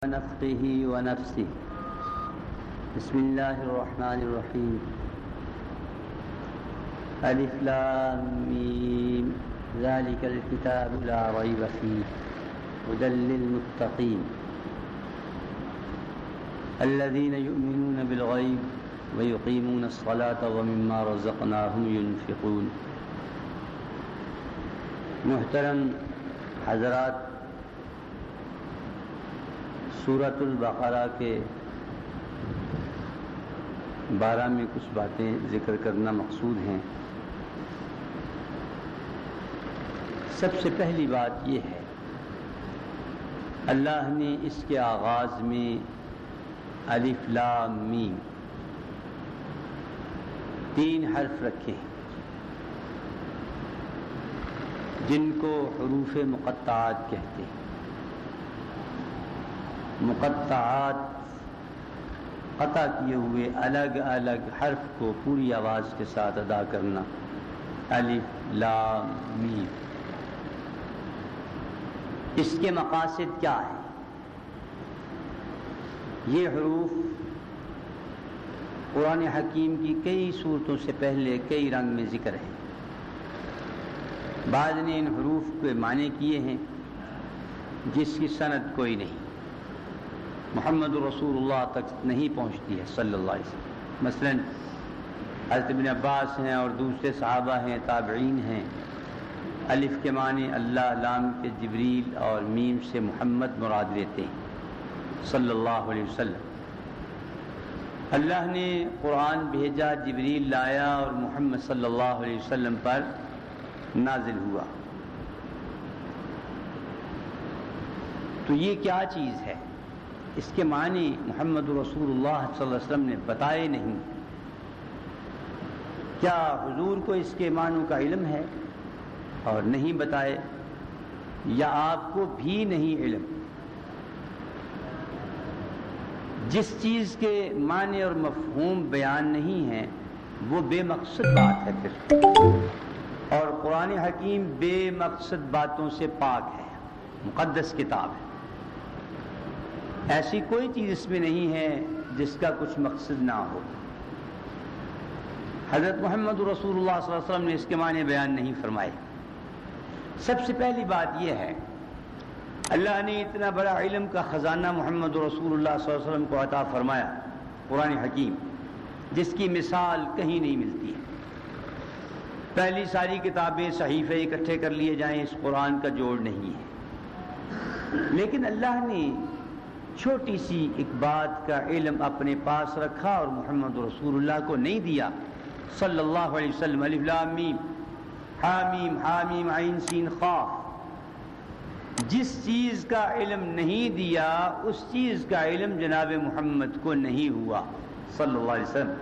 ونفقه ونفسه. بسم الله الرحمن الرحيم. ألف لام ذلك الكتاب لا ريب فيه. هدى للمتقين. الذين يؤمنون بالغيب ويقيمون الصلاة ومما رزقناهم ينفقون. محترم حضرات سورت البقرہ کے بارہ میں کچھ باتیں ذکر کرنا مقصود ہیں۔ سب سے پہلی بات یہ ہے، اللہ نے اس کے آغاز میں الف لام میم تین حرف رکھے ہیں، جن کو حروف مقطعات کہتے ہیں۔ مقطعات قطع کیے ہوئے الگ الگ حرف کو پوری آواز کے ساتھ ادا کرنا۔ الف، لام، میم۔ اس کے مقاصد کیا ہے یہ حروف قرآن حکیم کی کئی صورتوں سے پہلے کئی رنگ میں ذکر ہے بعض نے ان حروف کے معنی کیے ہیں، جس کی صنعت کوئی نہیں۔ محمد رسول اللہ تک نہیں پہنچتی ہے، صلی اللہ علیہ وسلم۔ مثلا، حضرت بن عباس ہیں اور دوسرے صحابہ ہیں، تابعین ہیں۔ الف کے معنی اللہ، لام کے جبریل اور میم سے محمد مراد لیتے ہیں، صلی اللہ علیہ وسلم۔ اللہ نے قرآن بھیجا، جبریل لایا اور محمد صلی اللہ علیہ وسلم پر نازل ہوا۔ تو یہ کیا چیز ہے؟ اس کے معنی محمد رسول اللہ صلی اللہ علیہ وسلم نے بتائے نہیں۔ کیا حضور کو اس کے معنوں کا علم ہے اور نہیں بتائے؟ یا آپ کو بھی نہیں علم؟ جس چیز کے معنی اور مفہوم بیان نہیں ہے وہ بے مقصد بات ہے پھر۔ اور قرآن حکیم بے مقصد باتوں سے پاک ہے۔ مقدس کتاب ہے۔ ایسی کوئی چیز اس میں نہیں ہے جس کا کچھ مقصد نہ ہو۔ حضرت محمد رسول اللہ صلی اللہ علیہ وسلم نے اس کے معنی بیان نہیں فرمائے۔ سب سے پہلی بات یہ ہے، اللہ نے اتنا بڑا علم کا خزانہ محمد رسول اللہ صلی اللہ علیہ وسلم کو عطا فرمایا، قرآن حکیم، جس کی مثال کہیں نہیں ملتی۔ ہے پہلی ساری کتابیں صحیفے اکٹھے کر لیے جائیں، اس قرآن کا جوڑ نہیں ہے۔ لیکن اللہ نے چھوٹی سی ایک بات کا علم اپنے پاس رکھا اور محمد رسول اللہ کو نہیں دیا۔ صلی اللہ علیہ وسلم، الف لام حامیم حامیم، عین، سین، خاف۔ جس چیز کا علم نہیں دیا، اس چیز کا علم جناب محمد کو نہیں ہوا۔ صلی اللہ علیہ وسلم۔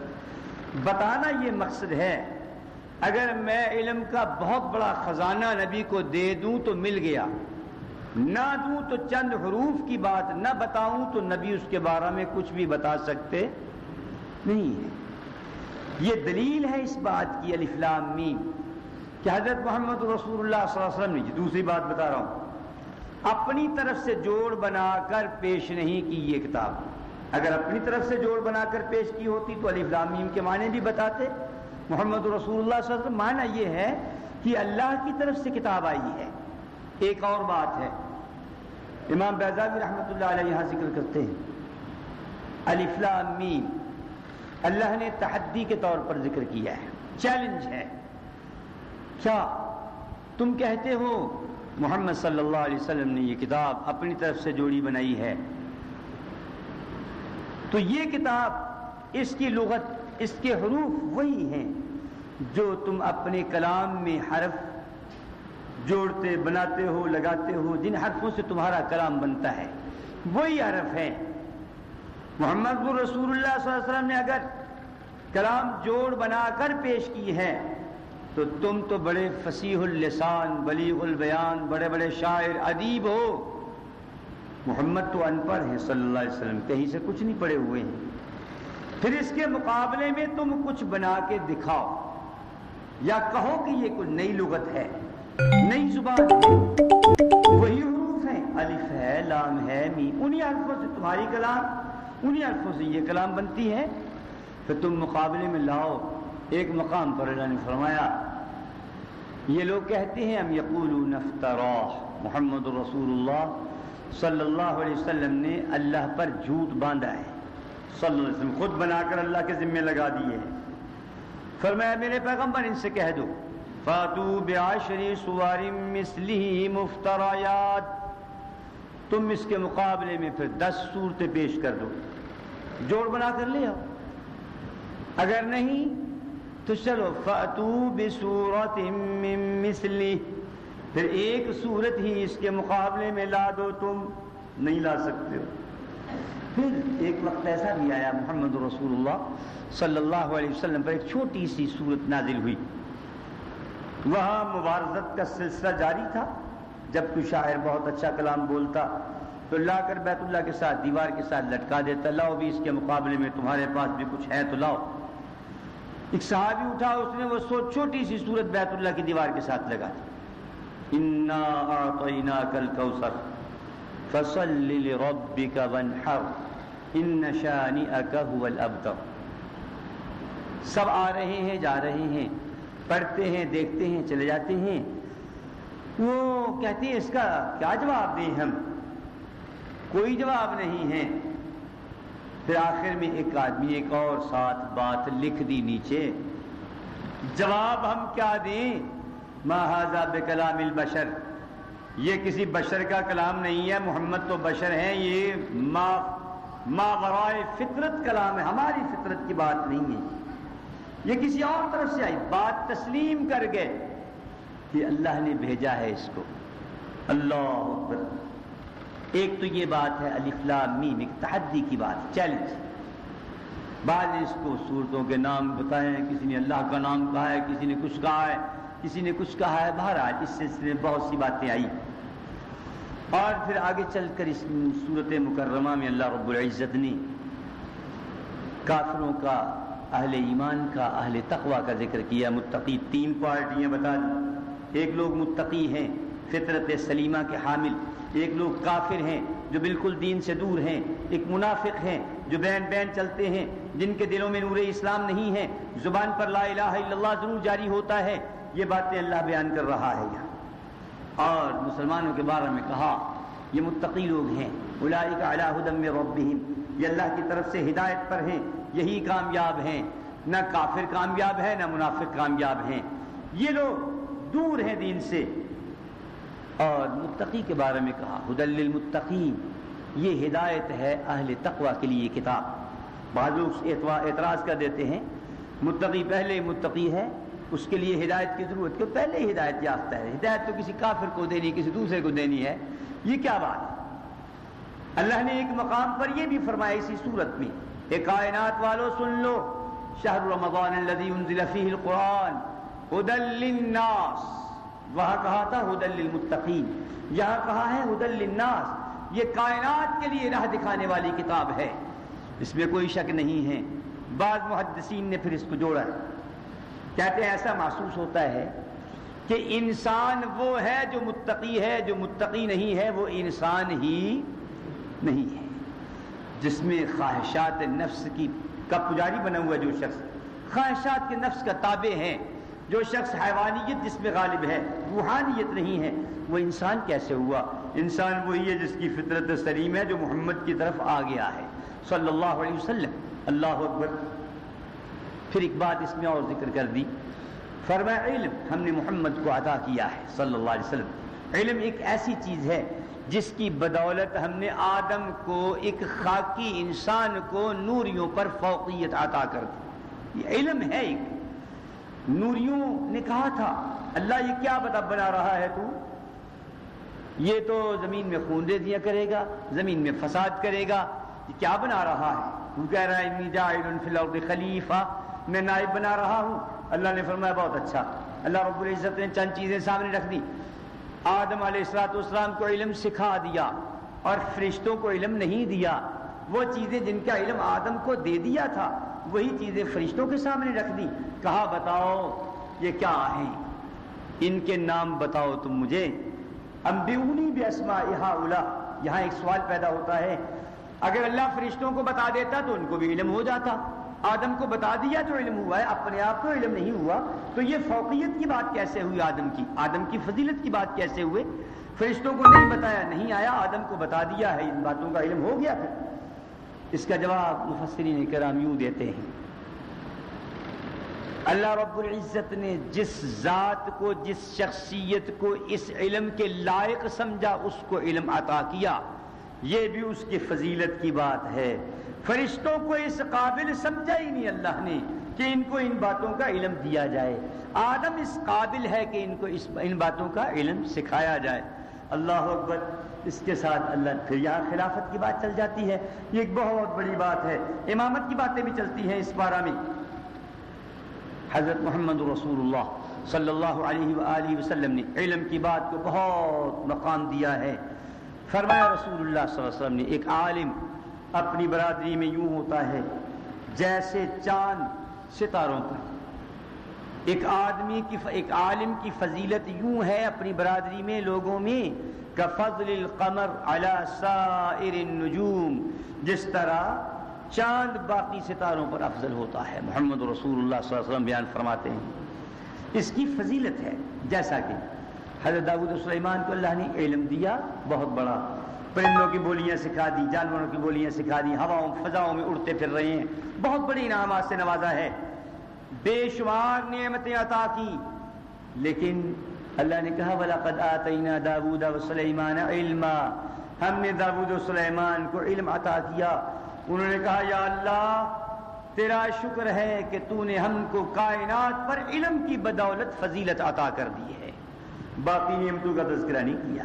بتانا یہ مقصد ہے، اگر میں علم کا بہت بڑا خزانہ نبی کو دے دوں تو مل گیا۔ نہ دوں تو چند حروف کی بات نہ بتاؤں تو نبی اس کے بارے میں کچھ بھی بتا سکتے نہیں ہے یہ دلیل ہے اس بات کی الفلام میم، کہ حضرت محمد رسول اللہ صلی اللہ علیہ وسلم نے جی، دوسری بات بتا رہا ہوں۔ اپنی طرف سے جوڑ بنا کر پیش نہیں کی یہ کتاب۔ اگر اپنی طرف سے جوڑ بنا کر پیش کی ہوتی تو الفلام میم کے معنی بھی بتاتے۔ محمد رسول اللہ صلی اللہ علیہ وسلم، معنی یہ ہے کہ اللہ کی طرف سے کتاب آئی ہے۔ ایک اور بات ہے۔ امام بیزاوی رحمۃ اللہ علیہ یہاں ذکر کرتے ہیں۔ الفلام میم۔ اللہ نے تحدی کے طور پر ذکر کیا ہے۔ چیلنج ہے۔ کیا تم کہتے ہو محمد صلی اللہ علیہ وسلم نے یہ کتاب اپنی طرف سے جوڑی بنائی ہے؟ تو یہ کتاب اس کی لغت، اس کے حروف وہی ہیں جو تم اپنے کلام میں حرف جوڑتے، بناتے ہو، لگاتے ہو، جن حرفوں سے تمہارا کلام بنتا ہے، وہی حرف ہے محمد رسول اللہ صلی اللہ علیہ وسلم نے اگر کلام جوڑ بنا کر پیش کی ہے، تو تم تو بڑے فصیح اللسان، بلیغ البیان، بڑے بڑے شاعر، ادیب ہو۔ محمد تو ان پڑھ ہیں صلی اللہ علیہ وسلم، کہیں سے کچھ نہیں پڑے ہوئے ہیں۔ پھر اس کے مقابلے میں تم کچھ بنا کے دکھاؤ، یا کہو کہ یہ کوئی نئی لغت ہے۔ نئی زبان۔ وہی حروف ہیں۔ الف ہے، لام ہے می انہی الفوں سے تمہاری کلام، انہی الفوں سے یہ کلام بنتی ہے۔ پھر تم مقابلے میں لاؤ۔ ایک مقام پر اللہ نے فرمایا، یہ لوگ کہتے ہیں ہم یقول نفتراح محمد رسول اللہ صلی اللہ علیہ وسلم نے اللہ پر جھوٹ باندھا ہے۔ صلی اللہ علیہ وسلم خود بنا کر اللہ کے ذمے لگا دیے ہیں۔ فرمایا، میرے پیغمبر ان سے کہہ دو۔ فاتو بعشری سوار مثلی مفترایات تم اس کے مقابلے میں پھر دس صورتیں پیش کر دو. جوڑ بنا کر لے آؤ. اگر نہیں تو چلو، فاتو بصورت من مثلی پھر ایک صورت ہی اس کے مقابلے میں لا دو تم. نہیں لا سکتے ہو. پھر ایک وقت ایسا بھی آیا، محمد رسول اللہ صلی اللہ علیہ وسلم پر ایک چھوٹی سی صورت نازل ہوئی. وہاں مبارزت کا سلسلہ جاری تھا۔ جب کوئی شاعر بہت اچھا کلام بولتا، تو لا کر بیت اللہ کے ساتھ، دیوار کے ساتھ لٹکا دیتا، لاؤ بھی اس کے مقابلے میں تمہارے پاس بھی کچھ ہے تو لاؤ۔ ایک صحابی اٹھا، اس نے وہ سو، چھوٹی سی صورت بیت اللہ کی دیوار کے ساتھ لگا دی۔ انا اعطیناک الکوثر فصل لربک ان شانئک هو الابتر سب آ رہے ہیں، جا رہے ہیں۔ پڑھتے ہیں، دیکھتے ہیں، چلے جاتے ہیں۔ وہ کہتے ہیں، اس کا کیا جواب دیں ہم؟ کوئی جواب نہیں ہے۔ پھر آخر میں ایک آدمی، ایک اور ساتھ بات لکھ دی نیچے۔ جواب ہم کیا دیں؟ ماہذا بکلام البشر۔ یہ کسی بشر کا کلام نہیں ہے، محمد تو بشر ہیں۔ یہ ما ما فطرت کلام ہے۔ ہماری فطرت کی بات نہیں ہے۔ یہ کسی اور طرف سے آئی۔ بات تسلیم کر گئے کہ اللہ نے بھیجا ہے اس کو۔ اللہ اکبر۔ ایک تو یہ بات ہے الفلام میم، ایک تحدی کی بات، چیلنج۔ بعض نے اس کو صورتوں کے نام بتائے ہیں کسی نے اللہ کا نام کہا ہے، کسی نے کچھ کہا ہے، کسی نے کچھ کہا ہے۔ بہرحال اس سلسلے میں بہت سی باتیں آئی اور پھر آگے چل کر اس صورت مکرمہ میں اللہ رب العزت نے کافروں کا اہل ایمان کا، اہل تقوی کا ذکر کیا، متقی تین پارٹیاں بتا دی ایک لوگ متقی ہیں، فطرت سلیمہ کے حامل۔ ایک لوگ کافر ہیں، جو بالکل دین سے دور ہیں۔ ایک منافق ہیں، جو بین بین چلتے ہیں، جن کے دلوں میں نور اسلام نہیں ہے۔ زبان پر لا الہ الا اللہ ضرور جاری ہوتا ہے۔ یہ باتیں اللہ بیان کر رہا ہے یہاں۔ اور مسلمانوں کے بارے میں کہا، یہ متقی لوگ ہیں۔ اولئک علی ہدم ربہم۔ یہ اللہ کی طرف سے ہدایت پر ہیں۔ یہی کامیاب ہیں۔ نہ کافر کامیاب ہے نہ منافق کامیاب ہیں۔ یہ لوگ دور ہیں دین سے۔ اور متقی کے بارے میں کہا ہدل للمتقین یہ ہدایت ہے اہل تقوی کے لیے کتاب۔ بعض لوگ اعتراض کر دیتے ہیں، متقی پہلے متقی ہے، اس کے لیے ہدایت کی ضرورت کیوں؟ پہلے ہی ہدایت یافتہ ہے۔ ہدایت تو کسی کافر کو دینی، کسی دوسرے کو دینی ہے۔ یہ کیا بات ہے؟ اللہ نے ایک مقام پر یہ بھی فرمایا اسی صورت میں۔ اے کائنات والو سن لو، شہر رمضان الذي انزل فيه القرآن هدى للناس۔ وہاں کہا تھا هدى للمتقین، یہاں کہا ہے هدى للناس۔ یہ کائنات کے لیے راہ دکھانے والی کتاب ہے۔ اس میں کوئی شک نہیں ہے۔ بعض محدثین نے پھر اس کو جوڑا ہے۔ کہتے ہیں ایسا محسوس ہوتا ہے کہ انسان وہ ہے جو متقی ہے، جو متقی نہیں ہے، وہ انسان ہی نہیں ہے۔ جس میں خواہشات نفس کی کا پجاری بنا ہوا جو شخص، خواہشات کے نفس کا تابع ہے۔ جو شخص حیوانیت جس میں غالب ہے، روحانیت نہیں ہے، وہ انسان کیسے ہوا؟ انسان وہی ہے جس کی فطرت سلیم ہے جو محمد کی طرف آ گیا ہے۔ صلی اللہ علیہ وسلم، اللہ اکبر۔ پھر ایک بات اس میں اور ذکر کر دی۔ فرمایا، علم ہم نے محمد کو عطا کیا ہے، صلی اللہ علیہ وسلم۔ علم ایک ایسی چیز ہے جس کی بدولت ہم نے آدم کو، ایک خاکی انسان کو نوریوں پر فوقیت عطا کر دی۔ یہ علم ہے ایک۔ نوریوں نے کہا تھا، اللہ یہ کیا بتا بنا رہا ہے تو؟ یہ تو زمین میں خون دے دیا کرے گا، زمین میں فساد کرے گا۔ یہ کیا بنا رہا ہے؟ تو کہہ رہا ہے، انی فی الارض خلیفہ میں نائب بنا رہا ہوں۔ اللہ نے فرمایا، بہت اچھا۔ اللہ رب العزت نے چند چیزیں سامنے رکھ دی۔ آدم علیہ السلاۃ والسلام کو علم سکھا دیا اور فرشتوں کو علم نہیں دیا۔ وہ چیزیں جن کا علم آدم کو دے دیا تھا، وہی چیزیں فرشتوں کے سامنے رکھ دی۔ کہا، بتاؤ، یہ کیا ہیں؟ ان کے نام بتاؤ تم مجھے۔ امبیونی بے اسما اولا یہاں ایک سوال پیدا ہوتا ہے۔ اگر اللہ فرشتوں کو بتا دیتا تو ان کو بھی علم ہو جاتا۔ آدم کو بتا دیا جو علم ہوا ہے، اپنے آپ کو علم نہیں ہوا۔ تو یہ فوقیت کی بات کیسے ہوئی آدم کی؟ آدم کی فضیلت کی بات کیسے ہوئے؟ فرشتوں کو نہیں بتایا، نہیں آیا۔ آدم کو بتا دیا ہے، ان باتوں کا علم ہو گیا پھر۔ اس کا جواب مفسرین کرام یوں دیتے ہیں۔ اللہ رب العزت نے جس ذات کو، جس شخصیت کو، اس علم کے لائق سمجھا، اس کو علم عطا کیا۔ یہ بھی اس کی فضیلت کی بات ہے۔ فرشتوں کو اس قابل سمجھا ہی نہیں اللہ نے کہ ان کو ان باتوں کا علم دیا جائے۔ آدم اس قابل ہے کہ ان کو اس ان باتوں کا علم سکھایا جائے۔ اللہ اکبر، اس کے ساتھ اللہ، پھر یہاں خلافت کی بات چل جاتی ہے۔ یہ ایک بہت بڑی بات ہے۔ امامت کی باتیں بھی چلتی ہیں اس بارہ میں۔ حضرت محمد رسول اللہ صلی اللہ علیہ وآلہ وسلم نے علم کی بات کو بہت مقام دیا ہے۔ فرمایا رسول اللہ صلی اللہ علیہ وسلم نے، ایک عالم اپنی برادری میں یوں ہوتا ہے جیسے چاند ستاروں پر۔ ایک آدمی کی ایک عالم کی فضیلت یوں ہے اپنی برادری میں لوگوں میں، کفضل القمر على سائر النجوم جس طرح چاند باقی ستاروں پر افضل ہوتا ہے۔ محمد رسول اللہ صلی اللہ علیہ وسلم بیان فرماتے ہیں۔ اس کی فضیلت ہے، جیسا کہ حضرت داود سلیمان کو اللہ نے علم دیا، بہت بڑا۔ پرندوں کی بولیاں سکھا دی، جانوروں کی بولیاں سکھا دی، ہواؤں، فضاؤں میں اڑتے پھر رہے ہیں۔ بہت بڑی انعامات سے نوازا ہے۔ بے شمار نعمتیں عطا کی۔ لیکن اللہ نے کہا، وَلَقَدْ آتَيْنَا دَاوُودَ وَسُلَيْمَانَ عِلْمًا۔ ہم نے داود و سلیمان کو علم عطا کیا۔ انہوں نے کہا، یا اللہ، تیرا شکر ہے کہ تو نے ہم کو کائنات پر علم کی بدولت فضیلت عطا کر دی ہے۔ باقی نعمتوں کا تذکرہ نہیں کیا۔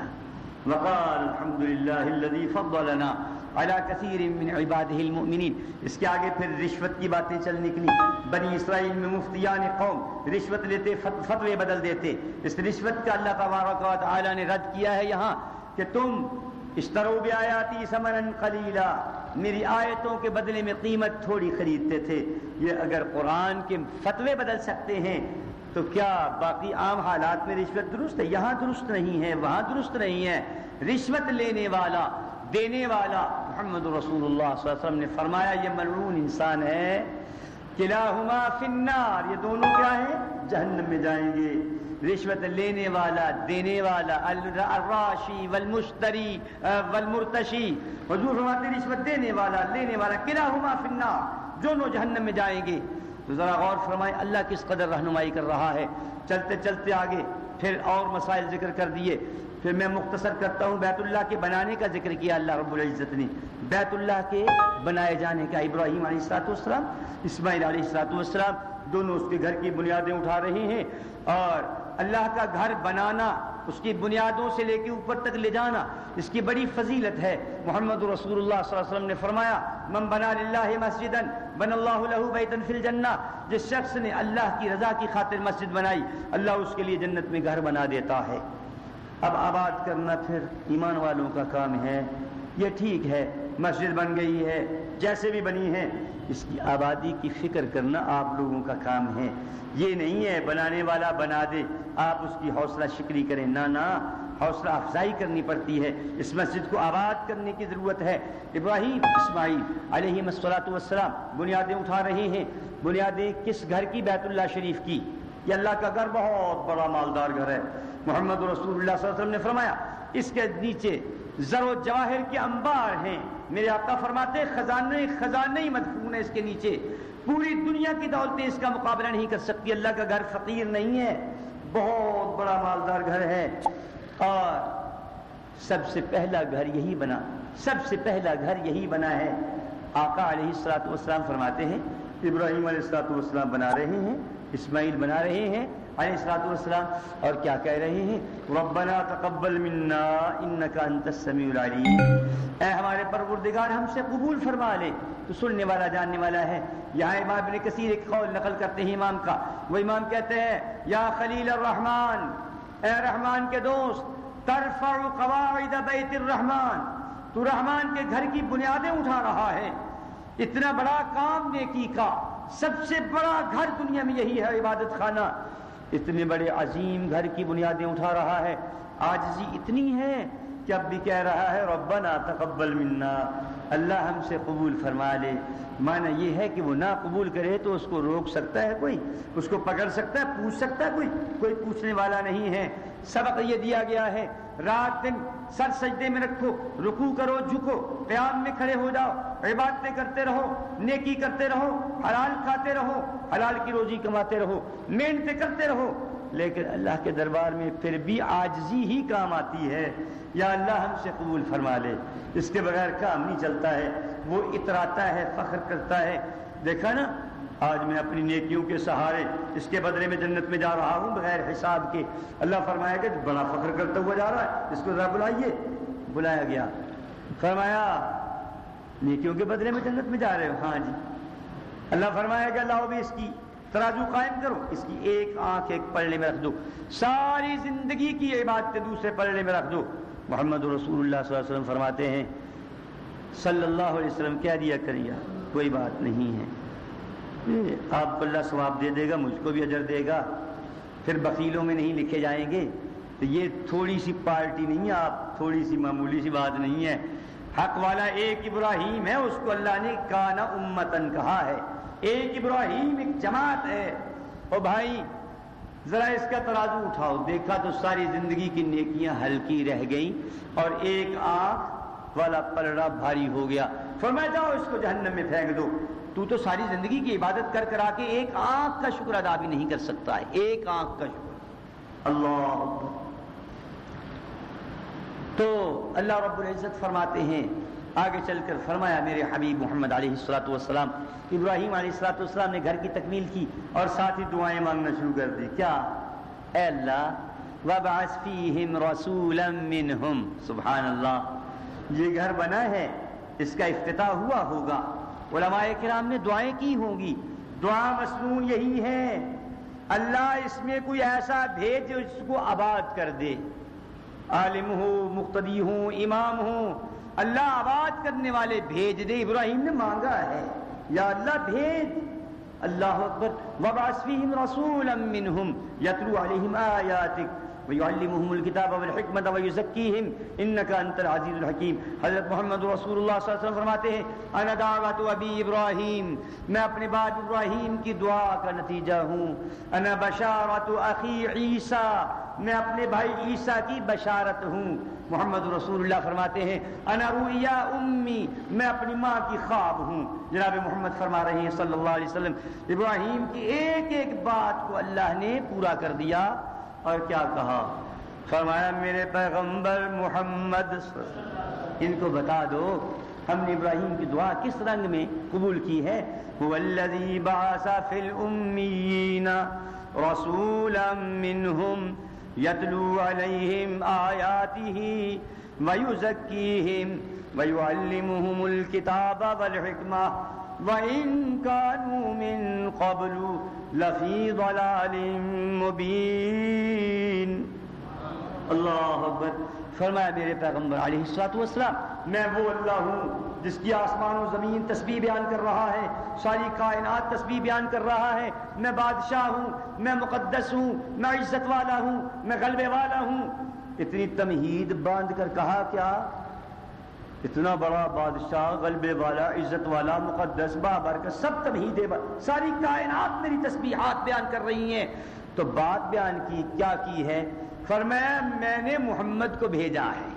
وقال الحمد للہ الذي فضلنا على كثير من عباده المؤمنین اس کے آگے پھر رشوت کی باتیں چل نکلی. بنی اسرائیل میں مفتیان قوم رشوت لیتے فتوے بدل دیتے. اس رشوت کا اللہ تبارک و تعالی نے رد کیا ہے یہاں کہ تم اشترو بھی آیاتی سمرن قلیلا، میری آیتوں کے بدلے میں قیمت تھوڑی خریدتے تھے. یہ اگر قرآن کے فتوے بدل سکتے ہیں تو کیا باقی عام حالات میں رشوت درست ہے؟ یہاں درست نہیں ہے، وہاں درست نہیں ہے۔ رشوت لینے والا، دینے والا محمد رسول اللہ صلی اللہ علیہ وسلم نے فرمایا، یہ ملعون انسان ہے۔ کلاہما فی النار، یہ دونوں کیا ہیں؟ جہنم میں جائیں گے۔ رشوت لینے والا، دینے والا، الراشی والمشتری والمرتشی۔ حضور فرماتے رشوت دینے والا، لینے والا کلاہما فی النار، دونوں جہنم میں جائیں گے۔ تو ذرا غور فرمائے اللہ کس قدر رہنمائی کر رہا ہے؟ چلتے چلتے آگے پھر اور مسائل ذکر کر دیے پھر میں مختصر کرتا ہوں، بیت اللہ کے بنانے کا ذکر کیا اللہ رب العزت نے۔ بیت اللہ کے بنائے جانے کا ابراہیم علیہ السلاۃ والسلام، اسماعیل علیہ السلاۃ والسلام، دونوں اس کے گھر کی بنیادیں اٹھا رہے ہیں۔ اور اللہ کا گھر بنانا، اس کی بنیادوں سے لے کے اوپر تک لے جانا، اس کی بڑی فضیلت ہے۔ محمد رسول اللہ صلی اللہ علیہ وسلم نے فرمایا، من بنا للہ مسجدا، بن اللہ له بیتا فی الجنہ جس شخص نے اللہ کی رضا کی خاطر مسجد بنائی، اللہ اس کے لیے جنت میں گھر بنا دیتا ہے۔ اب آباد کرنا پھر ایمان والوں کا کام ہے۔ یہ ٹھیک ہے، مسجد بن گئی ہے، جیسے بھی بنی ہے اس کی آبادی کی فکر کرنا آپ لوگوں کا کام ہے۔ یہ نہیں ہے بنانے والا بنا دے۔ آپ اس کی حوصلہ شکری کریں۔ نہ نہ، حوصلہ افزائی کرنی پڑتی ہے۔ اس مسجد کو آباد کرنے کی ضرورت ہے۔ ابراہیم، اسماعیل علیہ مسلاۃ والسلام بنیادیں اٹھا رہے ہیں۔ بنیادیں کس گھر کی بیت اللہ شریف کی؟ یہ اللہ کا گھر بہت بڑا مالدار گھر ہے۔ محمد رسول اللہ صلی اللہ علیہ وسلم نے فرمایا اس کے نیچے زر و جواہر کے انبار ہیں۔ میرے آقا فرماتے خزانے خزانے مدفون ہے اس کے نیچے۔ پوری دنیا کی دولتیں اس کا مقابلہ نہیں کر سکتی۔ اللہ کا گھر فقیر نہیں ہے۔ بہت بڑا مالدار گھر ہے۔ اور سب سے پہلا گھر یہی بنا۔ سب سے پہلا گھر یہی بنا ہے۔ آقا علیہ السلاۃ والسلام فرماتے ہیں، ابراہیم علیہ السلاۃ والسلام بنا رہے ہیں، اسماعیل بنا رہے ہیں علیہ السلاۃ والسلام، اور کیا کہہ رہے ہیں؟ ربنا تقبل منا انکا انت السمیع العلیم۔ اے ہمارے پروردگار، ہم سے قبول فرما لے۔ تو سننے والا، جاننے والا ہے۔ یہاں امام ابن کثیر ایک قول نقل کرتے ہیں امام کا۔ وہ امام کہتے ہیں، یا خلیل الرحمن، اے رحمان کے دوست، ترفع قواعد بیت الرحمن۔ تو رحمان کے گھر کی بنیادیں اٹھا رہا ہے۔ اتنا بڑا کام نیکی کا، سب سے بڑا گھر دنیا میں یہی ہے، عبادت خانہ۔ اتنے بڑے عظیم گھر کی بنیادیں اٹھا رہا ہے۔ آجزی اتنی ہے کہ اب بھی کہہ رہا ہے، ربنا تقبل منا۔ اللہ ہم سے قبول فرما لے۔ معنی یہ ہے کہ وہ نہ قبول کرے تو اس کو روک سکتا ہے کوئی، اس کو پکڑ سکتا ہے، پوچھ سکتا ہے کوئی۔ کوئی پوچھنے والا نہیں ہے۔ سبق یہ دیا گیا ہے رات دن سر سجدے میں رکھو رکو کرو، جھکو، قیام میں کھڑے ہو جاؤ، عبادتیں کرتے رہو، نیکی کرتے رہو، حلال کھاتے رہو، حلال کی روزی کماتے رہو، محنتیں کرتے رہو۔ لیکن اللہ کے دربار میں پھر بھی آجزی ہی کام آتی ہے۔ یا اللہ ہم سے قبول فرما لے۔ اس کے بغیر کام نہیں چلتا ہے۔ وہ اتراتا ہے، فخر کرتا ہے۔ دیکھا نا؟ آج میں اپنی نیکیوں کے سہارے اس کے بدلے میں جنت میں جا رہا ہوں، بغیر حساب کے۔ اللہ فرمایا کہ بڑا فخر کرتا ہوا جا رہا ہے، اس کو ذرا بلائیے۔ بلایا گیا۔ فرمایا، نیکیوں کے بدلے میں جنت میں جا رہے ہو۔ ہاں جی۔ اللہ فرمایا کہ اللہ بھی اس کی ترازو قائم کرو، اس کی ایک آنکھ ایک پلڑے میں رکھ دو۔ ساری زندگی کی عبادت دوسرے پلڑے میں رکھ دو۔ محمد رسول اللہ صلی اللہ علیہ وسلم فرماتے ہیں، صلی اللہ علیہ وسلم کیا دیا کریا کوئی بات نہیں ہے۔ آپ کو اللہ ثواب دے دے گا، مجھ کو بھی اجر دے گا۔ پھر بخیلوں میں نہیں لکھے جائیں گے۔ تو یہ تھوڑی سی پارٹی نہیں ہے، آپ تھوڑی سی معمولی سی بات نہیں ہے۔ حق والا ایک ابراہیم ہے، اس کو اللہ نے کانا امتن کہا ہے۔ ایک ابراہیم ایک جماعت ہے۔ او بھائی، ذرا اس کا ترازو اٹھاؤ۔ دیکھا تو ساری زندگی کی نیکیاں ہلکی رہ گئیں اور ایک آنکھ والا پلڑا بھاری ہو گیا۔ فرمایا جاؤ اس کو جہنم میں پھینک دو۔ تو تو ساری زندگی کی عبادت کر کر آ کے ایک آنکھ کا شکر ادا بھی نہیں کر سکتا ہے۔ ایک آنکھ کا شکر۔ اللہ تو اللہ رب العزت فرماتے ہیں، آگے چل کر فرمایا میرے حبیب محمد علیہ السلاۃ والسلام، ابراہیم علیہ السلاۃ والسلام نے گھر کی تکمیل کی اور ساتھ ہی دعائیں مانگنا شروع کر دی۔ کیا؟ اے اللہ وبعث فیہم رسولا منہم۔ سبحان اللہ۔ یہ گھر بنا ہے، اس کا افتتاح ہوا ہوگا۔ علماء کرام نے دعائیں کی ہوں گی۔ دعا مسنون یہی ہے۔ اللہ اس میں کوئی ایسا بھیج جو اس کو آباد کر دے۔ عالم ہو، مقتدی ہوں امام ہوں اللہ آباد کرنے والے بھیج دے۔ ابراہیم نے مانگا ہے۔ یا اللہ بھیج اللہ اکبر۔ وباسفیم رسول منہم یتلو علیہم آیاتک۔ ویعلمہم الکتاب والحکمت ویزکیہم انکا انت العزیز الحکیم حضرت محمد رسول اللہ صلی اللہ علیہ وسلم فرماتے ہیں انا دعوت ابی ابراہیم میں اپنے بعد ابراہیم کی دعا کا نتیجہ ہوں۔ انا بشارت اخی عیسیٰ میں اپنے بھائی عیسیٰ کی بشارت ہوں۔ محمد رسول اللہ فرماتے ہیں انا رویا امی میں اپنی ماں کی خواب ہوں۔ جناب محمد فرما رہے ہیں صلی اللہ علیہ وسلم ابراہیم کی ایک ایک بات کو اللہ نے پورا کر دیا۔ اور کیا کہا؟ فرمایا، میرے پیغمبر محمد، ان کو بتا دو، ہم نے ابراہیم کی دعا کس رنگ میں قبول کی ہے؟ والذی بعث فی الامین رسولا منہم یتلو علیہم آیاته ویزکیہم ویعلمہم الکتاب والحکمہ وَإِن كَانُوا مِن قَبْلُ لَفِي ضَلَالٍ مُبِينٍ۔ اللہ اکبر۔ فرمایا میرے پیغمبر علیہ السلاۃ والسلام، میں وہ اللہ ہوں جس کی آسمان و زمین تسبیح بیان کر رہا ہے، ساری کائنات تسبیح بیان کر رہا ہے۔ میں بادشاہ ہوں، میں مقدس ہوں، میں عزت والا ہوں، میں غلبے والا ہوں۔ اتنی تمہید باندھ کر کہا کیا؟ اتنا بڑا بادشاہ، غلبے والا، عزت والا، مقدس، بابر کا سب تمہید ساری کائنات میری تسبیحات بیان کر رہی ہیں۔ تو بات بیان کی، کیا کی ہے؟ فرمایا، میں نے محمد کو بھیجا ہے۔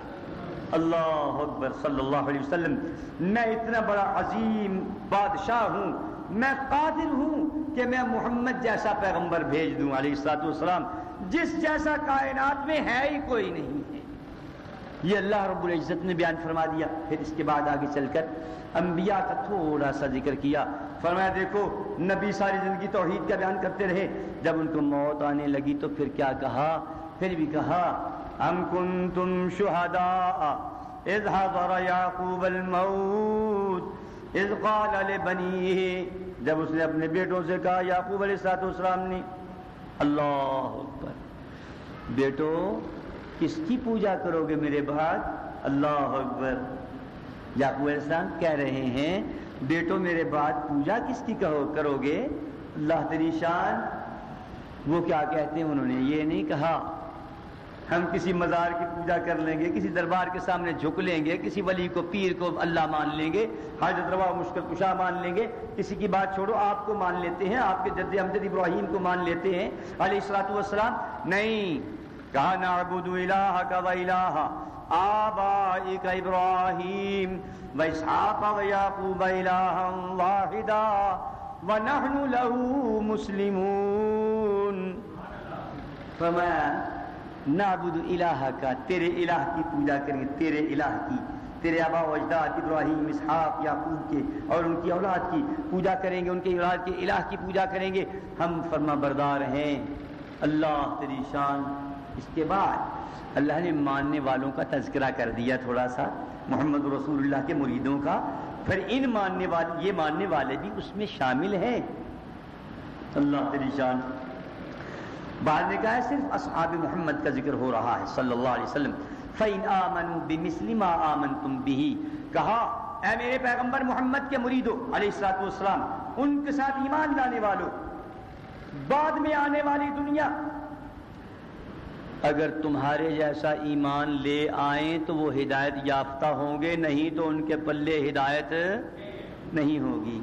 اللہ اکبر صلی اللہ علیہ وسلم، میں اتنا بڑا عظیم بادشاہ ہوں۔ میں قادر ہوں کہ میں محمد جیسا پیغمبر بھیج دوں علیہ السلاط والسلام۔ جس جیسا کائنات میں ہے ہی کوئی نہیں۔ ہے یہ اللہ رب العزت نے بیان فرما دیا۔ پھر اس کے بعد آگے چل کر انبیاء کا تھوڑا سا ذکر کیا۔ فرمایا، دیکھو، نبی ساری زندگی توحید کا بیان کرتے رہے۔ جب ان کو موت آنے لگی تو پھر کیا کہا؟ پھر بھی کہا ام کنتم شہداء، اذ حضر یعقوب الموت، اذ قال لبنیه جب اس نے اپنے بیٹوں سے کہا، یعقوب علیہ السلام نے، اللہ اکبر، بیٹو کس کی پوجا کرو گے میرے بعد اللہ اکبر۔ یعقوب السلام کہہ رہے ہیں، بیٹو میرے بعد پوجا کس کی کہو کرو گے؟ اللہ تری شان۔ وہ کیا کہتے ہیں؟ انہوں نے یہ نہیں کہا۔ ہم کسی مزار کی پوجا کر لیں گے، کسی دربار کے سامنے جھک لیں گے، کسی ولی کو، پیر کو اللہ مان لیں گے، حاجت روا مشکل کشا مان لیں گے۔ کسی کی بات چھوڑو، آپ کو مان لیتے ہیں، آپ کے جد امجد ابراہیم کو مان لیتے ہیں۔ علیہ السلاۃ والسلام، نہیں۔ کہا نعبد الہ کا و الہ آبائک ابراہیم و اسحاق و یعقوب الہا واحدا ونحن له مسلمون. فرمایا نعبد الہ کا تیرے الہ کی پوجا کریں گے تیرے الہ کی. تیرے آبا و اجداد ابراہیم اسحاق یعقوب کے اور ان کی اولاد کی پوجا کریں گے، ان کے اولاد کے الہ کی پوجا کریں گے. ہم فرما بردار ہیں، اللہ تیری شان اس کے بعد اللہ نے ماننے والوں کا تذکرہ کر دیا تھوڑا سا، محمد رسول اللہ کے مریدوں کا۔ پھر ان ماننے والے یہ ماننے والے بھی اس میں شامل ہیں۔ اللہ تیری شان۔ بعد نے کہا ہے، صرف اصحاب محمد کا ذکر ہو رہا ہے، صلی اللہ علیہ وسلم۔ فَإِنْ آمَنُوا بِمِثْلِ مَا آمَنْتُمْ بِهِ۔ کہا، اے میرے پیغمبر محمد کے مریدو علیہ السلام والسلام، ان کے ساتھ ایمان لانے والوں، بعد میں آنے والی دنیا اگر تمہارے جیسا ایمان لے آئیں تو وہ ہدایت یافتہ ہوں گے، نہیں تو ان کے پلے ہدایت نہیں ہوگی۔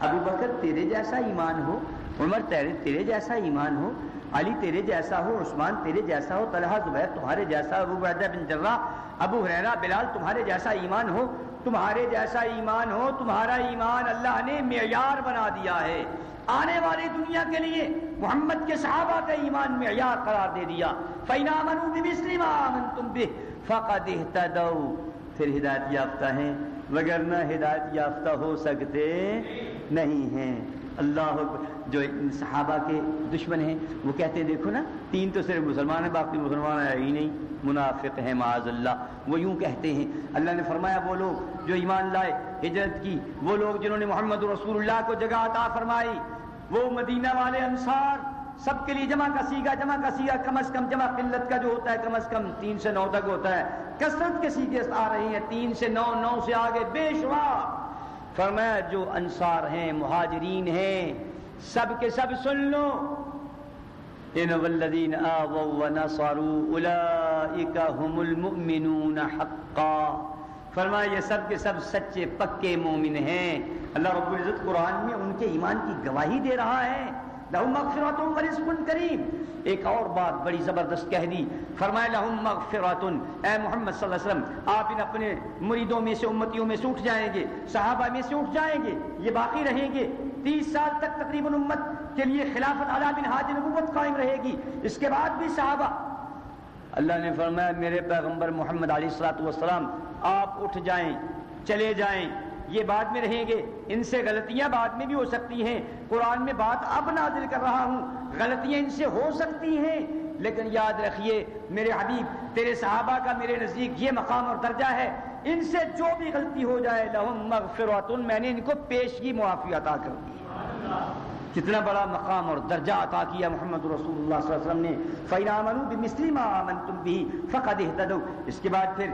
ابو بکر تیرے جیسا ایمان ہو، عمر تیرے تیرے جیسا ایمان ہو، علی تیرے جیسا ہو، عثمان تیرے جیسا ہو، طلحہ زبیر تمہارے جیسا، ابو بن جرہ ابو حریرہ بلال تمہارے جیسا ایمان ہو تمہارے جیسا ایمان ہو، تمہارا ایمان اللہ نے معیار بنا دیا ہے۔ آنے والی دنیا کے لیے محمد کے صحابہ کا ایمان معیار قرار دے دیا۔ فینا منو بمثل ما آمنتم به فقد اهتدوا۔ پھر ہدایت یافتہ ہیں وگرنہ ہدایت یافتہ ہو سکتے نہیں ہیں۔ اللہ جو صحابہ کے دشمن ہیں، وہ کہتے ہیں، دیکھو نا، تین تو صرف مسلمان ہیں، باقی مسلمان ہے ہی نہیں، منافق ہیں، معاذ اللہ۔ وہ یوں کہتے ہیں۔ اللہ نے فرمایا، وہ لوگ جو ایمان لائے ہجرت کی، وہ لوگ جنہوں نے محمد رسول اللہ کو جگہ عطا فرمائی، وہ مدینہ والے انصار، سب کے لیے جمع کا سیگا، جمع کا سیگا، کم از کم جمع قلت کا جو ہوتا ہے، کم از کم تین سے نو تک ہوتا ہے۔ کثرت کے سیگے آ رہی ہیں، تین سے نو نو سے آگے، بے شمار۔ فرمایا، جو انصار ہیں، مہاجرین ہیں سب کے سب سن لو۔ ان والذین آووا ونصروا اولئک هم المؤمنون حقا۔ فرمایا، یہ سب کے سب سچے پکے مومن ہیں۔ اللہ رب العزت قرآن میں ان کے ایمان کی گواہی دے رہا ہے۔ لہم مغفرات و رزق کریم۔ ایک اور بات بڑی زبردست کہہ دی۔ فرمایا، لہم مغفرات اے محمد صلی اللہ علیہ وسلم، آپ ان اپنے مریدوں میں سے، امتیوں میں سے اٹھ جائیں گے، صحابہ میں سے اٹھ جائیں گے، یہ باقی رہیں گے۔ تیس سال تک تقریباً امت کے لیے خلافت علا بن حاج نبوت قائم رہے گی۔ اس کے بعد بھی صحابہ۔ اللہ نے فرمایا، میرے پیغمبر محمد علیہ السلاۃ والسلام، آپ اٹھ جائیں، چلے جائیں۔ یہ بعد میں رہیں گے۔ ان سے غلطیاں بعد میں بھی ہو سکتی ہیں۔ قرآن میں بات اب نازل کر رہا ہوں۔ غلطیاں ان سے ہو سکتی ہیں۔ لیکن یاد رکھیے، میرے حبیب، تیرے صحابہ کا میرے نزدیک یہ مقام اور درجہ ہے۔ ان سے جو بھی غلطی ہو جائے، لہم مغفرات میں نے ان کو پیشگی معافی عطا کر دی۔ کتنا بڑا مقام اور درجہ عطا کیا محمد رسول اللہ صلی اللہ علیہ وسلم نے۔ فَإِنَامَنُوا بِمِسْلِ مَا آمَنْتُمْ بِهِ فَقَدْ اِهْتَدَوْا۔ اس کے بعد پھر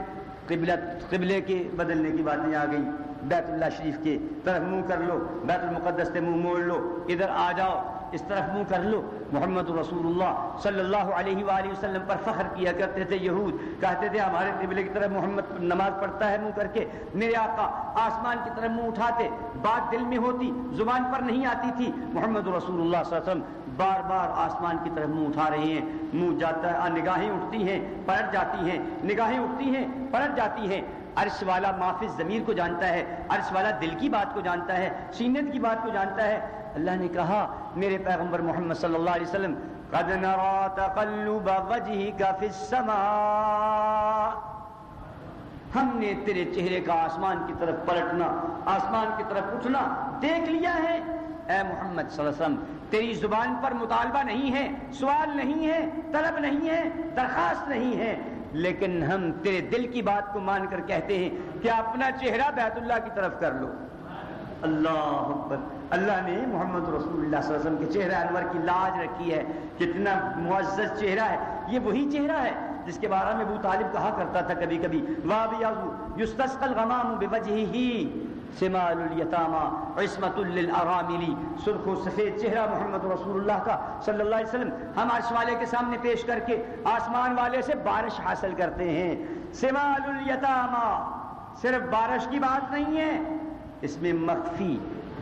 قبلت قبلے کے بدلنے کی باتیں آ گئی بیت اللہ شریف کے طرف منہ کر لو، بیت المقدس سے منہ موڑ لو، ادھر آ جاؤ، اس طرف منہ کر لو۔ محمد رسول اللہ صلی اللہ علیہ وآلہ وسلم پر فخر کیا کرتے تھے یہود۔ کہتے تھے، ہمارے قبلے کی طرف محمد نماز پڑھتا ہے منہ کر کے۔ میرے آقا، آسمان کی طرف منہ اٹھاتے، بات دل میں ہوتی، زبان پر نہیں آتی تھی۔ محمد رسول اللہ صلی اللہ علیہ وسلم بار بار آسمان کی طرف منہ اٹھا رہے ہیں۔ منہ جاتا ہے نگاہیں اٹھتی ہیں، پلٹ جاتی ہیں۔ نگاہیں اٹھتی ہیں، پلٹ جاتی ہیں۔ عرش والا معافظ ضمیر کو جانتا ہے، عرش والا دل کی بات کو جانتا ہے، سینت کی بات کو جانتا ہے۔ اللہ نے کہا، میرے پیغمبر محمد صلی اللہ علیہ وسلم، قد نرى تقلب وجهك في السماء۔ ہم نے تیرے چہرے کا آسمان کی طرف پلٹنا، آسمان کی طرف اٹھنا، دیکھ لیا ہے۔ اے محمد صلی اللہ علیہ وسلم، تیری زبان پر مطالبہ نہیں ہے، سوال نہیں ہے، طلب نہیں ہے، درخواست نہیں ہے، لیکن ہم تیرے دل کی بات کو مان کر کہتے ہیں کہ اپنا چہرہ بیت اللہ کی طرف کر لو۔ اللہ اکبر۔ اللہ نے محمد رسول اللہ صلی اللہ علیہ وسلم کے چہرہ انور کی لاج رکھی ہے۔ کتنا معزز چہرہ ہے۔ یہ وہی چہرہ ہے جس کے بارے میں ابو طالب کہا کرتا تھا کبھی کبھی وابیض یستسقى الغمام بوجهه سمال الیتامہ عصمت للاراملی سرخ و سفید چہرہ محمد رسول اللہ کا، صلی اللہ علیہ وسلم، ہم عرش والے کے سامنے پیش کر کے آسمان والے سے بارش حاصل کرتے ہیں۔ سمال الیتامہ صرف بارش کی بات نہیں ہے، اس میں مخفی،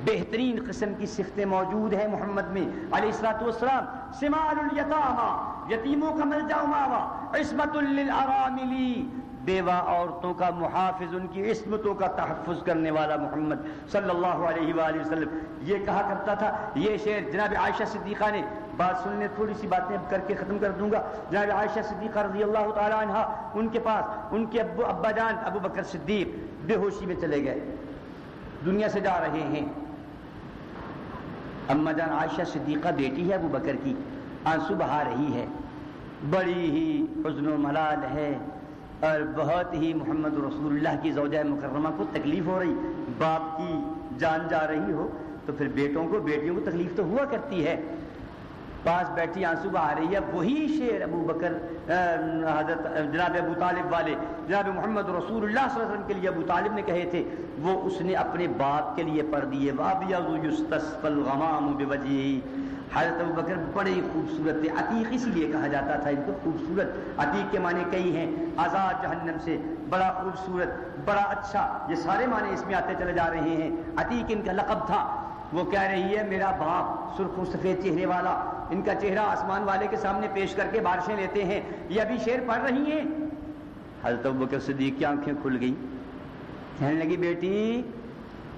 بہترین قسم کی صفتیں موجود ہیں محمد میں، علیہ السلاۃ والسلام۔ سمال الیتامہ یتیموں کا مل جاؤ ماوا، عصمت للاراملی بیوہ عورتوں کا محافظ، ان کی عصمتوں کا تحفظ کرنے والا محمد صلی اللہ علیہ وآلہ وسلم۔ یہ کہا کرتا تھا، یہ شعر جناب عائشہ صدیقہ نے۔ بات سننے تھوڑی سی باتیں کر کے ختم کر دوں گا۔ جناب عائشہ صدیقہ رضی اللہ تعالی عنہ، ان کے پاس، ان کے ابو، ابا جان، ابو بکر صدیق بے ہوشی میں چلے گئے۔ دنیا سے جا رہے ہیں۔ اما جان، عائشہ صدیقہ بیٹی ہے ابو بکر کی، آنسو بہا رہی ہے۔ بڑی ہی حزن و ملال ہے۔ اور بہت ہی محمد رسول اللہ کی زوجہ مکرمہ کو تکلیف ہو رہی، باپ کی جان جا رہی ہو، تو پھر بیٹوں کو، بیٹیوں کو تکلیف تو ہوا کرتی ہے۔ پاس بیٹھی آنسو آ رہی ہے، وہی شعر ابو بکر حضرت، جناب ابو طالب والے، جناب محمد رسول اللہ صلی اللہ علیہ وسلم کے لیے ابو طالب نے کہے تھے، وہ اس نے اپنے باپ کے لیے پڑھ دیے حضرت ابو بکر بڑے خوبصورت تھے عتیق اس لیے کہا جاتا تھا، ان کو خوبصورت، عتیق کے معنی کئی ہیں، آزاد جہنم سے، بڑا خوبصورت، بڑا اچھا یہ سارے معنی اس میں آتے چلے جا رہے ہیں۔ عتیق ان کا لقب تھا۔ وہ کہہ رہی ہے، میرا باپ سرخ و سفید چہرے والا، ان کا چہرہ آسمان والے کے سامنے پیش کر کے بارشیں لیتے ہیں۔ یہ ابھی شیر پڑھ رہی ہیں۔ حضرت بکر صدیق کی آنکھیں کھل گئی کہنے لگی، بیٹی،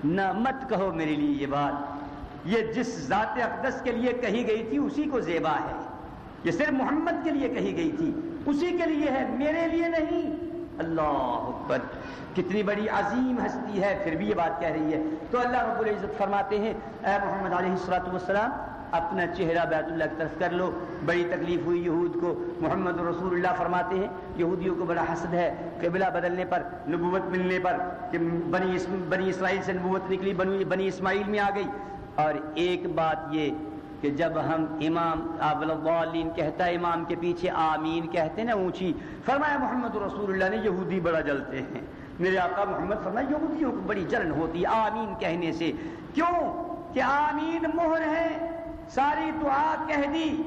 نہ مت کہو میرے لیے یہ بات۔ یہ جس ذات اقدس کے لیے کہی گئی تھی، اسی کو زیبا ہے۔ یہ صرف محمد کے لیے کہی گئی تھی۔ اسی کے لیے ہے، میرے لیے نہیں۔ اللہ اکبر۔ کتنی بڑی عظیم ہستی ہے، پھر بھی یہ بات کہہ رہی ہے۔ تو اللہ رب العزت فرماتے ہیں، اے محمد علیہ السلاۃ والسلام، اپنا چہرہ بیت اللہ کی طرف کر لو۔ بڑی تکلیف ہوئی یہود کو۔ محمد رسول اللہ فرماتے ہیں، یہودیوں کو بڑا حسد ہے قبلہ بدلنے پر، نبوت ملنے پر کہ بنی بنی اسرائیل سے نبوت نکلی، بنی بنی اسماعیل میں آ گئی۔ اور ایک بات یہ کہ جب ہم امام ابلین کہتا ہے، امام کے پیچھے آمین کہتے ہیں نا اونچی، فرمایا محمد رسول اللہ نے یہودی بڑا جلتے ہیں۔ میرے آقا محمد فرمایا، یہودیوں کو بڑی جلن ہوتی ہے آمین کہنے سے۔ کیوں؟ کہ آمین مہر ہے، ساری دعا کہہ دی۔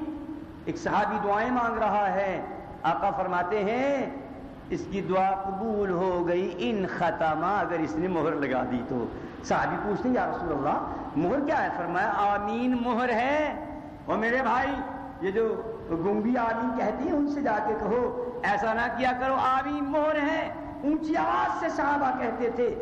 ایک صحابی دعائیں مانگ رہا ہے۔ آقا فرماتے ہیں اس کی دعا قبول ہو گئی، ان ختمہ اگر اس نے مہر لگا دی تو۔ صحابی پوچھتے ہیں، یا رسول اللہ، مہر کیا ہے؟ فرمایا، آمین مہر ہے۔ اور میرے بھائی، یہ جو گنگی آمین کہتی ہیں، ان سے جا کے کہو، ایسا نہ کیا کرو، آمین مہر ہے۔ اونچی آواز سے صحابہ کہتے تھے۔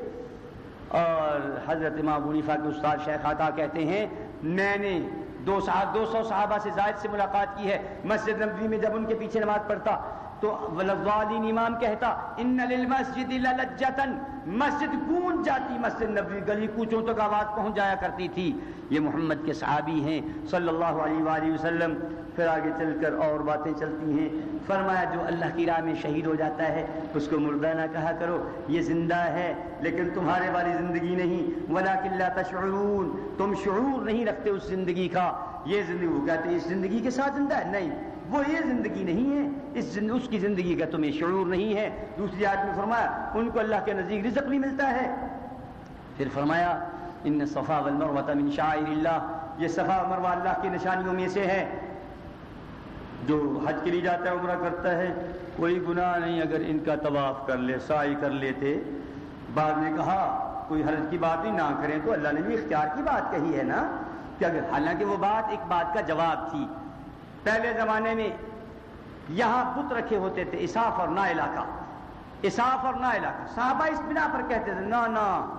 اور حضرت امام منیفا کے استاد شیخ عطا کہتے ہیں، میں نے دو صاحب دو سو صحابہ سے زائد سے ملاقات کی ہے۔ مسجد نبوی میں جب ان کے پیچھے نماز پڑھتا تو ولوالین امام کہتا، ان للمسجد للجتن. مسجد گونج جاتی، مسجد نبوی گلی کوچوں تک آواز پہنچ جایا کرتی تھی۔ یہ محمد کے صحابی ہیں، صلی اللہ علیہ وآلہ وسلم۔ پھر آگے چل کر اور باتیں چلتی ہیں۔ فرمایا، جو اللہ کی راہ میں شہید ہو جاتا ہے، اس کو مردہ نہ کہا کرو، یہ زندہ ہے، لیکن تمہارے والی زندگی نہیں۔ ولا قلعہ تشعرون، تم شعور نہیں رکھتے اس زندگی کا۔ یہ زندگی وہ کہتے ہیں، اس زندگی کے ساتھ زندہ ہے؟ نہیں۔ وہ یہ زندگی نہیں ہے، اس اس کی زندگی کا تمہیں شعور نہیں ہے۔ دوسری آدمی فرمایا، ان کو اللہ کے نزدیک رزق نہیں ملتا ہے۔ پھر فرمایا، ان صفا والمروہ من شاعر اللہ۔ یہ صفا مروہ اللہ کی نشانیوں میں سے ہے۔ جو حج کے لیے جاتا ہے، عمرہ کرتا ہے، کوئی گناہ نہیں اگر ان کا طواف کر لے سائی کر لیتے۔ بعد نے کہا، کوئی حرج کی بات نہیں، نہ کریں تو اللہ نے بھی اختیار کی بات کہی ہے نا۔ کہ اگر، حالانکہ وہ بات ایک بات کا جواب تھی۔ پہلے زمانے میں یہاں بت رکھے ہوتے تھے اساف اور نا علاقہ۔ اساف اور نا علاقہ۔ صحابہ اس بنا پر کہتے تھے نہ نہ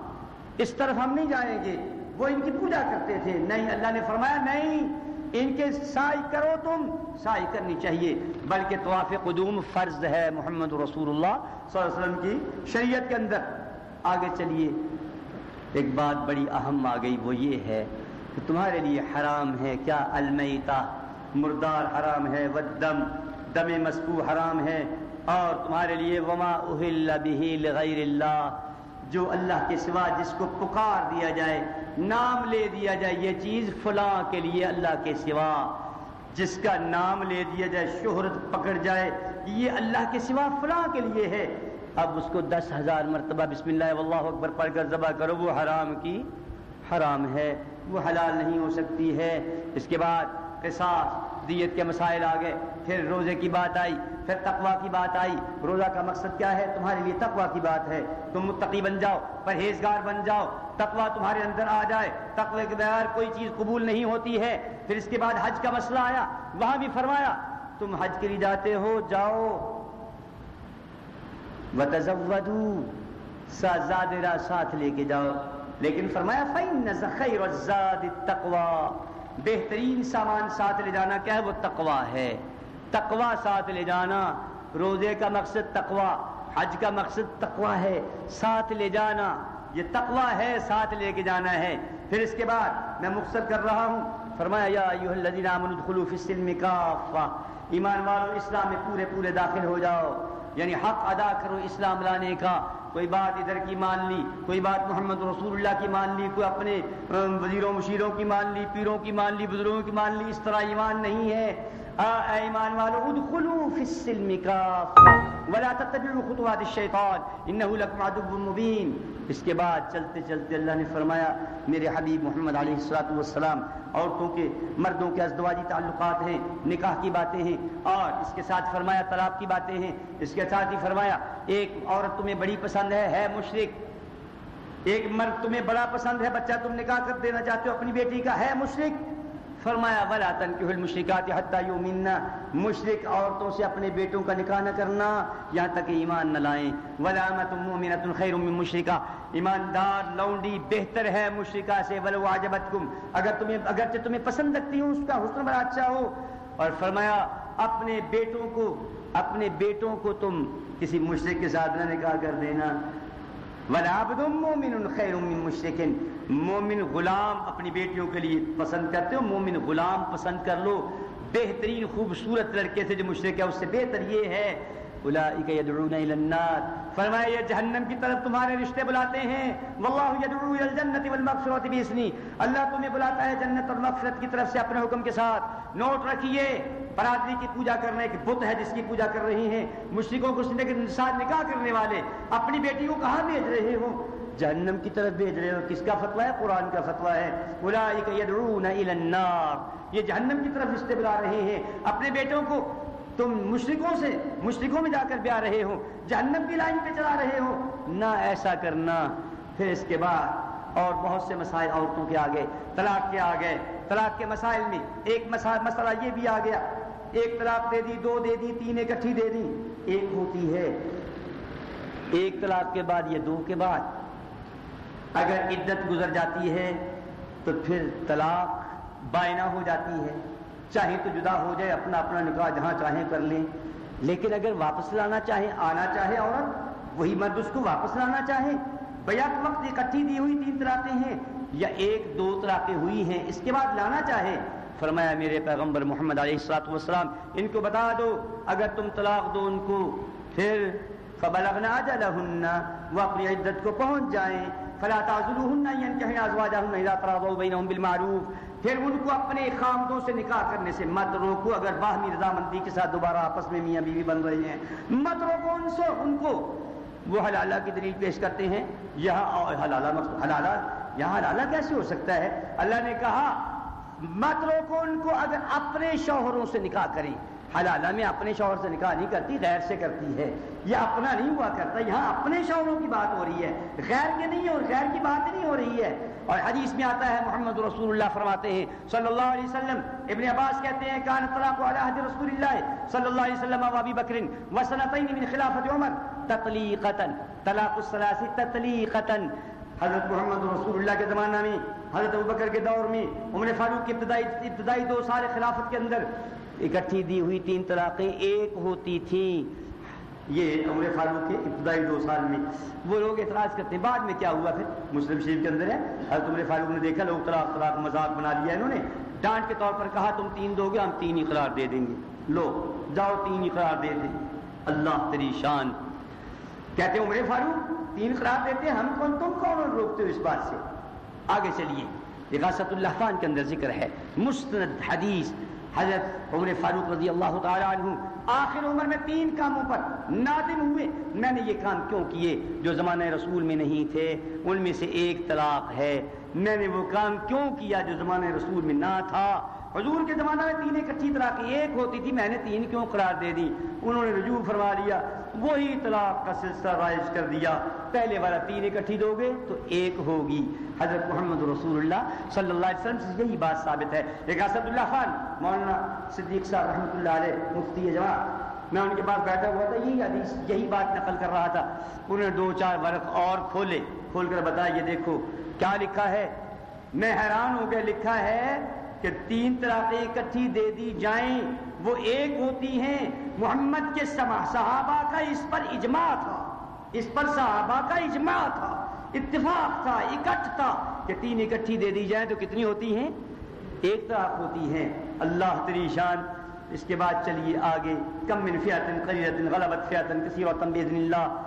اس طرف ہم نہیں جائیں گے۔ وہ ان کی پوجا کرتے تھے۔ نہیں، اللہ نے فرمایا، نہیں، ان کے سائی کرو تم سائی کرنی چاہیے۔ بلکہ طواف قدوم فرض ہے محمد رسول اللہ صلی اللہ علیہ وسلم کی شریعت کے اندر۔ آگے چلیے۔ ایک بات بڑی اہم آ گئی، وہ یہ ہے کہ تمہارے لیے حرام ہے کیا؟ المیتا مردار حرام ہے ودم دم مسکو حرام ہے، اور تمہارے لیے وما اہل به لغیر اللہ، جو اللہ کے سوا جس کو پکار دیا جائے، نام لے دیا جائے، یہ چیز فلاں کے لیے اللہ کے سوا۔ جس کا نام لے دیا جائے، شہرت پکڑ جائے، یہ اللہ کے سوا فلاں کے لیے ہے۔ اب اس کو دس ہزار مرتبہ بسم اللہ، واللہ اکبر پڑھ کر ذبح کرو، وہ حرام کی حرام ہے، وہ حلال نہیں ہو سکتی ہے۔ اس کے بعد قصاص دیت کے مسائل آ گئے پھر روزے کی بات آئی، پھر تقوا کی بات آئی۔ روزہ کا مقصد کیا ہے؟ تمہارے لیے تقوا کی بات ہے۔ تم متقی بن جاؤ، پرہیزگار بن جاؤ تقوا تمہارے اندر آ جائے۔ تقوی کے بغیر کوئی چیز قبول نہیں ہوتی ہے۔ پھر اس کے بعد حج کا مسئلہ آیا، وہاں بھی فرمایا، تم حج کے لیے جاتے ہو، جاؤ۔ وتزودوا سازادرا ساتھ لے کے جاؤ۔ لیکن فرمایا، فَإِنَّ خَيْرَ الزَّادِ التَّقْوَى۔ بہترین سامان ساتھ لے جانا کیا ہے؟ وہ تقوا ہے۔ تقوا ساتھ لے جانا، روزے کا مقصد تقوا حج کا مقصد تقوا ہے۔ ساتھ لے جانا، یہ تقوا ہے، ساتھ لے کے جانا ہے۔ پھر اس کے بعد میں مختصر کر رہا ہوں۔ فرمایا، یا ایوہ الذین آمنوا ادخلوا فی السلم کافہ۔ ایمان والو، اسلام میں پورے پورے داخل ہو جاؤ۔ یعنی حق ادا کرو اسلام لانے کا، کوئی بات ادھر کی مان لی، کوئی بات محمد رسول اللہ کی مان لی، کوئی اپنے وزیروں، مشیروں کی مان لی، پیروں کی مان لی، بزرگوں کی مان لی، اس طرح ایمان نہیں ہے۔ اے ایمان والو، ادخلوا فی السلم کافا ولا تتبعوا خطوات الشیطان انه لکم عدو مبین۔ اس کے بعد چلتے چلتے اللہ نے فرمایا، میرے حبیب محمد علیہ السلاۃ والسلام، عورتوں کے مردوں کے ازدواجی تعلقات ہیں، نکاح کی باتیں ہیں، اور اس کے ساتھ فرمایا، طلاق کی باتیں ہیں۔ اس کے ساتھ ہی فرمایا، ایک عورت تمہیں بڑی پسند ہے ہے مشرق ایک مرد تمہیں بڑا پسند ہے، بچہ تم نکاح کر دینا چاہتے ہو اپنی بیٹی کا، ہے مشرق فرمایا، ولا تنکحوا المشرکات حتی یؤمنن مشرک عورتوں سے اپنے بیٹوں کا نکاح نہ کرنا، یہاں تک ایمان نہ لائیں۔ ولا امۃ مؤمنۃ خیر من مشرکہ ایماندار، لونڈی، بہتر ہے مشرکہ سے، ولو عجبتکم اگر تمہیں، اگرچہ تمہیں پسند لگتی ہوں اس کا حسن بڑا اچھا ہو۔ اور فرمایا، اپنے بیٹوں کو، اپنے بیٹوں کو تم کسی مشرک کے ساتھ نہ نکاح کر دینا۔ ولابد مومن خیر من مشرکن مومن غلام اپنی بیٹیوں کے لیے پسند کرتے ہو، مومن غلام پسند کر لو۔ بہترین خوبصورت لڑکے سے جو مشرق ہے، اس سے بہتر یہ ہے یدعون النار۔ فرمایا، یہ جہنم کی طرف تمہارے رشتے بلاتے ہیں۔ واللہ یدعو الجنت اللہ تمہیں بلاتا ہے جنت اور مغفرت کی طرف سے اپنے حکم کے ساتھ۔ نوٹ رکھیے، برادری کی پوجا کرنے ایک بت ہے جس کی پوجا کر رہی ہیں۔ مشرکوں کو ساتھ نکاح کرنے والے اپنی بیٹی کو کہاں بھیج رہے ہو جہنم کی طرف بھیج رہے ہو؟ کس کا فتویٰ ہے؟ قرآن کا فتویٰ ہے۔ اولئک یدعون الی النار۔ یہ جہنم کی طرف رشتے بلا رہے ہیں۔ اپنے بیٹوں کو تم مشرکوں سے، مشرکوں میں جا کر بھی رہے ہو۔ جہنم کی لائن پہ چلا رہے ہو۔ نہ ایسا کرنا۔ پھر اس کے بعد اور بہت سے مسائل عورتوں کے آگے، طلاق کے آگے، طلاق کے مسائل میں ایک مسئلہ یہ بھی آ گیا۔ ایک طلاق دے دی، دو دے دی، تین اکٹھی دے دی۔ ایک ہوتی ہے۔ ایک طلاق کے بعد یہ دو کے بعد۔ اگر عدت گزر جاتی ہے تو پھر طلاق بائنا ہو جاتی ہے۔ چاہے تو جدا ہو جائے، اپنا اپنا نکاح جہاں چاہیں کر لیں۔ لیکن اگر واپس لانا چاہے آنا چاہے عورت، وہی مرد اس کو واپس لانا چاہے۔ بیک وقت اکٹھی دی ہوئی تین طلاقیں ہیں یا ایک دو طلاقیں ہوئی ہیں، اس کے بعد لانا چاہے۔ فرمایا، میرے پیغمبر محمد علیہ السلاط والسلام، ان کو بتا دو، اگر تم طلاق دو ان کو، پھر فبلغنا اجلہن، وہ اپنی عدت کو پہنچ جائیں۔ فلا تعذلوهن ينكحن ازواجهن اذا تراضوا بينهم بالمعروف. پھر ان کو اپنے خامدوں سے نکاح کرنے سے مت روکو، اگر باہمی رضامندی کے ساتھ دوبارہ آپس میں میاں بیوی بن رہے ہیں۔ مت روکو ان سے، ان کو۔ وہ حلالہ کی دلیل پیش کرتے ہیں۔ یہاں حلالہ حلالہ، یہاں حلالہ کیسے ہو سکتا ہے؟ اللہ نے کہا، مت روکو ان کو اگر اپنے شوہروں سے نکاح کریں۔ حلالہ میں اپنے شوہر سے نکاح نہیں کرتی، غیر سے کرتی ہے۔ یہ اپنا نہیں ہوا کرتا، یہاں اپنے شوہروں کی بات ہو رہی ہے۔ غیر کے نہیں اور غیر کی بات نہیں ہو رہی ہے۔ اور حدیث میں آتا ہے، محمد رسول اللہ فرماتے ہیں، صلی اللہ علیہ وسلم، ابن عباس کہتے ہیں، کان طلاق علی عہد رسول اللہ، صلی اللہ علیہ وسلم و ابی بکر و سنتین من خلافت عمر، تطلیقتا، طلاق الثلاث تطلیقتا۔ حضرت محمد رسول اللہ کے زمانہ میں، حضرت ابوبکر کے دور میں، عمر فاروق کی ابتدائی ابتدائی دو سال خلافت کے اندر اکٹھی دی ہوئی تین طلاقیں ایک ہوتی تھیں یہ عمر فاروق کے ابتدائی دو سال میں۔ وہ لوگ اعتراض کرتے ہیں بعد میں کیا ہوا پھر؟ مسلم شریف کے اندر ہے۔ حضرت عمر فاروق نے دیکھا لوگ طلاق طلاق مذاق بنا لیا انہوں نے۔ ڈانٹ کے طور پر کہا تم تین دو گے ہم تین ہی قرار دے دیں گے۔ لو جاؤ تین ہی قرار دے دیں۔ اللہ تری شان۔ کہتے عمر فاروق تین قرار دیتے ہم کون تم کون روکتے ہو اس بات سے؟ آگے چلیے۔ اغاثت اللہ خان کے اندر ذکر ہے۔ مستند حدیث حضرت عمر فاروق رضی اللہ تعالیٰ عنہ، آخر عمر میں تین کاموں پر نادم ہوئے۔ میں نے یہ کام کیوں کیے؟ جو زمانہ رسول میں نہیں تھے، ان میں سے ایک طلاق ہے۔ میں نے وہ کام کیوں کیا جو زمانہ رسول میں نہ تھا؟ حضور کے زمانہ میں تین اکٹھی طلاق ایک ہوتی تھی، میں نے تین کیوں قرار دے دی؟ انہوں نے رجوع فرما لیا، وہی طلاق کا سلسلہ رائج کر دیا۔ پہلے والا تین اکٹھی دو گے تو ایک ہوگی۔ حضرت محمد رسول اللہ صلی اللہ علیہ وسلم سے یہی بات ثابت ہے۔ ایک اسد اللہ خان، مولانا صدیق صاحب رحمۃ اللہ علیہ، مفتی جواب میں ان کے پاس بیٹھا ہوا تھا، یہی حدیث، یہی بات نقل کر رہا تھا۔ انہوں نے دو چار ورق اور کھولے، کھول کر بتایا، یہ دیکھو، کیا لکھا ہے؟ میں حیران ہو گیا، لکھا ہے کہ تین طلاقیں اکٹھی دے دی جائیں، وہ ایک ہوتی ہیں محمد کے صحابہ کا اس پر اجماع تھا۔ اس پر صحابہ کا اجماع تھا۔ اتفاق تھا، اکٹھ تھا کہ تین اکٹھی دے دی جائیں تو کتنی ہوتی ہیں؟ ایک طلاق ہوتی ہیں اللہ تری شان۔ اس کے بعد چلیے آگے۔ کم من فیاتن قلیلتن، غلبت فیاتن کسی اور اللہ۔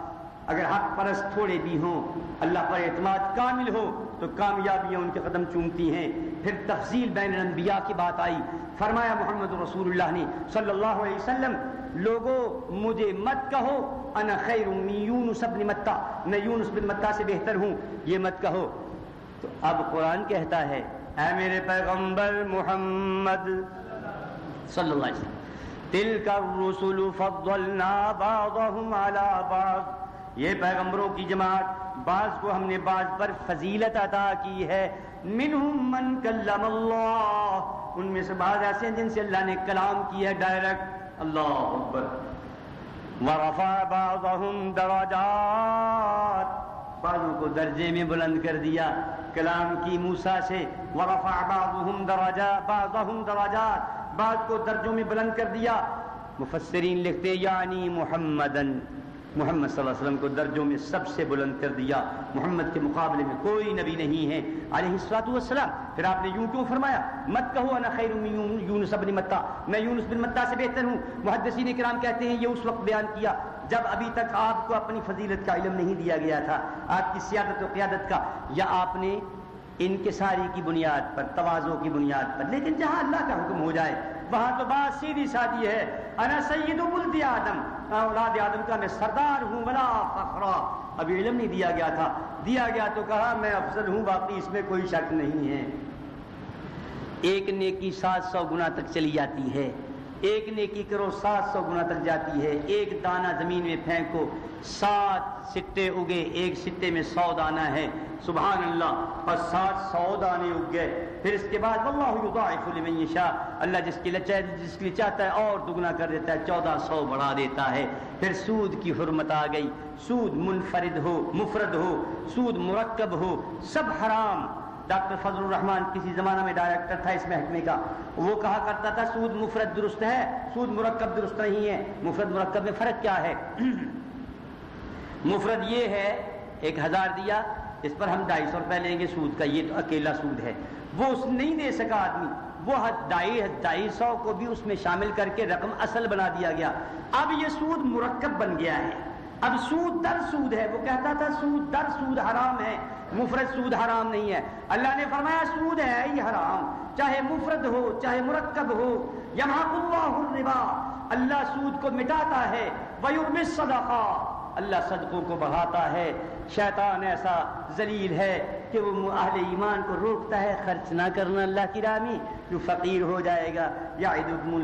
اگر حق پرست تھوڑے بھی ہوں، اللہ پر اعتماد کامل ہو، تو کامیابیاں ان کے قدم چومتی ہیں۔ پھر تفصیل بین الانبیاء کی بات آئی۔ فرمایا محمد رسول اللہ نے، صلی اللہ علیہ وسلم، لوگو، مجھے مت کہو، انا خیر من یونس بن متا میں یونس بن متا سے بہتر ہوں، یہ مت کہو۔ تو اب قرآن کہتا ہے، اے میرے پیغمبر محمد، صلی اللہ علیہ وسلم، تلک الرسل فضلنا بعضهم على بعض۔ یہ پیغمبروں کی جماعت بعض کو ہم نے بعض پر فضیلت عطا کی ہے۔ منہم من کلم اللہ۔ ان میں سے بعض ایسے ہیں جن سے اللہ نے کلام کیا ہے ڈائریکٹ۔ اللہ اکبر۔ ورفع بعضهم درجات۔ بعضوں کو درجے میں بلند کر دیا۔ کلام کی موسا سے ورفع بعضهم درجات بعضهم درجات۔ بعض کو درجوں میں بلند کر دیا۔ مفسرین لکھتے یعنی محمدن۔ محمد صلی اللہ علیہ وسلم کو درجوں میں سب سے بلند کر دیا۔ محمد کے مقابلے میں کوئی نبی نہیں ہے۔ علیہ السلاۃ والسلام، پھر آپ نے یوں کیوں فرمایا؟ مت کہو انا خیر یونس بن متا۔ میں یونس بن متا سے بہتر ہوں۔ محدثین کرام کہتے ہیں یہ اس وقت بیان کیا جب ابھی تک آپ کو اپنی فضیلت کا علم نہیں دیا گیا تھا۔ آپ کی سیادت و قیادت کا۔ یا آپ نے ان کے ساری کی بنیاد پر، توازوں کی بنیاد پر۔ لیکن جہاں اللہ کا حکم ہو جائے، وہاں تو بات سیدھی سادی ہے۔ انا سید ولد آدم اولاد آدم کا میں سردار ہوں بلا فخرا ابھی علم نہیں دیا گیا تھا۔ دیا گیا تو کہا، میں افضل ہوں، باقی اس میں کوئی شک نہیں ہے۔ ایک نیکی سات سو گنا تک چلی جاتی ہے۔ ایک نیکی کرو، سات سو گنا تک جاتی ہے۔ ایک دانہ زمین میں پھینکو، سات سٹے اگے، ایک سٹے میں سو دانہ ہے۔ سبحان اللہ اور سات سو دانے اگ گئے۔ پھر اس کے بعد اللہ یضاعف لمن یشاء۔ اللہ جس کے لیے جس کے لیے چاہتا ہے اور دگنا کر دیتا ہے، چودہ سو بڑھا دیتا ہے۔ پھر سود کی حرمت آ گئی۔ سود منفرد ہو، مفرد ہو، سود مرکب ہو۔ سب حرام۔ ڈاکٹر فضل الرحمان کسی زمانہ میں ڈائریکٹر تھا اس محکمے کا۔ وہ کہا کرتا تھا، سود مفرد درست ہے، سود مرکب درست نہیں ہے۔ مفرد مرکب میں فرق کیا ہے؟ مفرد یہ ہے، ایک ہزار دیا اس پر ہم ڈھائی سو روپئے لیں گے سود کا، یہ تو اکیلا سود ہے۔ وہ اس نہیں دے سکا آدمی۔ وہ ڈھائی ڈھائی سو کو بھی اس میں شامل کر کے رقم اصل بنا دیا گیا۔ اب یہ سود مرکب بن گیا ہے۔ اب سود در سود ہے۔ وہ کہتا تھا، سود در سود حرام ہے۔ مفرد سود حرام نہیں ہے۔ اللہ نے فرمایا، سود ہے، یہ حرام۔ چاہے مفرد ہو، چاہے مرکب ہو۔ یہاں اللہ الربا۔ اللہ سود کو مٹاتا ہے۔ ویرم صدقہ۔ اللہ صدقوں کو بڑھاتا ہے۔ شیطان ایسا ذلیل ہے کہ وہ اہل ایمان کو روکتا ہے، خرچ نہ کرنا اللہ کی رامی جو فقیر ہو جائے گا یا عید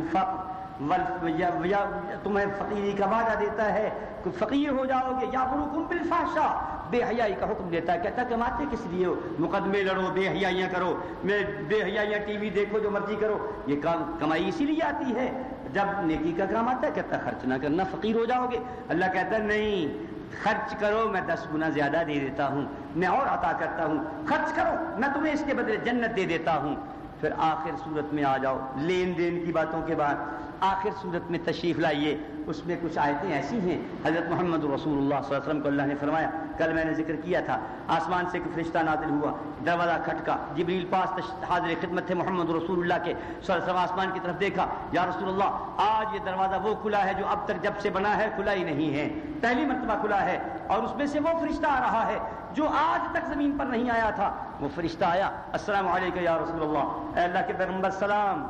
یا تمہیں فقیری کا وعدہ دیتا ہے کہ فقیر ہو جاؤ گے۔ یا برکم بالفاشا بے حیائی کا حکم دیتا ہے۔ کہتا کماتے کس لیے ہو؟ مقدمے لڑو، بے حیائیاں کرو۔ میں بے حیائیاں ٹی وی دیکھو جو مرضی کرو۔ یہ کام کمائی اسی لیے آتی ہے۔ جب نیکی کا کام آتا ہے، کہتا خرچ نہ کرنا، فقیر ہو جاؤ گے۔ اللہ کہتا ہے نہیں خرچ کرو، میں دس گنا زیادہ دے دیتا ہوں، میں اور عطا کرتا ہوں، خرچ کرو، میں تمہیں اس کے بدلے جنت دے دیتا ہوں۔ پھر آخر صورت میں آ جاؤ، لین دین کی باتوں کے بعد آخر صورت میں تشریف لائیے۔ اس میں کچھ آیتیں ایسی ہیں، حضرت محمد رسول اللہ صلی اللہ علیہ وسلم کو اللہ نے فرمایا کل میں نے ذکر کیا تھا، آسمان سے ایک فرشتہ نازل ہوا، دروازہ کھٹکا، جبریل پاس حاضر خدمت تھے محمد رسول اللہ کے صلی اللہ علیہ وسلم آسمان کی طرف دیکھا، یا رسول اللہ، آج یہ دروازہ وہ کھلا ہے جو اب تک جب سے بنا ہے، کھلا ہی نہیں ہے۔ پہلی مرتبہ کھلا ہے اور اس میں سے وہ فرشتہ آ رہا ہے جو آج تک زمین پر نہیں آیا تھا۔ وہ فرشتہ آیا، السلام علیکم یا رسول اللہ، اے اللہ کے پیغمبر سلام،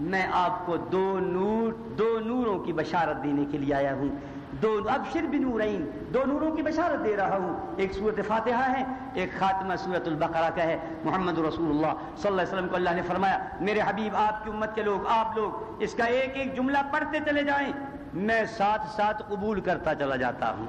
میں آپ کو دو نور، دو نوروں کی بشارت دینے کے لیے آیا ہوں۔ دو ابشر بنورین، دو نوروں کی بشارت دے رہا ہوں۔ ایک صورت فاتحہ ہے، ایک خاتمہ صورت البقرہ کا ہے۔ محمد رسول اللہ صلی اللہ علیہ وسلم کو اللہ نے فرمایا، میرے حبیب، آپ کی امت کے لوگ، آپ لوگ، اس کا ایک ایک جملہ پڑھتے چلے جائیں۔ میں ساتھ ساتھ قبول کرتا چلا جاتا ہوں۔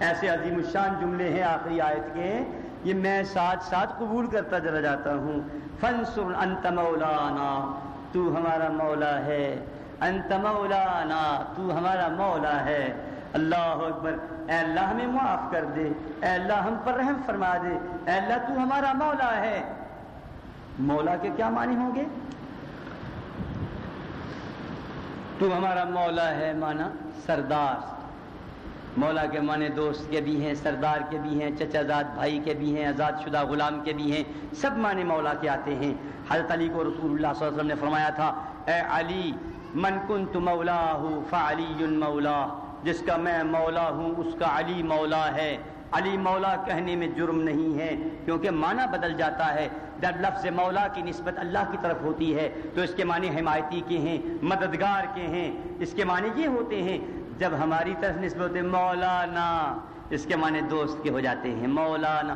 ایسے عظیم الشان جملے ہیں آخری آیت کے۔ یہ میں ساتھ ساتھ قبول کرتا چلا جاتا ہوں۔ فنسر انت مولانا، تو ہمارا مولا ہے۔ انت مولانا، تو ہمارا مولا ہے۔ اللہ اکبر، اے اللہ ہمیں معاف کر دے، اے اللہ ہم پر رحم فرما دے، اے اللہ تو ہمارا مولا ہے۔ مولا کے کیا معنی ہوں گے؟ تو ہمارا مولا ہے مانا سردار۔ مولا کے معنی دوست کے بھی ہیں، سردار کے بھی ہیں، چچا زاد بھائی کے بھی ہیں، آزاد شدہ غلام کے بھی ہیں، سب معنی مولا کے آتے ہیں۔ حضرت علی کو رسول اللہ صلی اللہ علیہ وسلم نے فرمایا تھا، اے علی، من کنت مولا فعلی مولا۔ جس کا میں مولا ہوں، اس کا علی مولا ہے۔ علی مولا کہنے میں جرم نہیں ہے، کیونکہ معنی بدل جاتا ہے۔ جب لفظ مولا کی نسبت اللہ کی طرف ہوتی ہے۔ تو اس کے معنی حمایتی کے ہیں، مددگار کے ہیں۔ اس کے معنی یہ ہوتے ہیں، جب ہماری طرف نسبت ہوتے مولانا، اس کے معنی دوست کے ہو جاتے ہیں، مولانا۔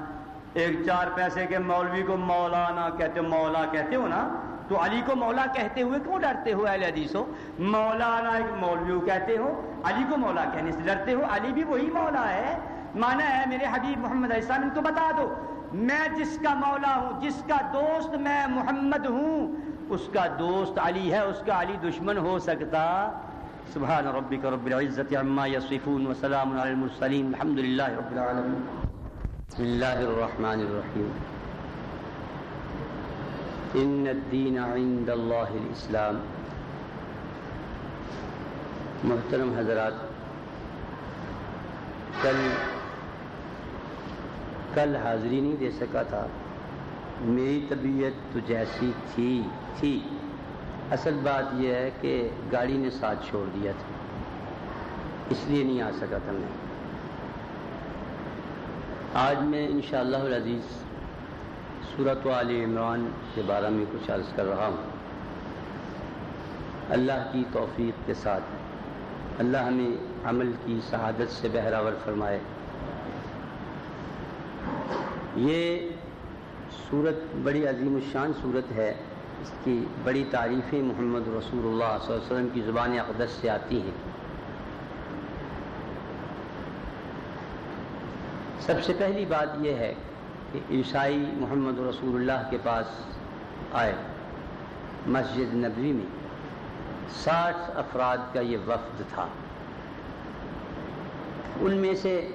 ایک چار پیسے کے مولوی کو مولانا کہتے مولا کہتے ہو نا؟ تو علی کو مولا کہتے ہوئے کیوں ڈرتے ہو اہل حدیث ہو مولانا ایک مولوی کہتے ہو، علی کو مولا کہنے سے ڈرتے ہو، علی بھی وہی مولا ہے۔ مانا ہے میرے حبیب محمد علیہ السلام، ان کو بتا دو، میں جس کا مولا ہوں، جس کا دوست میں محمد ہوں، اس کا دوست علی ہے، اس کا علی دشمن ہو سکتا۔ سبحان ربک رب العزت عما یصفون وسلام علی المرسلین، الحمدللہ رب العالمین۔ بسم اللہ الرحمن الرحیم۔ ان الدین عند اللہ الاسلام محترم حضرات، کل کل حاضری نہیں دے سکا تھا۔ میری طبیعت تو جیسی تھی تھی۔ اصل بات یہ ہے کہ گاڑی نے ساتھ چھوڑ دیا تھا۔ اس لیے نہیں آ سکا تھا میں۔ آج میں انشاءاللہ العزیز صورت عال عمران کے بارے میں کچھ عرض کر رہا ہوں۔ اللہ کی توفیق کے ساتھ اللہ ہمیں عمل کی شہادت سے بہراور فرمائے۔ یہ صورت بڑی عظیم الشان صورت ہے۔ اس کی بڑی تعریفیں محمد رسول اللہ صلی اللہ علیہ وسلم کی زبان اقدس سے آتی ہیں۔ سب سے پہلی بات یہ ہے عیسائی محمد رسول اللہ کے پاس آئے مسجد نبوی میں۔ ساٹھ افراد کا یہ وفد تھا۔ ان میں سے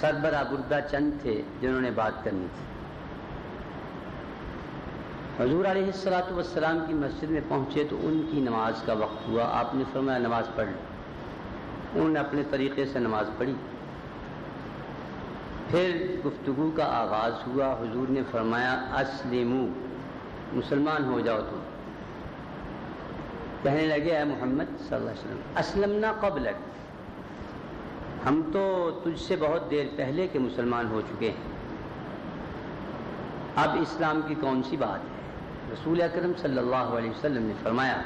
سربراہ بردہ چند تھے جنہوں نے بات کرنی تھی۔ حضور علیہ السلاۃ والسلام کی مسجد میں پہنچے تو ان کی نماز کا وقت ہوا۔ آپ نے فرمایا نماز پڑھ لی انہوں نے اپنے طریقے سے نماز پڑھی۔ پھر گفتگو کا آغاز ہوا۔ حضور نے فرمایا اسلم مسلمان ہو جاؤ تم۔ کہنے لگے، اے محمد صلی اللہ علیہ وسلم، اسلمنا قبل ہم تو تجھ سے بہت دیر پہلے کے مسلمان ہو چکے ہیں۔ اب اسلام کی کون سی بات ہے؟ رسول اکرم صلی اللہ علیہ وسلم نے فرمایا،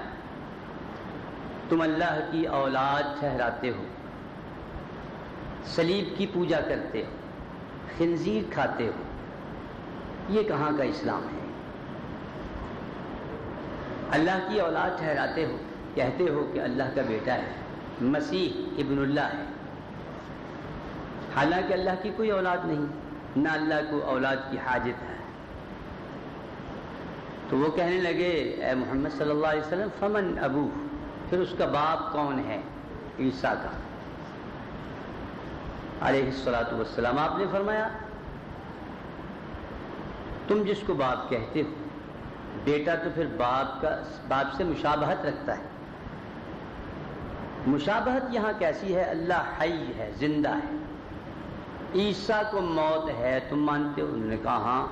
تم اللہ کی اولاد ٹھہراتے ہو سلیب کی پوجا کرتے ہو۔ خنزیر کھاتے ہو۔ یہ کہاں کا اسلام ہے؟ اللہ کی اولاد ٹھہراتے ہو، کہتے ہو کہ اللہ کا بیٹا ہے، مسیح ابن اللہ ہے۔ حالانکہ اللہ کی کوئی اولاد نہیں، نہ اللہ کو اولاد کی حاجت ہے۔ تو وہ کہنے لگے، اے محمد صلی اللہ علیہ وسلم، فمن ابو پھر اس کا باپ کون ہے؟ عیسیٰ کا۔ علیہ السلاۃ والسلام، آپ نے فرمایا، تم جس کو باپ کہتے ہو، بیٹا تو پھر باپ کا، باپ سے مشابہت رکھتا ہے۔ مشابہت یہاں کیسی ہے؟ اللہ حی ہے، زندہ ہے۔ عیسیٰ کو موت ہے، تم مانتے ہو؟ انہوں نے کہا ہاں۔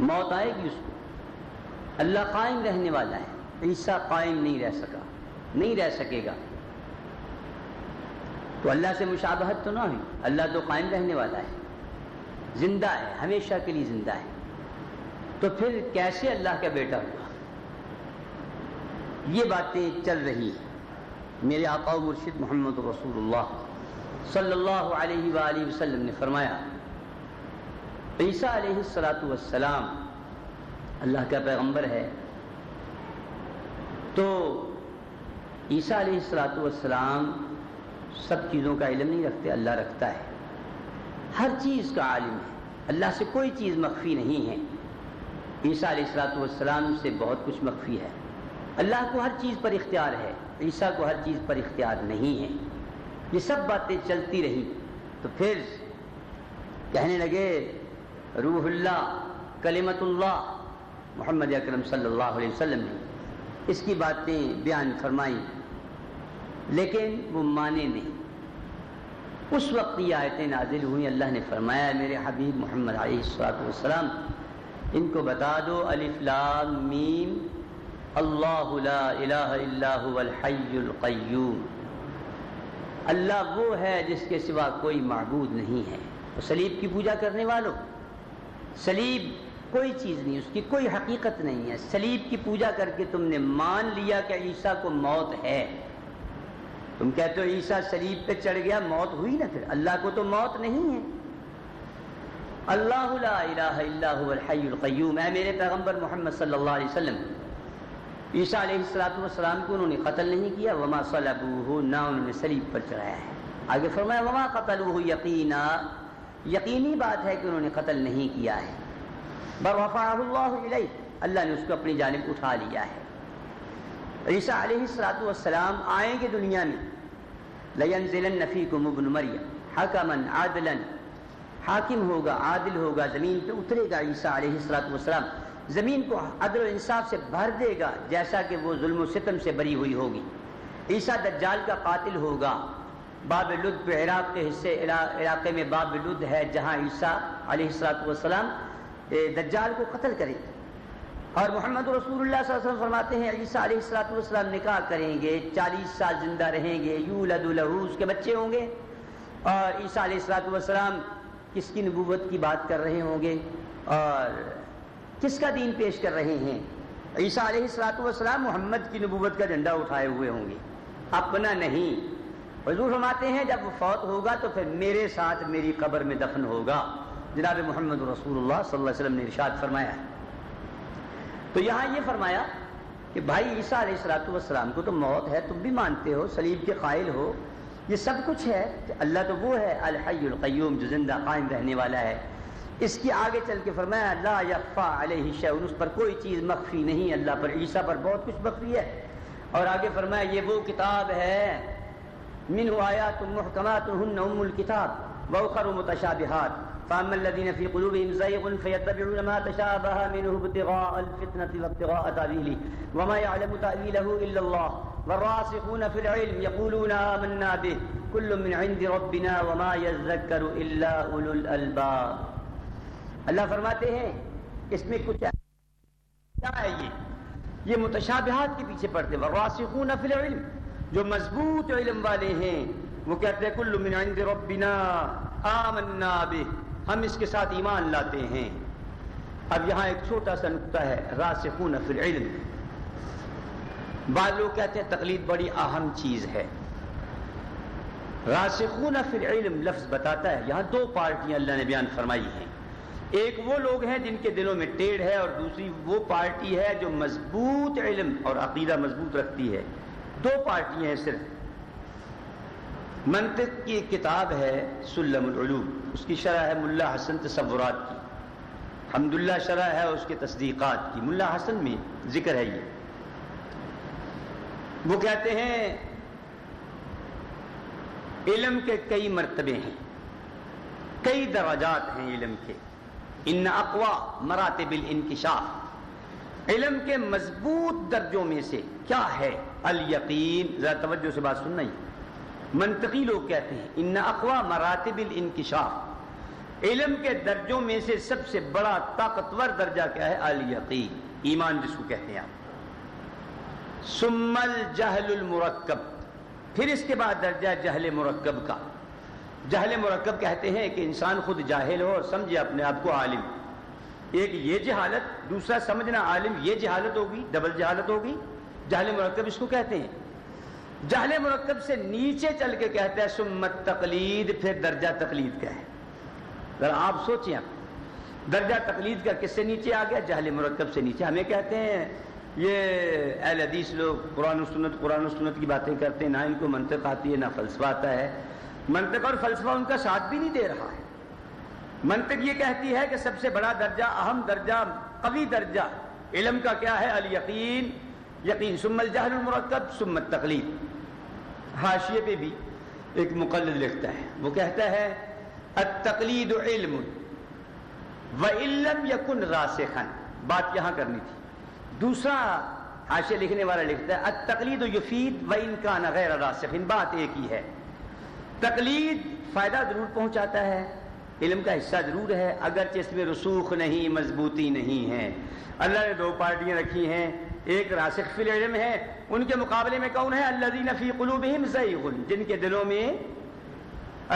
موت آئے گی اس کو۔ اللہ قائم رہنے والا ہے۔ عیسیٰ قائم نہیں رہ سکا، نہیں رہ سکے گا۔ تو اللہ سے مشابہت تو نہ ہوئی۔ اللہ تو قائم رہنے والا ہے۔ زندہ ہے، ہمیشہ کے لیے زندہ ہے۔ تو پھر کیسے اللہ کا بیٹا ہوا؟ یہ باتیں چل رہی ہیں۔ میرے آقا و مرشد محمد رسول اللہ صلی اللہ علیہ وآلہ وسلم نے فرمایا، عیسیٰ علیہ السلاۃ والسلام اللہ کا پیغمبر ہے۔ تو عیسیٰ علیہ السلاۃ والسلام سب چیزوں کا علم نہیں رکھتے، اللہ رکھتا ہے۔ ہر چیز کا عالم ہے۔ اللہ سے کوئی چیز مخفی نہیں ہے۔ عیسیٰ علیہ السلاۃ والسلام سے بہت کچھ مخفی ہے۔ اللہ کو ہر چیز پر اختیار ہے، عیسیٰ کو ہر چیز پر اختیار نہیں ہے۔ یہ سب باتیں چلتی رہی تو پھر کہنے لگے، روح اللہ کلمت اللہ، محمد اکرم صلی اللہ علیہ وسلم نے اس کی باتیں بیان فرمائیں۔ لیکن وہ مانے نہیں۔ اس وقت یہ آیتیں نازل ہوئی اللہ نے فرمایا میرے حبیب محمد علیہ السلاۃ والسلام، ان کو بتا دو، الف لام میم، اللہ لا الہ الا هو الحی القیوم۔ اللہ وہ ہے جس کے سوا کوئی معبود نہیں ہے۔ تو سلیب کی پوجا کرنے والوں۔ سلیب کوئی چیز نہیں، اس کی کوئی حقیقت نہیں ہے۔ سلیب کی پوجا کر کے تم نے مان لیا کہ عیسیٰ کو موت ہے۔ تم کہتے ہو عیسیٰ سلیب پہ چڑھ گیا، موت ہوئی نا پھر؟ اللہ کو تو موت نہیں ہے۔ اللہ لا الہ الا هو الحی القیوم۔ اے میرے پیغمبر محمد صلی اللہ علیہ وسلم، عیسیٰ علیہ السلاۃ والسلام کو انہوں نے قتل نہیں کیا، وما صلبوہ نہ انہوں نے سلیب پر چڑھایا ہے۔ آگے فرمایا، وما قتلوہ یقینا۔ یقینی بات ہے کہ انہوں نے قتل نہیں کیا ہے۔ برفعہ اللہ علیہ اللہ نے اس کو اپنی جانب اٹھا لیا ہے۔ عیسیٰ علیہ السلاۃ والسلام آئیں گے دنیا میں۔ لینزلن فیکم ابن مریم حکما عادلا حاکم ہوگا، عادل ہوگا، زمین پہ اترے گا عیسیٰ علیہ السلاۃ والسلام۔ زمین کو عدل و انصاف سے بھر دے گا، جیسا کہ وہ ظلم و ستم سے بری ہوئی ہوگی۔ عیسیٰ دجال کا قاتل ہوگا۔ باب لد پہ عراق کے حصے، علاقے میں باب لد ہے، جہاں عیسیٰ علیہ السلاۃ والسلام دجال کو قتل کرے۔ اور محمد رسول اللہ صلی اللہ علیہ وسلم فرماتے ہیں، عیسیٰ علیہ السلاۃ والسلام نکاح کریں گے، چالیس سال زندہ رہیں گے یو لہو اس کے بچے ہوں گے۔ اور عیسیٰ علیہ السلاۃ والسلام کس کی نبوت کی بات کر رہے ہوں گے؟ اور کس کا دین پیش کر رہے ہیں؟ عیسیٰ علیہ السلاۃ والسلام محمد کی نبوت کا جھنڈا اٹھائے ہوئے ہوں گے۔ اپنا نہیں۔ حضور فرماتے ہیں، جب وہ فوت ہوگا تو پھر میرے ساتھ میری قبر میں دفن ہوگا۔ جناب محمد رسول اللہ صلی اللہ علیہ وسلم نے ارشاد فرمایا ہے۔ تو یہاں یہ فرمایا کہ بھائی عیسیٰ علیہ السلاۃ والسلام کو تو موت ہے، تم بھی مانتے ہو سلیب کے قائل ہو۔ یہ سب کچھ ہے کہ اللہ تو وہ ہے، الحی القیوم جو زندہ قائم رہنے والا ہے۔ اس کی آگے چل کے فرمایا اللہ یقفا علیہ شعن اس پر کوئی چیز مخفی نہیں، اللہ پر، عیسیٰ پر بہت کچھ مخفی ہے۔ اور آگے فرمایا، یہ وہ کتاب ہے من آیات محکمات ہن ام الکتاب وخر متشابہات۔ فاما الذين في قلوبهم زيغ فيتبعون ما تشابه منه ابتغاء الفتنة وابتغاء تأويله وما يعلم تأويله إلا الله والراسخون في العلم يقولون آمنا به كل من عند ربنا وما يذكر إلا أولو الألباب اللہ فرماتے ہیں، اس میں کچھ کیا ہے یہ؟ یہ متشابہات کے پیچھے پڑتے ہیں۔ والراسخون فی العلم، جو مضبوط علم والے ہیں، وہ کہتے ہیں، کل من عند ربنا آمنا به ہم اس کے ساتھ ایمان لاتے ہیں۔ اب یہاں ایک چھوٹا سا نقطہ ہے، راسخون فی العلم۔ بعض لوگ کہتے ہیں تقلید بڑی اہم چیز ہے۔ راسخون فی العلم لفظ بتاتا ہے، یہاں دو پارٹیاں اللہ نے بیان فرمائی ہیں۔ ایک وہ لوگ ہیں جن کے دلوں میں ٹیڑھ ہے اور دوسری وہ پارٹی ہے جو مضبوط علم اور عقیدہ مضبوط رکھتی ہے۔ دو پارٹیاں ہیں صرف۔ منطق کی ایک کتاب ہے سلم العلوم، اس کی شرح ہے ملا حسن تصورات کی۔ حمداللہ شرح ہے اس کے تصدیقات کی۔ ملا حسن میں ذکر ہے یہ۔ وہ کہتے ہیں، علم کے کئی مرتبے ہیں۔ کئی درجات ہیں علم کے۔ ان اقوا مراتب الانکشاف۔ علم کے مضبوط درجوں میں سے کیا ہے؟ الیقین۔ ذرا توجہ سے بات سننا ہی منطقی لوگ کہتے ہیں، ان اقوا مراتب الانکشاف۔ علم کے درجوں میں سے سب سے بڑا طاقتور درجہ کیا ہے؟ الیقین ایمان جس کو کہتے ہیں آپ۔ سمل جہل المرکب۔ پھر اس کے بعد درجہ جہل مرکب کا۔ جہل مرکب کہتے ہیں کہ انسان خود جاہل ہو اور سمجھے اپنے آپ کو عالم۔ ایک یہ جہالت، دوسرا سمجھنا عالم، یہ جہالت ہوگی، ڈبل جہالت ہوگی۔ جہل مرکب اس کو کہتے ہیں۔ جہل مرکب سے نیچے چل کے کہتے ہیں سمت تقلید، پھر درجہ تقلید کا ہے۔ ذرا آپ سوچیں درجہ تقلید کا کس سے نیچے آ گیا؟ جہل مرکب سے نیچے۔ ہمیں کہتے ہیں، یہ اہل حدیث لوگ قرآن و سنت، قرآن و سنت کی باتیں کرتے ہیں، نہ ان کو منطق آتی ہے، نہ فلسفہ آتا ہے۔ منطق اور فلسفہ ان کا ساتھ بھی نہیں دے رہا ہے۔ منطق یہ کہتی ہے کہ سب سے بڑا درجہ، اہم درجہ، قوی درجہ علم کا کیا ہے؟ الیقین۔ یقین، ثم الجہل المرکب ثم التقلید. حاشیے پہ بھی ایک مقلد لکھتا ہے، وہ کہتا ہے، التقلید علم وَإِلَّمْ يَكُنْ رَاسِخًا. بات یہاں کرنی تھی۔ دوسرا حاشیہ لکھنے والا لکھتا ہے، التقلید یفید وَإِن كَانَ غَيْرَ رَاسِخٍ بات ایک ہی ہے۔ تقلید فائدہ ضرور پہنچاتا ہے، علم کا حصہ ضرور ہے، اگرچہ اس میں رسوخ نہیں، مضبوطی نہیں ہے۔ اللہ نے دو پارٹیاں رکھی ہیں ایک راسخ فی العلم ہے، ان کے مقابلے میں کون ہے؟ اللہ فی قلوبہم زیغ، جن کے دلوں میں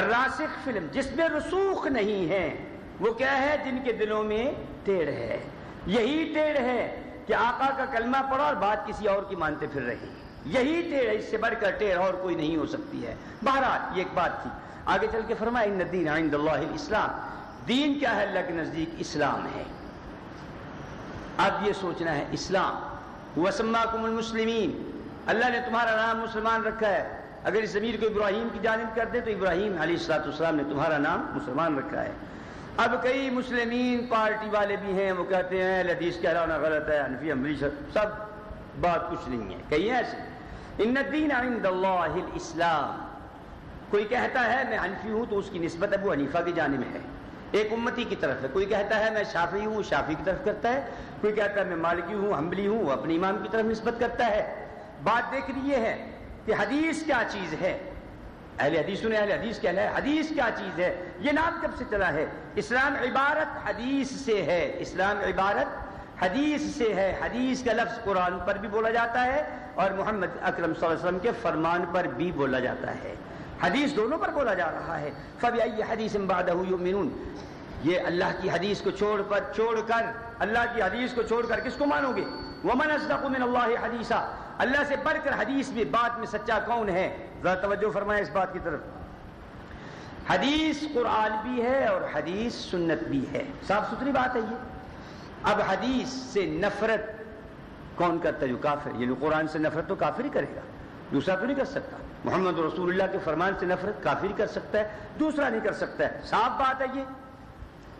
راسخ فلم جس میں رسوخ نہیں ہے، وہ کیا ہے؟ جن کے دلوں میں ٹیڑھ ہے۔ یہی ٹیڑھ ہے کہ آقا کا کلمہ پڑا اور بات کسی اور کی مانتے پھر رہے۔ یہی ٹیڑھ ہے، اس سے بڑھ کر ٹیڑھ اور کوئی نہیں ہو سکتی ہے۔ بہرحال، یہ ایک بات تھی۔ آگے چل کے فرمایا ان الدین عند اللہ الاسلام، دین کیا ہے؟ اللہ کے نزدیک اسلام ہے۔ اب یہ سوچنا ہے، اسلام وسماکم المسلمین اللہ نے تمہارا نام مسلمان رکھا ہے۔ اگر اس ضمیر کو ابراہیم کی جانب کر دے تو ابراہیم علیہ السلاۃ السلام نے تمہارا نام مسلمان رکھا ہے۔ اب کئی مسلمین پارٹی والے بھی ہیں، وہ کہتے ہیں حدیث کہہ رہا ہونا غلط ہے انفی امریش سب بات کچھ نہیں ہے۔ کئی ایسے۔ ان الدین عند اللہ الاسلام۔ کوئی کہتا ہے، میں حنفی ہوں تو اس کی نسبت ابو حنیفہ کی جانب ہے۔ ایک امتی کی طرف ہے۔ کوئی کہتا ہے میں شافی ہوں شافی کی طرف کرتا ہے۔ کوئی کہتا ہے میں مالکی ہوں، حنبلی ہوں، وہ اپنے امام کی طرف نسبت کرتا ہے۔ بات دیکھنی یہ ہے کہ حدیث کیا چیز ہے؟ اہل حدیث نے اہل حدیث کہنا ہے؟ حدیث کیا چیز ہے؟ یہ نام کب سے چلا ہے؟ اسلام عبارت حدیث سے ہے۔ اسلام عبارت حدیث سے ہے۔ حدیث کا لفظ قرآن پر بھی بولا جاتا ہے اور محمد اکرم صلی اللہ علیہ وسلم کے فرمان پر بھی بولا جاتا ہے۔ حدیث دونوں پر بولا جا رہا ہے۔ فَبِأَيِّ حَدِيثٍ بَعْدَهُ یہ اللہ کی حدیث کو چھوڑ پر چھوڑ کر اللہ کی حدیث کو چھوڑ کر کس کو مانو گے؟ وَمَنْ أَصْدَقُ مِنَ اللَّهِ حَدِيثًا۔ اللہ سے بڑھ کر حدیث میں بات میں سچا کون ہے؟ ذرا توجہ فرمائے اس بات کی طرف۔ حدیث قرآن بھی ہے اور حدیث سنت بھی ہے۔ صاف ستھری بات ہے یہ۔ اب حدیث سے نفرت کون کرتا ہے؟ جو کافر یعنی قرآن سے نفرت تو کافر ہی کرے گا۔ دوسرا تو نہیں کر سکتا۔ محمد رسول اللہ کے فرمان سے نفرت کافر کر سکتا ہے، دوسرا نہیں کر سکتا ہے۔ صاف بات ہے یہ۔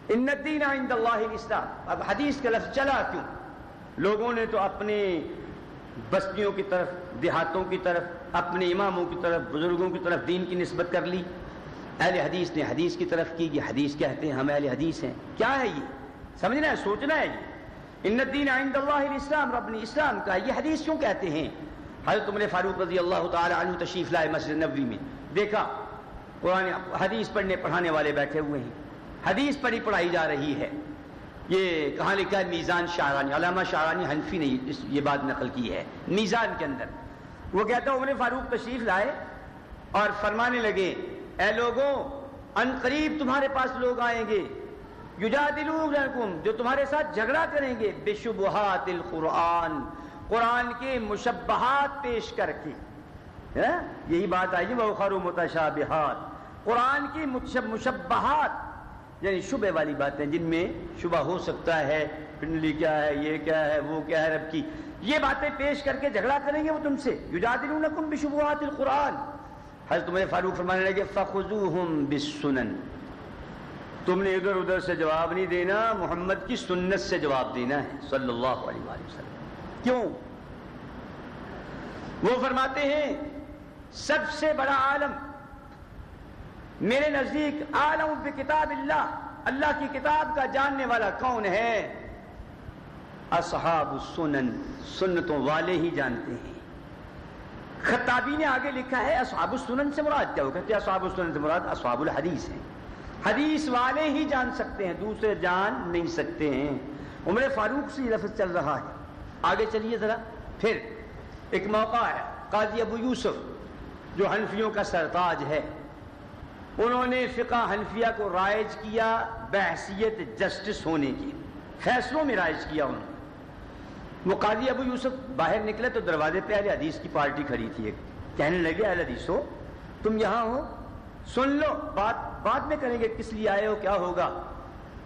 ان الدین عند اللہ الاسلام۔ اب حدیث کا لفظ چلا کیوں؟ لوگوں نے تو اپنے بستیوں کی طرف، دیہاتوں کی طرف اپنے اماموں کی طرف، بزرگوں کی طرف دین کی نسبت کر لی۔ اہل حدیث نے حدیث کی طرف کی، یہ حدیث کہتے ہیں، ہم اہل حدیث ہیں۔ کیا ہے یہ؟ سمجھنا ہے، سوچنا ہے یہ۔ ان الدین عند اللہ الاسلام رب نے اسلام کا یہ حدیث کیوں کہتے ہیں؟ حضرت عمر فاروق رضی اللہ تعالی عنہ تشریف لائے مسجد نبوی میں۔ دیکھا، قرآن حدیث پڑھنے پڑھانے والے بیٹھے ہوئے ہیں۔ حدیث پڑھی پڑھائی جا رہی ہے۔ یہ کہاں لکھا ہے؟ میزان شاہرانی علامہ شاہرانی حنفی نے یہ بات نقل کی ہے۔ میزان کے اندر۔ وہ کہتا عمر فاروق تشریف لائے اور فرمانے لگے، اے لوگوں، ان قریب تمہارے پاس لوگ آئیں گے۔ یجادلونکم، جو تمہارے ساتھ جھگڑا کریں گے۔ بشبہات القرآن۔ قرآن کے مشبہات پیش کر کے۔ یہی بات آئی وہ متشابہات قرآن کی مشبہات یعنی شبہ والی باتیں جن میں شبہ ہو سکتا ہے، پنڈلی کیا ہے، یہ کیا ہے، وہ کیا ہے، رب کی۔ یہ باتیں پیش کر کے جھگڑا کریں گے وہ تم سے۔ یجادلونکم بشبہات القرآن۔ حضرت تمہیں فاروق فرمانے لگے فخذوہم بالسنن۔ تم نے ادھر ادھر سے جواب نہیں دینا، محمد کی سنت سے جواب دینا ہے، صلی اللہ علیہ وسلم۔ کیوں؟ وہ فرماتے ہیں، سب سے بڑا عالم، میرے نزدیک عالم کتاب اللہ اللہ کی کتاب کا جاننے والا کون ہے؟ اصحاب السنن، سنتوں والے ہی جانتے ہیں۔ خطابی نے آگے لکھا ہے، اصحاب السنن سے مراد کیا؟ وہ کہتے ہیں، اصحاب السنن سے مراد اصحاب الحدیث ہیں۔ حدیث والے ہی جان سکتے ہیں، دوسرے جان نہیں سکتے ہیں۔ عمر فاروق سے لفظ چل رہا ہے۔ آگے چلیے ذرا، پھر ایک موقع ہے، قاضی ابو یوسف، جو حنفیوں کا سرتاج ہے۔ انہوں نے فقہ حنفیہ کو رائج کیا بحثیت جسٹس ہونے کی، فیصلوں میں رائج کیا انہوں نے۔ وہ قاضی ابو یوسف باہر نکلے تو دروازے پہ اہل حدیث کی پارٹی کھڑی تھی۔ ایک کہنے لگے، اہل حدیث ہو، تم یہاں ہو؟ سن لو، بات بعد میں کریں گے کس لیے آئے ہو، کیا ہوگا؟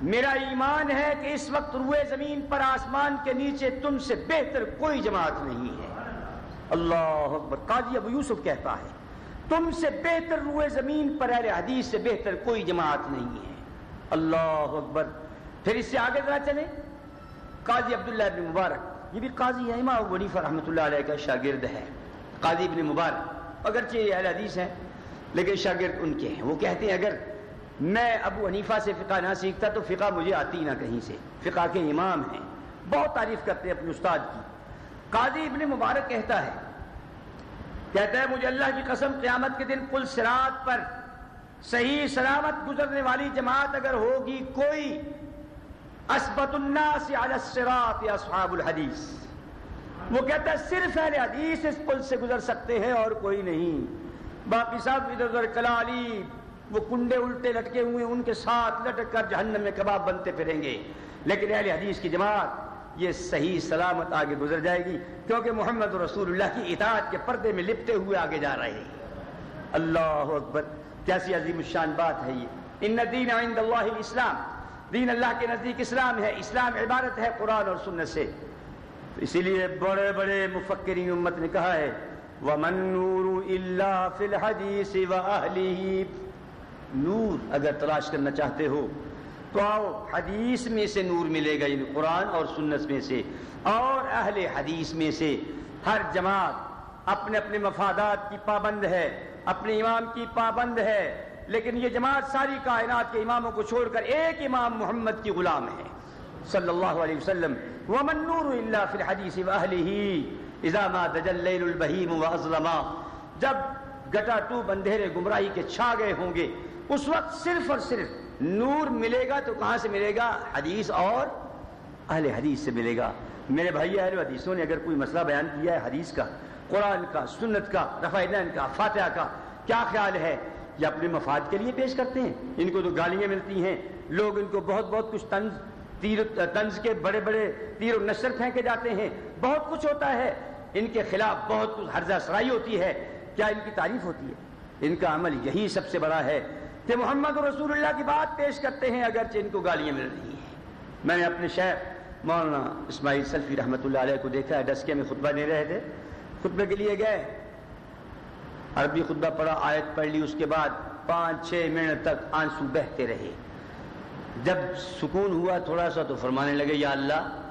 میرا ایمان ہے کہ اس وقت روئے زمین پر آسمان کے نیچے تم سے بہتر کوئی جماعت نہیں ہے۔ اللہ اکبر۔ قاضی ابو یوسف کہتا ہے، تم سے بہتر روئے زمین پر اہل حدیث سے بہتر کوئی جماعت نہیں ہے۔ اللہ اکبر۔ پھر اس سے آگے ذرا چلیں۔ قاضی عبداللہ ابن مبارک، یہ بھی قاضی ہے امام ونیفہ رحمۃ اللہ علیہ کا شاگرد ہے۔ قاضی ابن مبارک، اگرچہ یہ اہل حدیث ہیں، لیکن شاگرد ان کے ہیں۔ وہ کہتے ہیں، اگر میں ابو حنیفہ سے فقہ نہ سیکھتا تو فقہ مجھے آتی نہ کہیں سے۔ فقہ کے امام ہیں۔ بہت تعریف کرتے ہیں اپنے استاد کی۔ قاضی ابن مبارک کہتا ہے کہتا ہے، مجھے اللہ کی قسم قیامت کے دن پل سرات پر صحیح سلامت گزرنے والی جماعت اگر ہوگی، کوئی اسبت الناس علی الصراط یا اصحاب الحدیث۔ وہ کہتا ہے، صرف اہل حدیث اس پل سے گزر سکتے ہیں اور کوئی نہیں۔ باقی صاحب ادھر ادھر کلالی، وہ کنڈے الٹے لٹکے ہوئے، ان کے ساتھ لٹک کر جہنم میں کباب بنتے پھریں گے۔ لیکن اہل حدیث کی جماعت یہ صحیح سلامت آگے گزر جائے گی، کیونکہ محمد رسول اللہ کی اطاعت کے پردے میں لپتے ہوئے آگے جا رہے ہیں۔ اللہ اکبر، کیسی عظیم الشان بات ہے یہ۔ ان دین عند اللہ الاسلام، دین اللہ کے نزدیک اسلام ہے، اسلام عبارت ہے قرآن اور سنت سے۔ تو اسی لیے بڑے بڑے مفکرین امت نے کہا ہے، وَمَن نُورُ إِلَّا فِي الْحَدِيثِ وَأَهْلِهِ۔ نور اگر تلاش کرنا چاہتے ہو تو آؤ حدیث میں سے نور ملے گا یعنی قرآن اور سنت میں سے۔ اور اہل حدیث میں سے ہر جماعت اپنے اپنے مفادات کی پابند ہے، اپنے امام کی پابند ہے۔ لیکن یہ جماعت ساری کائنات کے اماموں کو چھوڑ کر ایک امام محمد کی غلام ہے۔ صلی اللہ علیہ وسلم۔ ومن نور الا فی الحدیث واہلہ اذا ما دجل لیل البہیم واظلما جب گٹا ٹو بندھیرے گمراہی کے چھا گئے ہوں گے، اس وقت صرف اور صرف نور ملے گا تو کہاں سے ملے گا؟ حدیث اور اہل حدیث سے ملے گا۔ میرے بھائی اہل حدیثوں نے اگر کوئی مسئلہ بیان کیا ہے حدیث کا، قرآن کا، سنت کا، رفع کا، فاتحہ کا، کیا خیال ہے؟ یہ اپنے مفاد کے لیے پیش کرتے ہیں۔ ان کو تو گالیاں ملتی ہیں۔ لوگ ان کو بہت بہت کچھ طنز، تیر، طنز کے بڑے بڑے تیر و نشر پھینکے جاتے ہیں۔ بہت کچھ ہوتا ہے۔ ان کے خلاف بہت کچھ حرزہ سرائی ہوتی ہے۔ کیا ان کی تعریف ہوتی ہے؟ ان کا عمل یہی سب سے بڑا ہے۔ کہ محمد رسول اللہ کی بات پیش کرتے ہیں اگرچہ ان کو گالیاں مل رہی ہیں۔ میں نے اپنے شیخ مولانا اسماعیل سلفی رحمۃ اللہ علیہ کو دیکھا ہے ڈسکے میں خطبہ دے رہے تھے۔ خطبے کے لیے گئے۔ عربی خطبہ پڑھا، آیت پڑھ لی، اس کے بعد پانچ چھ منٹ تک آنسو بہتے رہے۔ جب سکون ہوا تھوڑا سا تو فرمانے لگے، یا اللہ،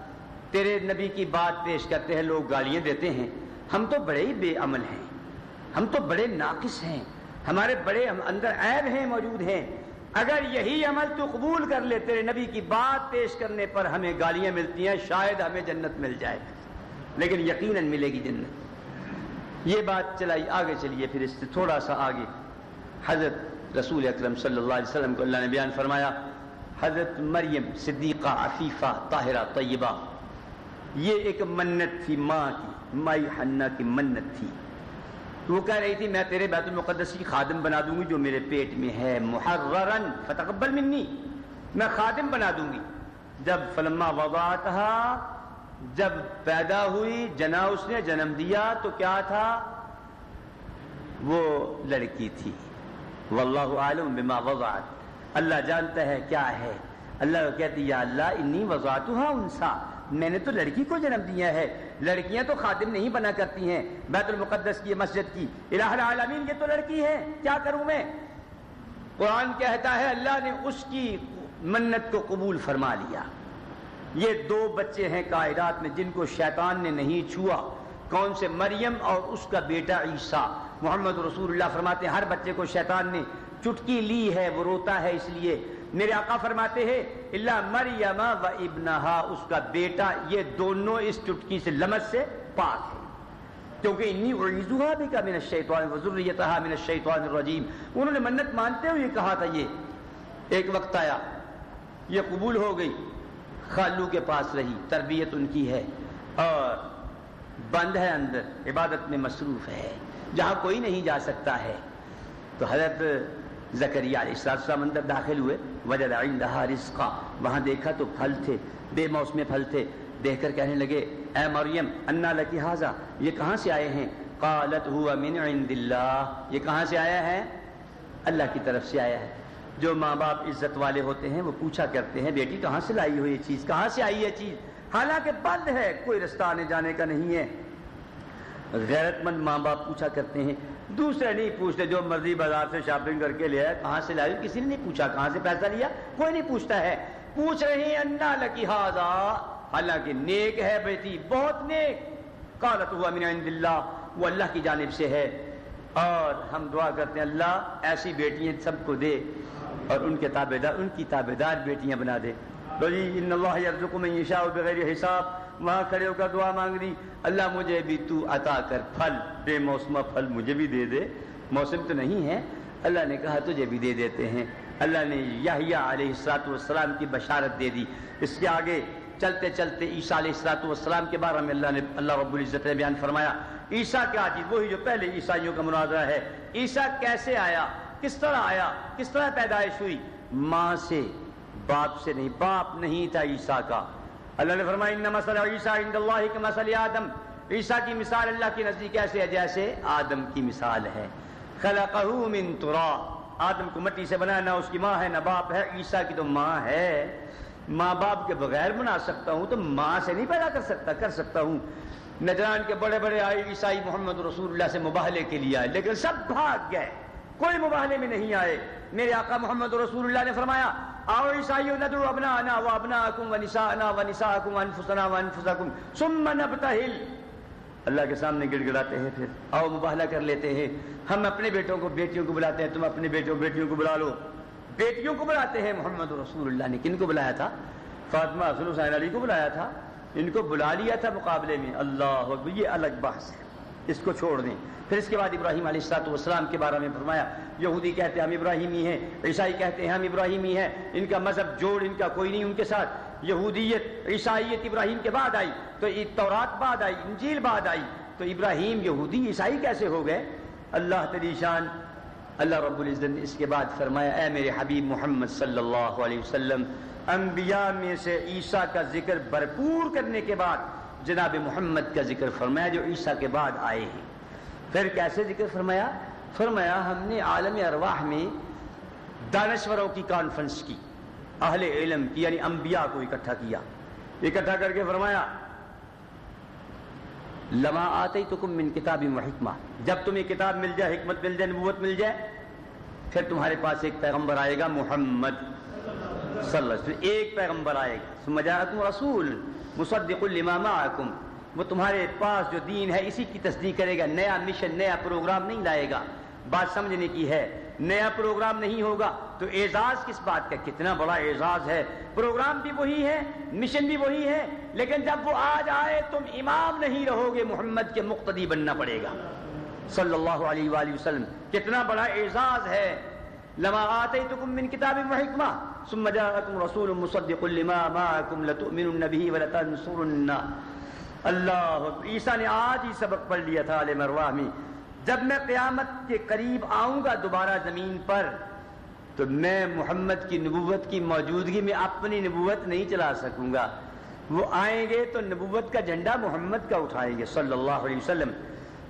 تیرے نبی کی بات پیش کرتے ہیں، لوگ گالیاں دیتے ہیں۔ ہم تو بڑے ہی بے عمل ہیں۔ ہم تو بڑے ناقص ہیں۔ ہمارے بڑے اندر عیب ہیں، موجود ہیں۔ اگر یہی عمل تو قبول کر لے تیرے نبی کی بات پیش کرنے پر ہمیں گالیاں ملتی ہیں، شاید ہمیں جنت مل جائے۔ لیکن یقیناً ملے گی جنت۔ یہ بات چلائی، آگے چلیے پھر اس سے تھوڑا سا آگے۔ حضرت رسول اکرم صلی اللہ علیہ وسلم کو اللہ نے بیان فرمایا، حضرت مریم صدیقہ، عفیفہ، طاہرہ، طیبہ، یہ ایک منت تھی، ماں کی، مائی حنا کی منت تھی۔ تو وہ کہہ رہی تھی، میں تیرے بیت المقدس کی خادم بنا دوں گی جو میرے پیٹ میں ہے محررن فتقبل منی، میں خادم بنا دوں گی۔ جب فلما وضعتها جب پیدا ہوئی، جنا اس نے، جنم دیا، تو کیا تھا؟ وہ لڑکی تھی۔ واللہ عالم بما وضعت۔ اللہ جانتا ہے کیا ہے۔ اللہ کہتی یا اللہ، انی وضعتها انسا۔ میں نے تو لڑکی کو جنم دیا ہے۔ لڑکیاں تو خادم نہیں بنا کرتی ہیں۔ بیت المقدس کی مسجد کی۔ الہ العالمین یہ تو لڑکی ہے کیا کروں میں؟ قرآن کہتا ہے اللہ نے اس کی منت کو قبول فرما لیا۔ یہ دو بچے ہیں کائرات میں جن کو شیطان نے نہیں چھوا۔ کون سے؟ مریم اور اس کا بیٹا عیسیٰ۔ محمد رسول اللہ فرماتے ہیں، ہر بچے کو شیطان نے چٹکی لی ہے، وہ روتا ہے اس لیے۔ میرے آقا فرماتے ہیں اللہ مریم و ابنہا اس کا بیٹا یہ دونوں اس چٹکی سے لمس سے پاک ہے۔ کیونکہ انی عیزوہا بھی کا من الشیطان و ذریتہا من الشیطان الرجیم انہوں نے منت مانتے ہوئے کہا تھا یہ۔ ایک وقت آیا، یہ قبول ہو گئی، خالو کے پاس رہی، تربیت ان کی ہے۔ اور بند ہے اندر، عبادت میں مصروف ہے، جہاں کوئی نہیں جا سکتا ہے۔ تو حضرت زکریہ علیہ السلام اندر داخل ہوئے۔ وجد عندها رزقا۔ وہاں دیکھا تو پھل تھے، بے موسم پھل تھے۔ دیکھ کر کہنے لگے، اے مریم، انا لکی حاضہ یہ کہاں سے آئے ہیں؟ قالت ہوا من عند اللہ۔ یہ کہاں سے آیا ہے؟ اللہ کی طرف سے آیا ہے۔ جو ماں باپ عزت والے ہوتے ہیں، وہ پوچھا کرتے ہیں، بیٹی، کہاں سے لائی ہو یہ چیز؟ کہاں سے آئی یہ چیز؟ حالانکہ بند ہے، کوئی رستہ آنے جانے کا نہیں ہے۔ غیرت مند ماں باپ پوچھا کرتے ہیں دوسرے نہیں پوچھتے جو مرضی بازار سے شاپنگ کر کے لیا ہے کہاں سے لائی کسی نے نہیں پوچھا، کہاں سے پیسہ لیا؟ کوئی نہیں پوچھتا ہے۔ پوچھ رہے ہیں، انا لکی حاضا حالانکہ نیک ہے بیٹی، بہت نیک۔ قالت، ہوا من عند اللہ وہ اللہ کی جانب سے ہے۔ اور ہم دعا کرتے ہیں، اللہ ایسی بیٹیاں سب کو دے اور ان کے تابے دار ان کی تابے دار بیٹیاں بنا دے۔ بلی ان اللہ یرزق من یشاء بغیر حساب وہاں کھڑے ہو کر دعا مانگ دی اللہ مجھے بھی تو عطا کر، پھل، بے موسمہ پھل مجھے بھی دے دے۔ موسم تو نہیں ہے۔ اللہ نے کہا تجھے بھی دے دیتے ہیں۔ اللہ نے یحییٰ علیہ السلاۃ والسلام کی بشارت دے دی۔ اس کے آگے چلتے چلتے عیسیٰ علیہ السلاۃ والسلام کے بارے میں اللہ نے، اللہ رب العزت نے بیان فرمایا۔ عیسیٰ کیا چیز؟ وہی جو پہلے عیسائیوں کا مناظرہ ہے۔ عیسیٰ کیسے آیا؟ کس طرح آیا؟ کس طرح پیدائش ہوئی؟ ماں سے، باپ سے نہیں، باپ نہیں تھا عیسیٰ کا۔ اللہ نے فرمایا ان مسئلہ عیسیٰ عند اللہ کے مسئلہ آدم. عیسیٰ کی مثال اللہ کے نزدیک ایسے ہے جیسے آدم کی مثال ہے۔ خلقہ من ترا آدم کو مٹی سے بنایا نہ اس کی ماں ہے، نہ باپ ہے۔ عیسیٰ کی تو ماں ہے۔ ماں باپ کے بغیر بنا سکتا ہوں تو ماں سے نہیں پیدا کر سکتا کر سکتا ہوں۔ نجران کے بڑے بڑے آئے عیسائی محمد رسول اللہ سے مباہلے کے لیے آئے، لیکن سب بھاگ گئے۔ کوئی مباہلے میں نہیں آئے۔ میرے آقا محمد رسول اللہ نے فرمایا آؤ عیسائیو ندعو ابناءنا و ابناءکم و نساءنا و نساءکم و انفسنا و انفسکم. ثم نبتہل. اللہ کے سامنے گڑ گڑاتے ہیں پھر. آؤ مباہلہ کر لیتے ہیں. ہم اپنے بیٹوں کو بیٹیوں کو بلاتے ہیں. تم اپنے بیٹوں بیٹیوں کو بلا لو. بیٹیوں کو بلاتے ہیں محمد رسول اللہ نے. کن کو بلایا تھا؟ فاطمہ حسن حسین علی کو بلایا تھا. ان کو بلا لیا تھا مقابلے میں. اللہ یہ الگ بحث ہے. اس کو چھوڑ دیں۔ پھر اس کے بعد ابراہیم علیہ السلاط والسلام کے بارے میں فرمایا، یہودی کہتے ہیں ہم ابراہیمی ہیں، عیسائی کہتے ہیں ہم ابراہیمی ہیں، ان کا مذہب جوڑ ان کا کوئی نہیں ان کے ساتھ۔ یہودیت، عیسائیت ابراہیم کے بعد آئی، تو تورات بعد آئی، انجیل بعد آئی۔ تو ابراہیم یہودی، عیسائی کیسے ہو گئے؟ اللہ تلی شان، اللہ رب العزت نے اس کے بعد فرمایا، اے میرے حبیب محمد صلی اللہ علیہ وسلم، انبیاء میں سے عیسیٰ کا ذکر بھرپور کرنے کے بعد جناب محمد کا ذکر فرمایا جو عیسیٰ کے بعد آئے ہیں۔ پھر کیسے ذکر فرمایا؟ فرمایا ہم نے عالم ارواح میں دانشوروں کی کانفرنس کی، اہل علم کی یعنی انبیاء کو اکٹھا کیا۔ اکٹھا کر کے فرمایا، لما آتے تو کم من کتاب و حکمہ۔ جب تمہیں کتاب مل جائے، حکمت مل جائے، نبوت مل جائے، پھر تمہارے پاس ایک پیغمبر آئے گا، محمد صلی اللہ علیہ وسلم۔ ایک پیغمبر آئے گا۔ سمجھاکم رسول۔ مصدق لما معکم وہ تمہارے پاس جو دین ہے، اسی کی تصدیق کرے گا۔ نیا مشن نیا پروگرام نہیں لائے گا۔ بات سمجھنے کی ہے۔ نیا پروگرام نہیں ہوگا۔ تو اعزاز کس بات کا؟ کتنا بڑا اعزاز ہے۔ پروگرام بھی وہی ہے مشن بھی وہی ہے۔ لیکن جب وہ آج آئے، تم امام نہیں رہو گے۔ محمد کے مقتدی بننا پڑے گا۔ صلی اللہ علیہ وآلہ وسلم، کتنا بڑا اعزاز ہے۔ لما آتيتكم من كتاب وحكمة ثم جاءكم رسول مصدق لما معكم لتؤمنن به ولتنصرن. اللہ عیسیٰ نے آج ہی سبق پڑھ لیا تھا عالم ارواح میں. جب میں قیامت کے قریب آؤں گا دوبارہ زمین پر، تو میں محمد کی نبوت کی موجودگی میں اپنی نبوت نہیں چلا سکوں گا. وہ آئیں گے تو نبوت کا جھنڈا محمد کا اٹھائیں گے، صلی اللہ علیہ وسلم.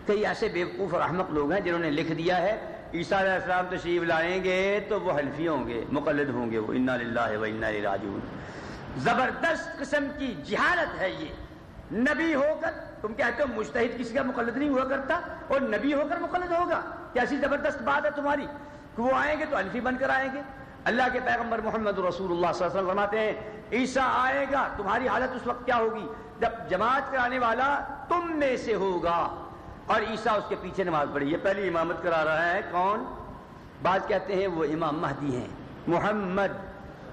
کئی ایسے بیوقوف اور احمق لوگ ہیں جنہوں نے لکھ دیا ہے عیسیٰ علیہ السلام تشریف لائیں گے تو وہ حلفی ہوں گے، مقلد ہوں گے، وہ انا للہ و انا راجعون۔ زبردست قسم کی جہالت ہے یہ۔ نبی ہو کر، تم کہتے ہو مشتحد کسی کا مقلد نہیں ہوا کرتا، اور نبی ہو کر مقلد ہوگا۔ کیسی زبردست بات ہے تمہاری؟ کہ وہ آئیں گے تو الفی بن کر آئیں گے۔ اللہ کے پیغمبر محمد رسول اللہ صلی اللہ علیہ وسلم فرماتے ہیں، عیسیٰ آئے گا، تمہاری حالت اس وقت کیا ہوگی؟ جب جماعت کرانے والا تم میں سے ہوگا۔ اور عیسیٰ اس کے پیچھے نماز پڑھی۔ یہ پہلی امامت کرا رہا ہے۔ کون؟ بعض کہتے ہیں وہ امام مہدی ہیں۔ محمد،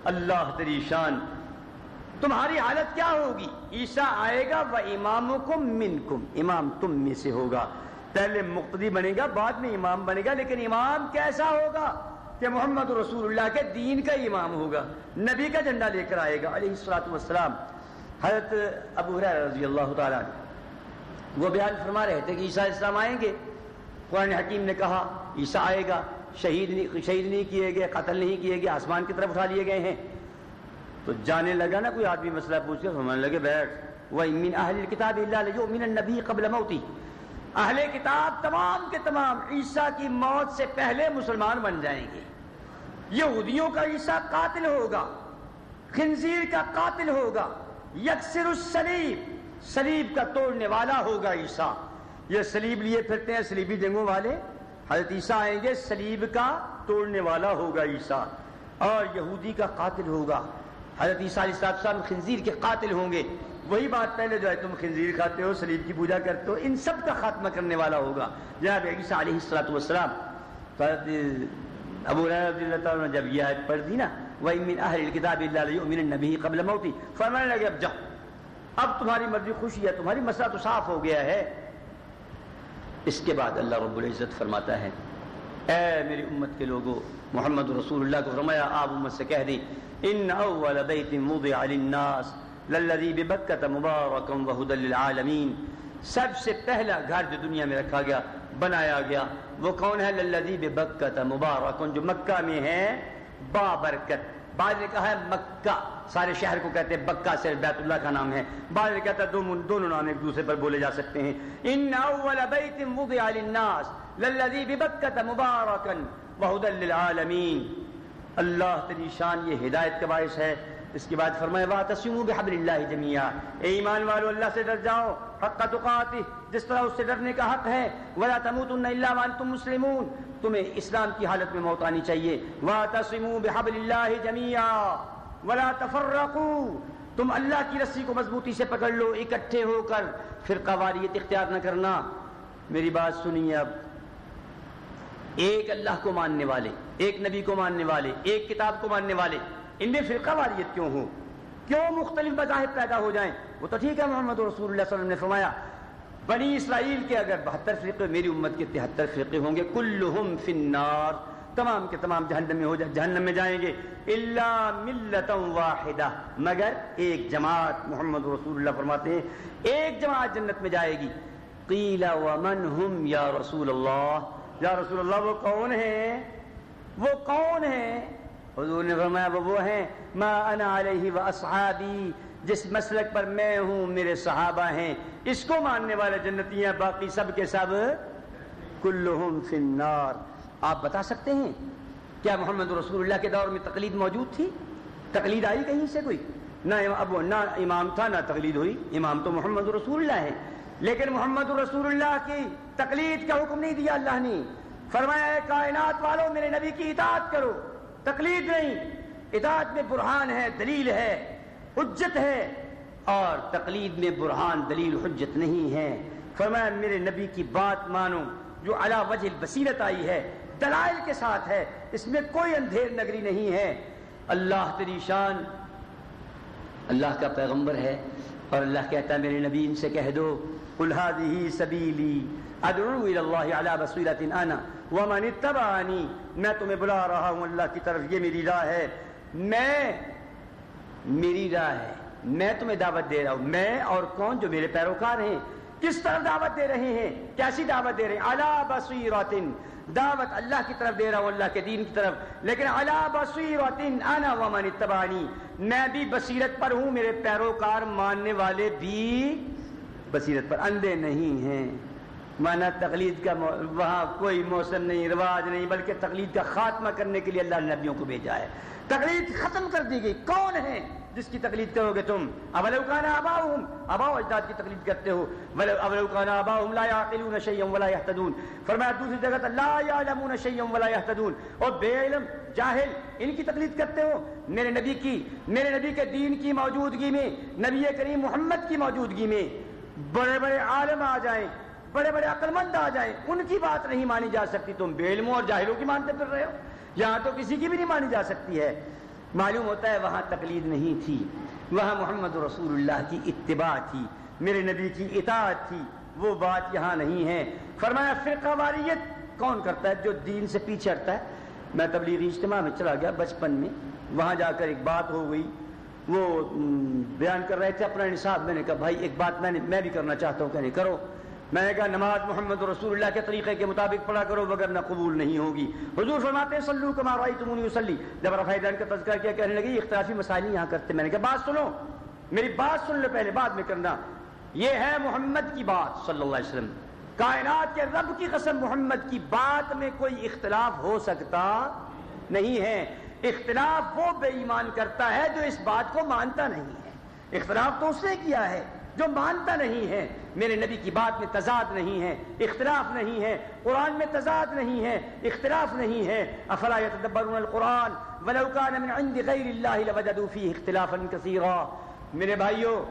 اللہ تری شان۔ تمہاری حالت کیا ہوگی؟ عیسیٰ آئے گا وہ امام کم من کم امام تم میں سے ہوگا۔ پہلے مقتدی بنے گا، بعد میں امام بنے گا۔ لیکن امام کیسا ہوگا؟ کہ محمد رسول اللہ کے دین کا امام ہوگا۔ نبی کا جھنڈا لے کر آئے گا علیہ السلاۃ والسلام۔ حضرت ابو رضی اللہ تعالیٰ وہ بیان فرما رہے تھے کہ عیسیٰ اسلام آئیں گے۔ قرآن حکیم نے کہا، عیسیٰ آئے گا، شہید نہیں شہید نہیں کیے گئے، قتل نہیں کیے گئے، آسمان کی طرف اٹھا لیے گئے ہیں۔ تو جانے لگا نا کوئی آدمی مسئلہ پوچھ کے سمجھنے لگے، بیٹھ۔ وہ امین اہل کتاب اللہ امین النبی قبل موتی اہل کتاب تمام کے تمام عیسیٰ کی موت سے پہلے مسلمان بن جائیں گے۔ یہودیوں کا عیسیٰ قاتل ہوگا، خنزیر کا قاتل ہوگا، یکسر السلیب سلیب کا توڑنے والا ہوگا عیسیٰ۔ یہ سلیب لیے پھرتے ہیں سلیبی جنگوں والے۔ حضرت عیسیٰ آئیں گے، سلیب کا توڑنے والا ہوگا عیسیٰ۔ اور یہودی کا قاتل ہوگا۔ حضرت عیسیٰ علیہ السلام خنزیر کے قاتل ہوں گے۔ وہی بات پہلے جو ہے، تم خنزیر کھاتے ہو، سلیب کی پوجا کرتے ہو، ان سب کا خاتمہ کرنے والا ہوگا۔ جناب عیسیٰ علیہ السلاۃ والسلام ابو رضی اللہ تعالیٰ نے جب یہ آیت پڑھ دی نا، وَإِن مِّنْ أَهْلِ الْكِتَابِ إِلَّا لَيُؤْمِنَنَّ بِهِ قَبْلَ مَوْتِهِ۔ فرمانے لگے، اب جاؤ۔ اب تمہاری مرضی خوشی ہے، تمہاری مسئلہ تو صاف ہو گیا ہے۔ اس کے بعد اللہ رب العزت فرماتا ہے، اے میری امت کے لوگوں محمد رسول اللہ کو فرمایا، آپ امت سے کہہ دی ان اول بیت وضع للناس للذی ببکت مبارکا وہد للعالمین۔ سب سے پہلا گھر جو دنیا میں رکھا گیا، بنایا گیا، وہ کون ہے؟ للذی ببکت مبارکا، جو مکہ میں ہے، بابرکت۔ بعض نے کہا ہے مکہ، سارے شہر کو کہتے ہیں بکہ سے بیت اللہ کا نام ہے۔ بعض نے کہتا ہے دونوں دونوں نام ایک دوسرے پر بولے جا سکتے ہیں۔ ان اول بیت وضع للناس للذی ببکہ مبارکا وہد للعالمین۔ اللہ تری شان یہ ہدایت کا باعث ہے۔ اس کے بعد فرمایا وَاتَسِمُوا بِحَبْلِ اللَّهِ جَمِيعًا. اے ایمان والو، اللہ سے ڈر جاؤ، حق کا تقاتی، جس طرح اس سے ڈرنے کا حق ہے، وَلَا تَمُوتُنَّ إِلَّا وَأَنْتُمْ مُسْلِمُونَ۔ تمہیں اسلام کی حالت میں موت آنی چاہیے۔ وَاتَسِمُوا بِحَبْلِ اللَّهِ جَمِيعًا وَلَا تَفَرَّقُوا۔ تم اللہ کی رسی کو مضبوطی سے پکڑ لو، اکٹھے ہو کر پھر قواریت اختیار نہ کرنا۔ میری بات سنیے اب۔ ایک اللہ کو ماننے والے، ایک نبی کو ماننے والے، ایک کتاب کو ماننے والے ان میں فرقہ واریت کیوں ہو کیوں مختلف مذاہب پیدا ہو جائیں؟ وہ تو ٹھیک ہے محمد رسول اللہ صلی اللہ علیہ وسلم نے فرمایا، بنی اسرائیل کے اگر بہتر فرقے، میری امت کے تہتر فرقے ہوں گے، کلہم فی النار، تمام کے تمام جہنم میں ہو جائے، جہنم میں جائیں گے، الا ملتا واحدہ، مگر ایک جماعت محمد رسول اللہ فرماتے ہیں، ایک جماعت جنت میں جائے گی۔ قیل ومن ہم یا رسول اللہ؟ یا رسول اللہ، وہ کون ہیں؟ وہ کون ہیں؟ حضور نے فرمایا وہ وہ ہیں، ما انا علیہ و اصحابی، جس مسلک پر میں ہوں، میرے صحابہ ہیں۔ اس کو ماننے والے جنتی ہیں باقی سب کے سب کلہم فی النار۔ آپ بتا سکتے ہیں، کیا محمد رسول اللہ کے دور میں تقلید موجود تھی؟ تقلید آئی کہیں سے کوئی؟ نہ اب نہ امام تھا، نہ تقلید ہوئی۔ امام تو محمد رسول اللہ ہے لیکن محمد رسول اللہ کی تقلید کا حکم نہیں دیا اللہ نے۔ فرمایا ہے کائنات والوں میرے نبی کی اطاعت کرو۔ تقلید نہیں اطاعت میں برہان ہے، دلیل ہے، حجت ہے۔ اور تقلید میں برہان، دلیل، حجت نہیں ہے۔ فرمایا، میرے نبی کی بات مانو، جو علا وجہ بصیرت آئی ہے، دلائل کے ساتھ ہے، اس میں کوئی اندھیر نگری نہیں ہے۔ اللہ تری شان، اللہ کا پیغمبر ہے۔ اور اللہ کہتا ہے، میرے نبی، ان سے کہہ دو، قل هذه سبیلی، ادعو اللہ علی بصیرت انا ومن اتبعنی میں تمہیں بلا رہا ہوں، اللہ کی طرف یہ میری راہ ہے۔ میں، میری راہ ہے۔ میں تمہیں دعوت دے رہا ہوں۔ میں اور کون جو میرے پیروکار ہیں، کس طرح دعوت دے رہے ہیں؟ کیسی دعوت دے رہے ہیں؟ علی بصیرت دعوت اللہ کی طرف دے رہا ہوں، اللہ کے دین کی طرف۔ لیکن علی بصیرت انا ومن اتبعنی، میں بھی بصیرت پر ہوں، میرے پیروکار ماننے والے بھی بصیرت پر، اندھے نہیں ہیں۔ مانا تقلید کا وہاں کوئی موسم نہیں، رواج نہیں، بلکہ تقلید کا خاتمہ کرنے کے لیے اللہ نے نبیوں کو بھیجا ہے۔ تقلید ختم کر دی گئی۔ کون ہے جس کی تقلید کرو گے تم؟ اولوکان اباؤہم اباؤ اجداد کی تقلید کرتے ہو۔ اولوکان اباؤہم لا یعقلون شیئا ولا یحتدون فرمایا دوسری جگہ لا یعلمون شیئا ولا یحتدون اور بے علم، جاہل، ان کی تقلید کرتے ہو۔ میرے نبی کی، میرے نبی کے دین کی موجودگی میں، نبی کریم محمد کی موجودگی میں بڑے بڑے عالم آ جائیں۔ بڑے بڑے عقل مند آ جائیں، ان کی بات نہیں مانی جا سکتی۔ تم بے علموں اور جاہلوں کی مانتے پھر رہے ہو؟ یہاں تو کسی کی بھی نہیں مانی جا سکتی ہے۔ معلوم ہوتا ہے وہاں تقلید نہیں تھی۔ وہاں محمد رسول اللہ کی اتباع تھی۔ میرے نبی کی اطاعت تھی۔ وہ بات یہاں نہیں ہے۔ فرمایا، فرقہ واریت کون کرتا ہے؟ جو دین سے پیچھے ہٹتا ہے۔ میں تبلیغی اجتماع میں چلا گیا بچپن میں۔ وہاں جا کر ایک بات ہو گئی۔ وہ بیان کر رہے تھے اپنا نصاب میں نے کہا، بھائی، ایک بات میں نے، میں بھی کرنا چاہتا ہوں۔ کہنے، کرو۔ میں نے کہا، نماز محمد رسول اللہ کے طریقے کے مطابق پڑھا کرو، مگر نہ قبول نہیں ہوگی۔ حضور فرماتے ہیں سلو کما رائی تمونی وسلی جب رفائی دین کا تذکرہ کیا، کہنے لگی، اختلافی مسائل یہاں کرتے میں نے کہا، بات سنو۔ میری بات سن لو پہلے، بعد میں کرنا۔ یہ ہے محمد کی بات، صلی اللہ علیہ وسلم۔ کائنات کے رب کی قسم، محمد کی بات میں کوئی اختلاف ہو سکتا نہیں ہے۔ اختلاف وہ بے ایمان کرتا ہے جو اس بات کو مانتا نہیں ہے۔ اختلاف تو اس نے کیا ہے۔ جو مانتا نہیں ہے، میرے نبی کی بات میں تضاد نہیں ہے، اختلاف نہیں ہے، قرآن میں تضاد نہیں ہے، اختلاف نہیں ہے۔ افلا يتدبرون القرآن ولو كان من عند غير الله لوجدوا فيه اختلافا كثيرا میرے بھائیوں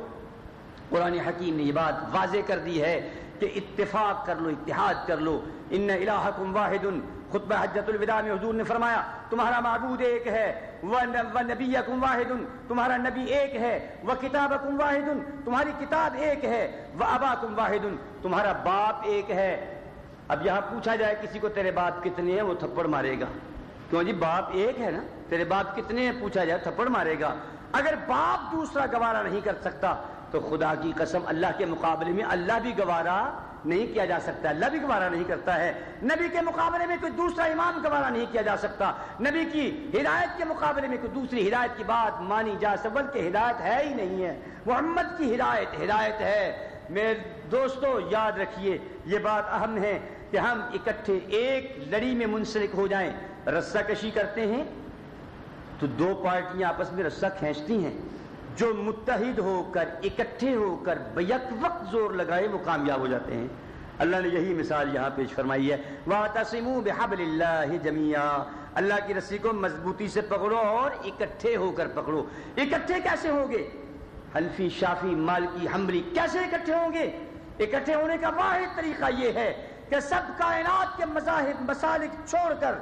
قرآن حکیم نے یہ بات واضح کر دی ہے کہ اتفاق کر لو، اتحاد کر لو۔ ان الہکم واحد خطبہ حجت الوداع میں حضور نے فرمایا، تمہارا معبود ایک ہے وہ نبی واحد تمہارا نبی ایک ہے وہ کتاب واحد تمہاری کتاب ایک ہے وہ ابا واحد تمہارا باپ ایک ہے۔ اب یہاں پوچھا جائے، کسی کو تیرے باپ کتنے ہیں، وہ تھپڑ مارے گا۔ کیوں جی باپ ایک ہے نا، تیرے باپ کتنے ہیں، پوچھا جائے، تھپڑ مارے گا۔ اگر باپ دوسرا گوارا نہیں کر سکتا، تو خدا کی قسم اللہ کے مقابلے میں اللہ بھی گوارا نہیں کیا جا سکتا اللہ بھی گوارا نہیں کرتا ہے۔ نبی کے مقابلے میں کوئی دوسرا امام گوارا نہیں کیا جا سکتا۔ نبی کی ہدایت کے مقابلے میں کوئی دوسری ہدایت کی بات مانی جا کہ ہدایت ہے ہی نہیں ہے۔ محمد کی ہدایت ہدایت ہے۔ میرے دوستو، یاد رکھیے، یہ بات اہم ہے کہ ہم اکٹھے ایک لڑی میں منسلک ہو جائیں۔ رسہ کشی کرتے ہیں تو دو پارٹیاں آپس میں رسہ کھینچتی ہیں۔ جو متحد ہو کر، اکٹھے ہو کر بیک وقت زور لگائے وہ کامیاب ہو جاتے ہیں۔ اللہ نے یہی مثال یہاں پیش فرمائی ہے۔ وَاتَصِمُوا بِحَبْلِ اللَّهِ جَمِيعًا۔ اللہ کی رسی کو مضبوطی سے پکڑو اور اکٹھے ہو کر پکڑو۔ اکٹھے کیسے ہوں گے؟ حنفی، شافی، مالکی حمری کیسے اکٹھے ہوں گے؟ اکٹھے ہونے کا واحد طریقہ یہ ہے کہ سب کائنات کے مذاہب، مسالک چھوڑ کر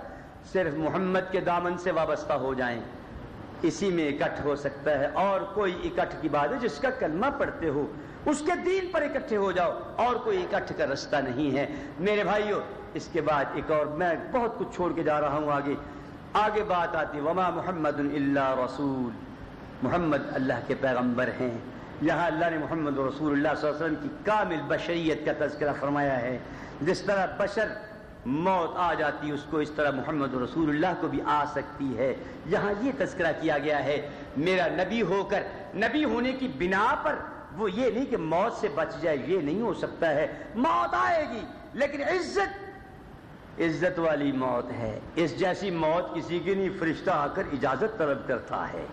صرف محمد کے دامن سے وابستہ ہو جائیں۔ اسی میں اکٹھ ہو سکتا ہے۔ اور کوئی اکٹھ کی بات ہے، جس کا کلمہ پڑھتے ہو، اس کے دین پر اکٹھے ہو جاؤ، اور کوئی اکٹھ کا رستہ نہیں ہے۔ میرے بھائیوں اس کے بعد ایک اور، میں بہت کچھ چھوڑ کے جا رہا ہوں آگے۔ آگے بات آتی وما محمد اللہ رسول۔ محمد اللہ کے پیغمبر ہیں۔ یہاں اللہ نے محمد رسول اللہ صلی اللہ علیہ وسلم کی کامل بشریت کا تذکرہ فرمایا ہے۔ جس طرح بشر موت آ جاتی اس کو اس طرح محمد رسول اللہ کو بھی آ سکتی ہے۔ یہاں یہ تذکرہ کیا گیا ہے، میرا نبی ہو کر، نبی ہونے کی بنا پر وہ یہ نہیں کہ موت سے بچ جائے، یہ نہیں ہو سکتا ہے۔ موت آئے گی، لیکن عزت عزت والی موت ہے۔ اس جیسی موت کسی کی نہیں، فرشتہ آ کر اجازت طلب کرتا ہے۔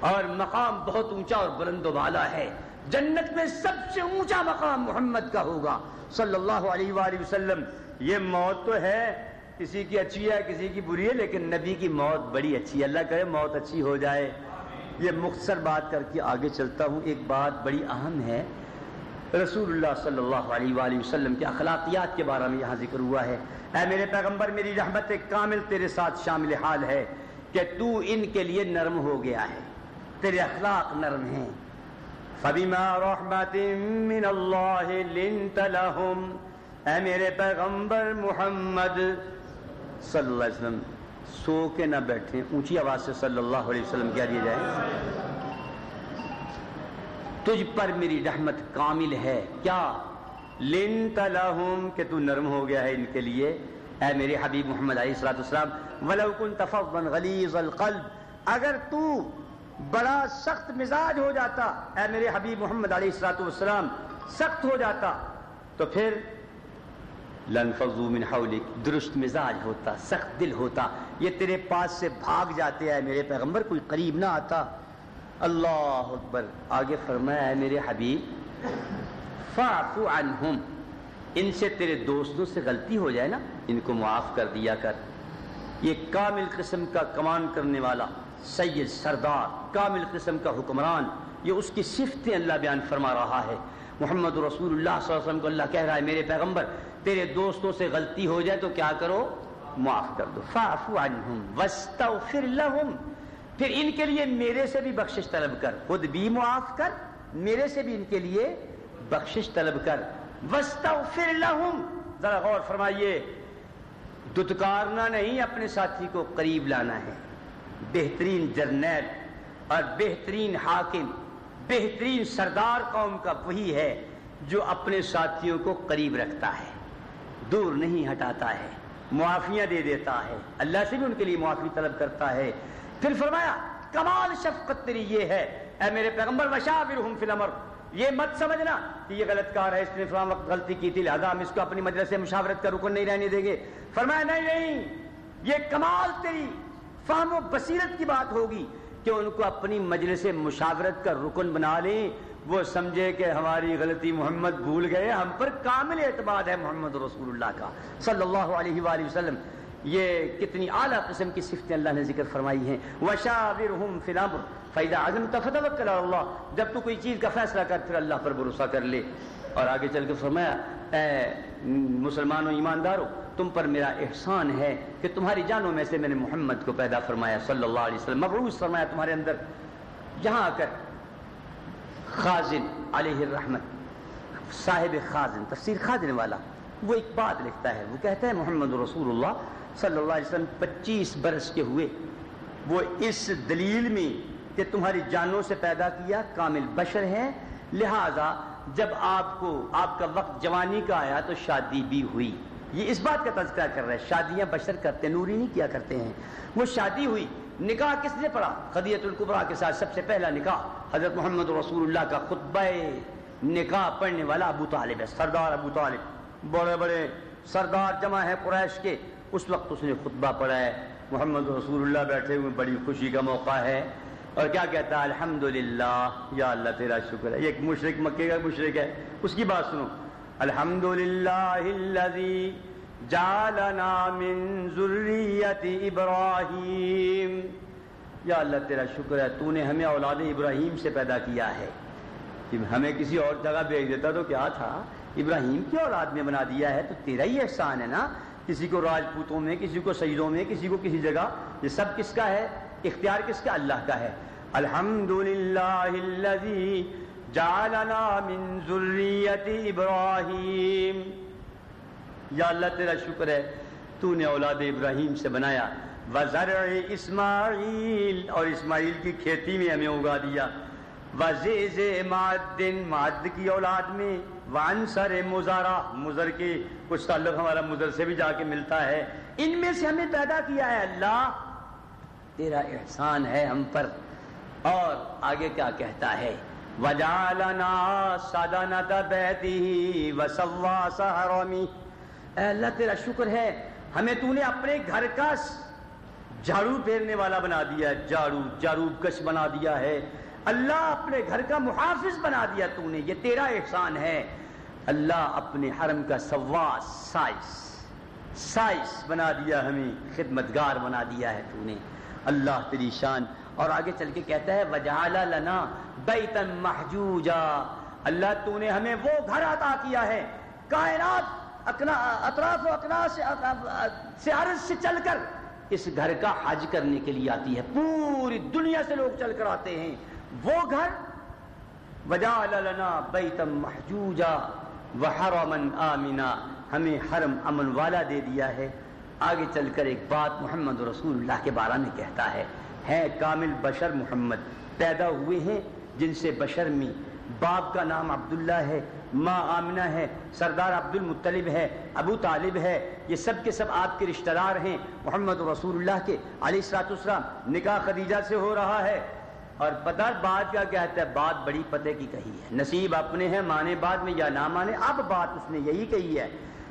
اور مقام بہت اونچا اور بلند و بالا ہے۔ جنت میں سب سے اونچا مقام محمد کا ہوگا۔ صلی اللہ علیہ وآلہ وسلم یہ موت تو ہے، کسی کی اچھی ہے، کسی کی بری ہے، لیکن نبی کی موت بڑی اچھی ہے۔ اللہ کرے موت اچھی ہو جائے۔ یہ مختصر بات کر کے آگے چلتا ہوں۔ ایک بات بڑی اہم ہے۔ رسول اللہ صلی اللہ علیہ وآلہ وسلم کے اخلاقیات کے بارے میں یہاں ذکر ہوا ہے۔ اے میرے پیغمبر، میری رحمت کامل تیرے ساتھ شامل حال ہے کہ تو ان کے لیے نرم ہو گیا ہے۔ تیرے اخلاق نرم ہیں۔ فَبِمَا رَحْمَةٍ مِّنَ اللَّهِ لِنْتَ لَهُمْ اے میرے پیغمبر محمد صلی اللہ علیہ وسلم، سو کے نہ بیٹھیں اونچی آواز سے صلی اللہ علیہ وسلم کیا دیا جائے۔ تجھ پر میری رحمت کامل ہے، کیا؟ لن تلہم کہ تو نرم ہو گیا ہے ان کے لیے۔ اے میرے حبیب محمد علیہ السلام ولو كنت فظا غلیظ القلب، اگر تو بڑا سخت مزاج ہو جاتا، اے میرے حبیب محمد علیہ السلام سخت ہو جاتا، تو پھر لنفضو من حولک، درست مزاج ہوتا، سخت دل ہوتا، یہ تیرے پاس سے بھاگ جاتے ہیں، میرے پیغمبر کوئی قریب نہ آتا۔ اللہ اکبر، آگے فرمایا ہے میرے حبیب، فاعفو عنہم، ان سے تیرے دوستوں سے غلطی ہو جائے نا، ان کو معاف کر دیا کر۔ یہ کامل قسم کا کمان کرنے والا سید سردار، کامل قسم کا حکمران، یہ اس کی صفتیں اللہ بیان فرما رہا ہے۔ محمد رسول اللہ صلی اللہ علیہ وسلم کو اللہ کہہ رہا ہے، میرے پیغمبر تیرے دوستوں سے غلطی ہو جائے تو کیا کرو؟ معاف کر دو۔ فاعفو عنہم واستغفر لہم پھر ان کے لیے میرے سے بھی بخشش طلب کر۔ خود بھی معاف کر، میرے سے بھی ان کے لیے بخشش طلب کر۔ واستغفر لہم ذرا غور فرمائیے۔ دتکارنا نہیں اپنے ساتھی کو قریب لانا ہے۔ بہترین جرنیل اور بہترین حاکم، بہترین سردار قوم کا وہی ہے جو اپنے ساتھیوں کو قریب رکھتا ہے۔ دور نہیں ہٹاتا ہے، معافیاں دے دیتا ہے۔ اللہ سے بھی ان کے لیے معافی طلب کرتا ہے۔ پھر فرمایا، کمال شفقت تیری یہ ہے۔ اے میرے پیغمبر وشاورہم فی الامر یہ مت سمجھنا کہ یہ غلط کار ہے، اس نے فلاں وقت غلطی کی تھی، لہذا ہم اس کو اپنی مجلس مشاورت کا رکن نہیں رہنے دیں گے۔ فرمایا، نہیں نہیں، یہ کمال تیری فہم و بصیرت کی بات ہوگی کہ ان کو اپنی مجلس مشاورت کا رکن بنا لیں۔ وہ سمجھے کہ ہماری غلطی محمد بھول گئے، ہم پر کامل اعتماد ہے محمد رسول اللہ کا۔ صلی اللہ علیہ وآلہ وسلم، یہ کتنی اعلیٰ قسم کی صفتیں اللہ نے ذکر فرمائی ہیں۔ وشاورہم فی الامر فیدہ اعظم تفتوکل اللہ جب تو کوئی چیز کا فیصلہ کر، پھر اللہ پر بھروسہ کر لے۔ اور آگے چل کے فرمایا، اے مسلمانوں، ایمانداروں، تم پر میرا احسان ہے کہ تمہاری جانوں میں سے میں نے محمد کو پیدا فرمایا۔ صلی اللہ علیہ وسلم، مبعوث فرمایا تمہارے اندر۔ جہاں آ کر خازن علیہ الرحمت، صاحب خازن، تفسیر خازن والا، وہ ایک بات لکھتا ہے، وہ کہتا ہے محمد رسول اللہ صلی اللہ علیہ وسلم پچیس برس کے ہوئے، وہ اس دلیل میں کہ تمہاری جانوں سے پیدا کیا کامل بشر ہے لہذا جب آپ کو، آپ کا وقت جوانی کا آیا تو شادی بھی ہوئی۔ یہ اس بات کا تذکرہ کر رہا ہے شادیاں بشر کرتے نوری نہیں کیا کرتے ہیں۔ وہ شادی ہوئی نکاح کس نے پڑھا؟ خدیت القبرا کے ساتھ سب سے پہلا نکاح حضرت محمد رسول اللہ کا خطبہ نکاح پڑھنے والا ابو طالب ہے، سردار ابو طالب۔ بڑے بڑے سردار جمع ہے قریش کے۔ اس وقت اس نے خطبہ پڑھا ہے۔ محمد رسول اللہ بیٹھے ہوئے، بڑی خوشی کا موقع ہے۔ اور کیا کہتا ہے؟ الحمد یا اللہ تیرا شکر ہے۔ یہ ایک مشرق مکے کا مشرق ہے۔ اس کی بات سنو۔ الحمد للہ جعلنا من ذریت ابراہیم۔ یا اللہ، تیرا شکر ہے تو نے ہمیں اولاد ابراہیم سے پیدا کیا ہے۔ کہ ہمیں کسی اور جگہ بھیج دیتا تو کیا تھا؟ ابراہیم کی اولاد میں بنا دیا ہے، تو تیرا ہی احسان ہے نا؟ کسی کو راجپوتوں میں، کسی کو سجدوں میں، کسی کو کسی جگہ۔ یہ سب کس کا ہے؟ اختیار کس کا؟ اللہ کا ہے۔ الحمد للہ جعلنا من ذریت ابراہیم۔ یا اللہ تیرا شکر ہے تو نے اولاد ابراہیم سے بنایا۔ وزرع اسماعیل اور اسماعیل کی کھیتی میں ہمیں اگا دیا۔ وزیز معدن، معد کی اولاد میں۔ وانسر مزارہ مزر کے کچھ تعلق ہمارا مزر سے بھی جا کے ملتا ہے۔ ان میں سے ہمیں پیدا کیا ہے اللہ۔ تیرا احسان ہے ہم پر۔ اور آگے کیا کہتا ہے؟ وجالنا سادانت بیتی وسوا سحرمی اے اللہ تیرا شکر ہے۔ ہمیں تو نے اپنے گھر کا جھاڑو پھیرنے والا بنا دیا جھاڑو جھاڑو کش بنا دیا ہے۔ اللہ اپنے گھر کا محافظ بنا دیا تو نے۔ یہ تیرا احسان ہے۔ اللہ اپنے حرم کا سواس، سائس سائس بنا دیا ہمیں۔ خدمتگار بنا دیا ہے تو نے۔ اللہ تیری شان۔ اور آگے چل کے کہتا ہے، وجعل لنا بیتن محجوجا۔ اللہ تو نے ہمیں وہ گھر عطا کیا ہے۔ کائنات اکنا اطراف و اکنا سے سے عرض سے چل کر اس گھر کا حج کرنے کے لیے آتی ہے۔ پوری دنیا سے لوگ چل کر آتے ہیں۔ وہ گھر، وجعل لنا بیتن محجوجا وحرما آمنا۔ ہمیں حرم امن والا دے دیا ہے۔ آگے چل کر ایک بات محمد رسول اللہ کے بارے میں کہتا ہے۔ ہے کامل بشر محمد پیدا ہوئے ہیں، جن سے بشر میں باپ کا نام عبداللہ ہے۔ ماں آمنہ ہے، سردار عبد المطلب ہے، ابو طالب ہے، یہ سب کے سب آپ کے رشتہ دار ہیں۔ محمد رسول اللہ کے علی السلاط اسلام نکاح خدیجہ سے ہو رہا ہے۔ اور پتہ بات کیا کہتا ہے؟ بات بڑی پتے کی کہی ہے۔ نصیب اپنے ہیں، مانے بعد میں یا نہ مانے، اب بات اس نے یہی کہی ہے۔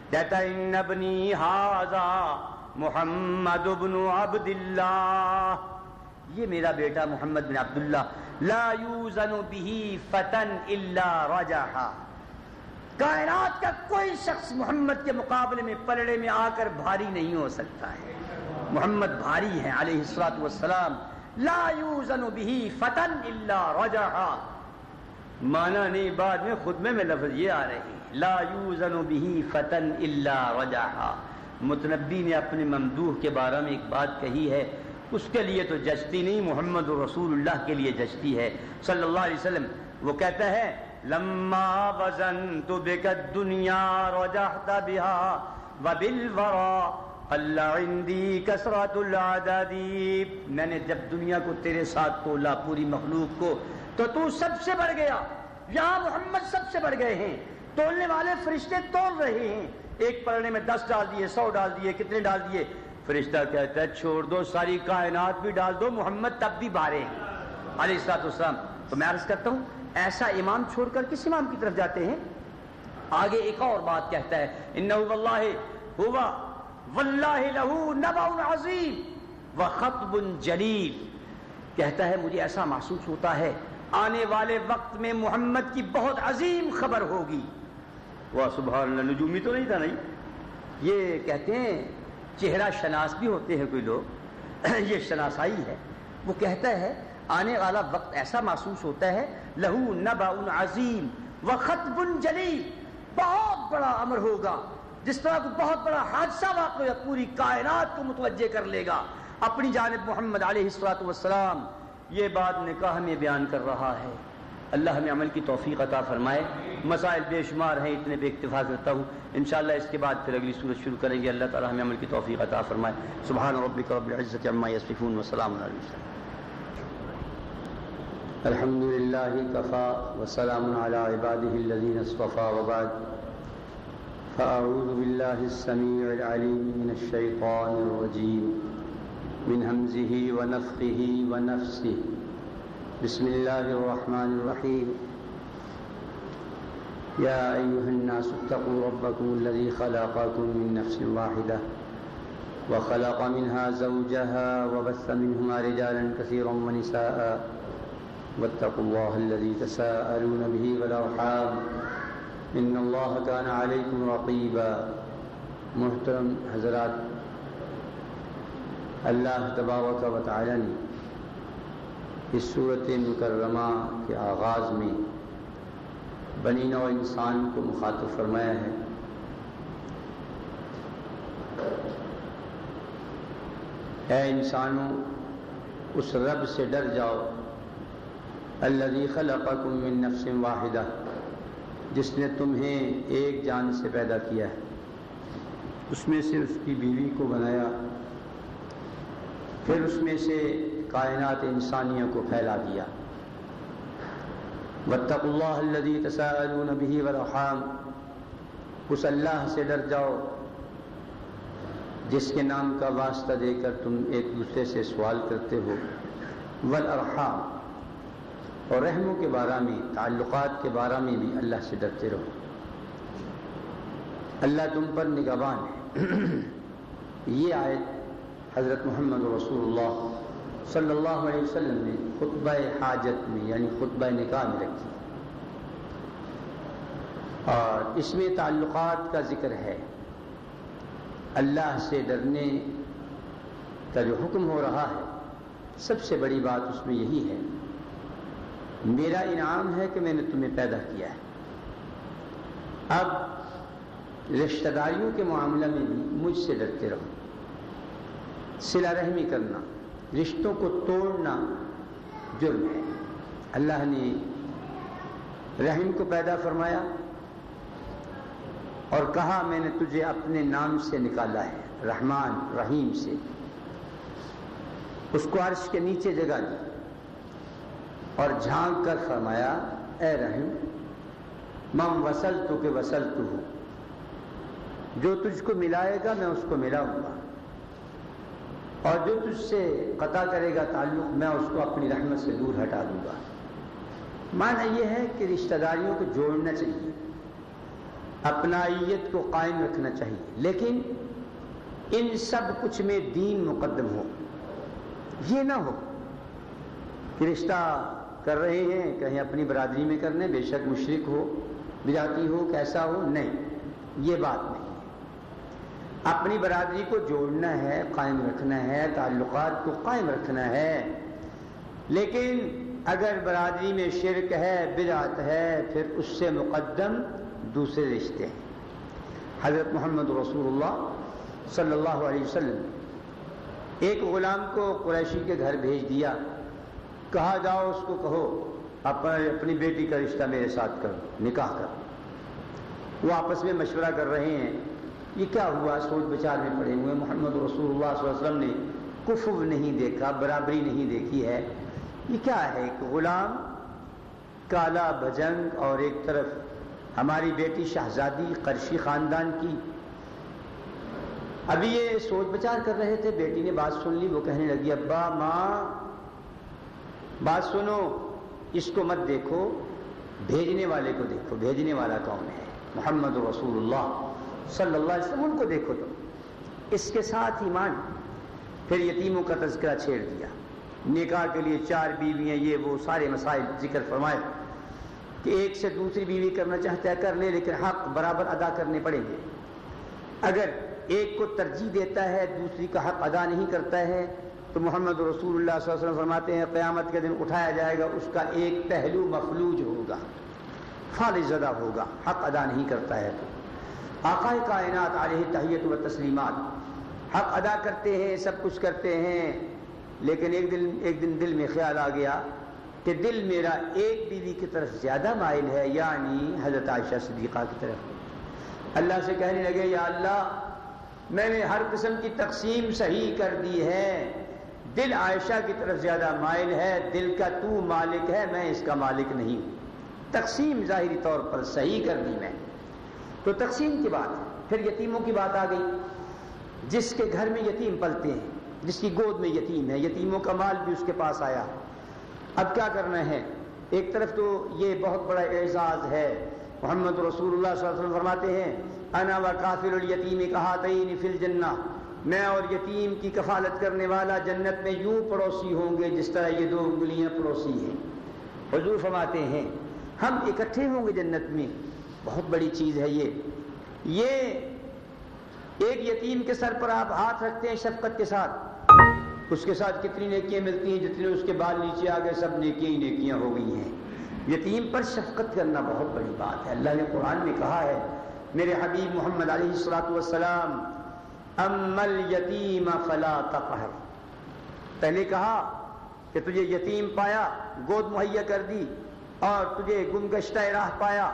کہتا ان ابنی حاضا محمد ابن عبداللہ۔ یہ میرا بیٹا محمد بن عبداللہ۔ لا یوزن به فتن الا رجحا۔ کائنات کا کوئی شخص محمد کے مقابلے میں پلڑے میں آ کر بھاری نہیں ہو سکتا ہے۔ محمد بھاری ہے علیہ السلاۃ والسلام۔ لا یوزن به فتن الا رجحا مانا نہیں، بعد میں خود میں لفظ یہ آ رہی لا یوزن به فتن الا رجحا متنبی نے اپنے ممدوح کے بارے میں ایک بات کہی ہے۔ اس کے لیے تو جچتی نہیں، محمد رسول اللہ کے لیے جچتی ہے۔ صلی اللہ علیہ وسلم، وہ کہتا ہے لما وزن تو بکت دنیا رجحت بها وبالورا اللہ کثرت میں نے جب دنیا کو تیرے ساتھ تولا، پوری مخلوق کو، تو تو سب سے بڑھ گیا۔ یہاں محمد سب سے بڑھ گئے ہیں۔ تولنے والے فرشتے تول رہے ہیں۔ ایک پلڑے میں دس ڈال دیے، سو ڈال دیے، کتنے ڈال دیے؟ فرشتہ کہتا ہے، چھوڑ دو، ساری کائنات بھی ڈال دو، محمد تب بھی بارے ہیں۔ علیہ السلام تو میں عرض کرتا ہوں ایسا امام چھوڑ کر کس امام کی طرف جاتے ہیں؟ آگے ایک اور بات کہتا ہے انہو واللہ ہوا واللہ لہو نبع عظیم و خطب جلیل۔ کہتا ہے مجھے ایسا محسوس ہوتا ہے آنے والے وقت میں محمد کی بہت عظیم خبر ہوگی۔ وہ سبحان اللہ نجومی تو نہیں تھا نہیں؟ یہ کہتے ہیں چہرہ شناس بھی ہوتے ہیں کوئی لوگ۔ یہ شناسائی ہے۔ وہ کہتا ہے آنے والا وقت ایسا محسوس ہوتا ہے، لہو نبا عظیم و خطب جلی بہت بڑا امر ہوگا، جس طرح کو بہت بڑا حادثہ واقع ہے پوری کائنات کو متوجہ کر لے گا۔ اپنی جانب محمد علیہ السلاۃ والسلام یہ بات نکاح میں بیان کر رہا ہے۔ اللہ ہمیں عمل کی توفیق عطا فرمائے۔ مسائل بے شمار ہیں، اتنے بے اکتفا کرتا ہوں۔ انشاءاللہ اس کے بعد پھر اگلی صورت شروع کریں گے۔ اللہ تعالی ہمیں عمل کی توفیق عطا فرمائے۔ سبحان ربک رب العزت عما یصفون وسلام علیہ وسلم الحمد لله كفى وسلام على عباده الذين اصطفى وبعد. فأعوذ بالله السميع العليم من الشيطان الرجيم من همزه ونفخه ونفسه بسم الله الرحمن الرحيم يا أيها الناس اتقوا ربكم الذي خلقكم من نفس واحدة وخلق منها زوجها وبث منهما رجالا كثيرا ونساء واتقوا الله الذي تساءلون به والأرحام إن الله كان عليكم رقيبا. محترم حضرات، اللہ تبارک و تعالی نے اس صورت مکرمہ کے آغاز میں بنی نو انسان کو مخاطب فرمایا ہے۔ اے انسانوں، اس رب سے ڈر جاؤ۔ الذي خلقكم من نفس واحدہ جس نے تمہیں ایک جان سے پیدا کیا ہے۔ اس میں سے اس کی بیوی کو بنایا، پھر اس میں سے کائنات انسانیوں کو پھیلا دیا۔ وطق اللہ الذي تساءلون به والارحام، اس اللہ سے ڈر جاؤ، جس کے نام کا واسطہ دے کر تم ایک دوسرے سے سوال کرتے ہو۔ والارحام اور رحموں کے بارے میں، تعلقات کے بارے میں بھی اللہ سے ڈرتے رہو۔ اللہ تم پر نگبان ہے۔ یہ آیت حضرت محمد رسول اللہ صلی اللہ علیہ وسلم نے خطبہ حاجت میں یعنی خطبہ نکاح میں رکھی۔ اور اس میں تعلقات کا ذکر ہے۔ اللہ سے ڈرنے کا جو حکم ہو رہا ہے، سب سے بڑی بات اس میں یہی ہے۔ میرا انعام ہے کہ میں نے تمہیں پیدا کیا ہے۔ اب رشتہ داریوں کے معاملہ میں بھی مجھ سے ڈرتے رہو۔ سلا رحمی کرنا، رشتوں کو توڑنا جرم ہے۔ اللہ نے رحم کو پیدا فرمایا اور کہا، میں نے تجھے اپنے نام سے نکالا ہے، رحمان، رحیم سے۔ اس کو عرش کے نیچے جگہ دی۔ اور جھانک کر فرمایا، اے رحم مم وسل تو کہ وسل تو ہوں جو تجھ کو ملائے گا میں اس کو ملاؤں گا اور جو تجھ سے قطع کرے گا تعلق میں اس کو اپنی رحمت سے دور ہٹا دوں گا. معنی یہ ہے کہ رشتہ داریوں کو جوڑنا چاہیے، اپنائیت کو قائم رکھنا چاہیے، لیکن ان سب کچھ میں دین مقدم ہو۔ یہ نہ ہو کہ رشتہ کر رہے ہیں، کہیں اپنی برادری میں کرنے بے شک مشرق ہو، بجاتی ہو، کیسا ہو؟ نہیں، یہ بات نہیں اپنی برادری کو جوڑنا ہے، قائم رکھنا ہے، تعلقات کو قائم رکھنا ہے۔ لیکن اگر برادری میں شرک ہے، بدعت ہے، پھر اس سے مقدم دوسرے رشتے ہیں۔ حضرت محمد رسول اللہ صلی اللہ علیہ وسلم، ایک غلام کو قریشی کے گھر بھیج دیا۔ کہا جاؤ، اس کو کہو، اپنے اپنی بیٹی کا رشتہ میرے ساتھ کر نکاح کر وہ آپس میں مشورہ کر رہے ہیں، یہ کیا ہوا؟ سوچ بچار میں پڑے ہوئے، محمد رسول اللہ صلی اللہ علیہ وسلم نے کفو نہیں دیکھا، برابری نہیں دیکھی ہے۔ یہ کیا ہے؟ کہ غلام، کالا بجنگ اور ایک طرف ہماری بیٹی شہزادی قرشی خاندان کی۔ ابھی یہ سوچ بچار کر رہے تھے، بیٹی نے بات سن لی، وہ کہنے لگی، ابا، ماں بات سنو، اس کو مت دیکھو، بھیجنے والے کو دیکھو، بھیجنے والا کون ہے؟ محمد رسول اللہ صلی اللہ علیہ وسلم، ان کو دیکھو تو اس کے ساتھ ایمان پھر یتیموں کا تذکرہ چھیڑ دیا۔ نکاح کے لیے چار بیویاں، یہ وہ سارے مسائل ذکر فرمائے کہ ایک سے دوسری بیوی کرنا چاہتا ہے، کر لے، لیکن حق برابر ادا کرنے پڑیں گے۔ اگر ایک کو ترجیح دیتا ہے، دوسری کا حق ادا نہیں کرتا ہے تو محمد رسول اللہ صلی اللہ علیہ وسلم فرماتے ہیں، قیامت کے دن اٹھایا جائے گا، اس کا ایک پہلو مفلوج ہوگا، فالج زدہ ہوگا، حق ادا نہیں کرتا ہے تو۔ آقا کائنات علیہ تحیت و تسلیمات، حق ادا کرتے ہیں، سب کچھ کرتے ہیں، لیکن ایک دن ایک دن دل میں خیال آ گیا کہ دل میرا ایک بیوی کی طرف زیادہ مائل ہے یعنی حضرت عائشہ صدیقہ کی طرف۔ اللہ سے کہنے لگے، یا اللہ، میں نے ہر قسم کی تقسیم صحیح کر دی ہے۔ دل عائشہ کی طرف زیادہ مائل ہے، دل کا تو مالک ہے، میں اس کا مالک نہیں۔ ہوں تقسیم ظاہری طور پر صحیح کر دی میں۔ تو تقسیم کی بات، پھر یتیموں کی بات آ گئی۔ جس کے گھر میں یتیم پلتے ہیں، جس کی گود میں یتیم ہے، یتیموں کا مال بھی اس کے پاس آیا۔ اب کیا کرنا ہے؟ ایک طرف تو یہ بہت بڑا اعزاز ہے۔ محمد رسول اللہ صلی اللہ علیہ وسلم فرماتے ہیں، انا و کافر الیتیم کہا تعین فل جنہ میں اور یتیم کی کفالت کرنے والا جنت میں یوں پڑوسی ہوں گے جس طرح یہ دو انگلیاں پڑوسی ہیں۔ حضور فرماتے ہیں، ہم اکٹھے ہوں گے جنت میں۔ بہت بڑی چیز ہے یہ۔ یہ ایک یتیم کے سر پر آپ ہاتھ رکھتے ہیں شفقت کے ساتھ۔ اس کے ساتھ کتنی نیکیاں ملتی ہیں، جتنے اس کے بال نیچے آ گئے، سب نیکیاں ہی نیکیاں ہو گئی ہیں۔ یتیم پر شفقت کرنا بہت بڑی بات ہے۔ اللہ نے قرآن میں کہا ہے، میرے حبیب محمد علیہ السلاۃ والسلام امل یتیم فلا تقہر۔ پہلے کہا کہ تجھے یتیم پایا، گود مہیا کر دی اور تجھے گمگشتہ راہ پایا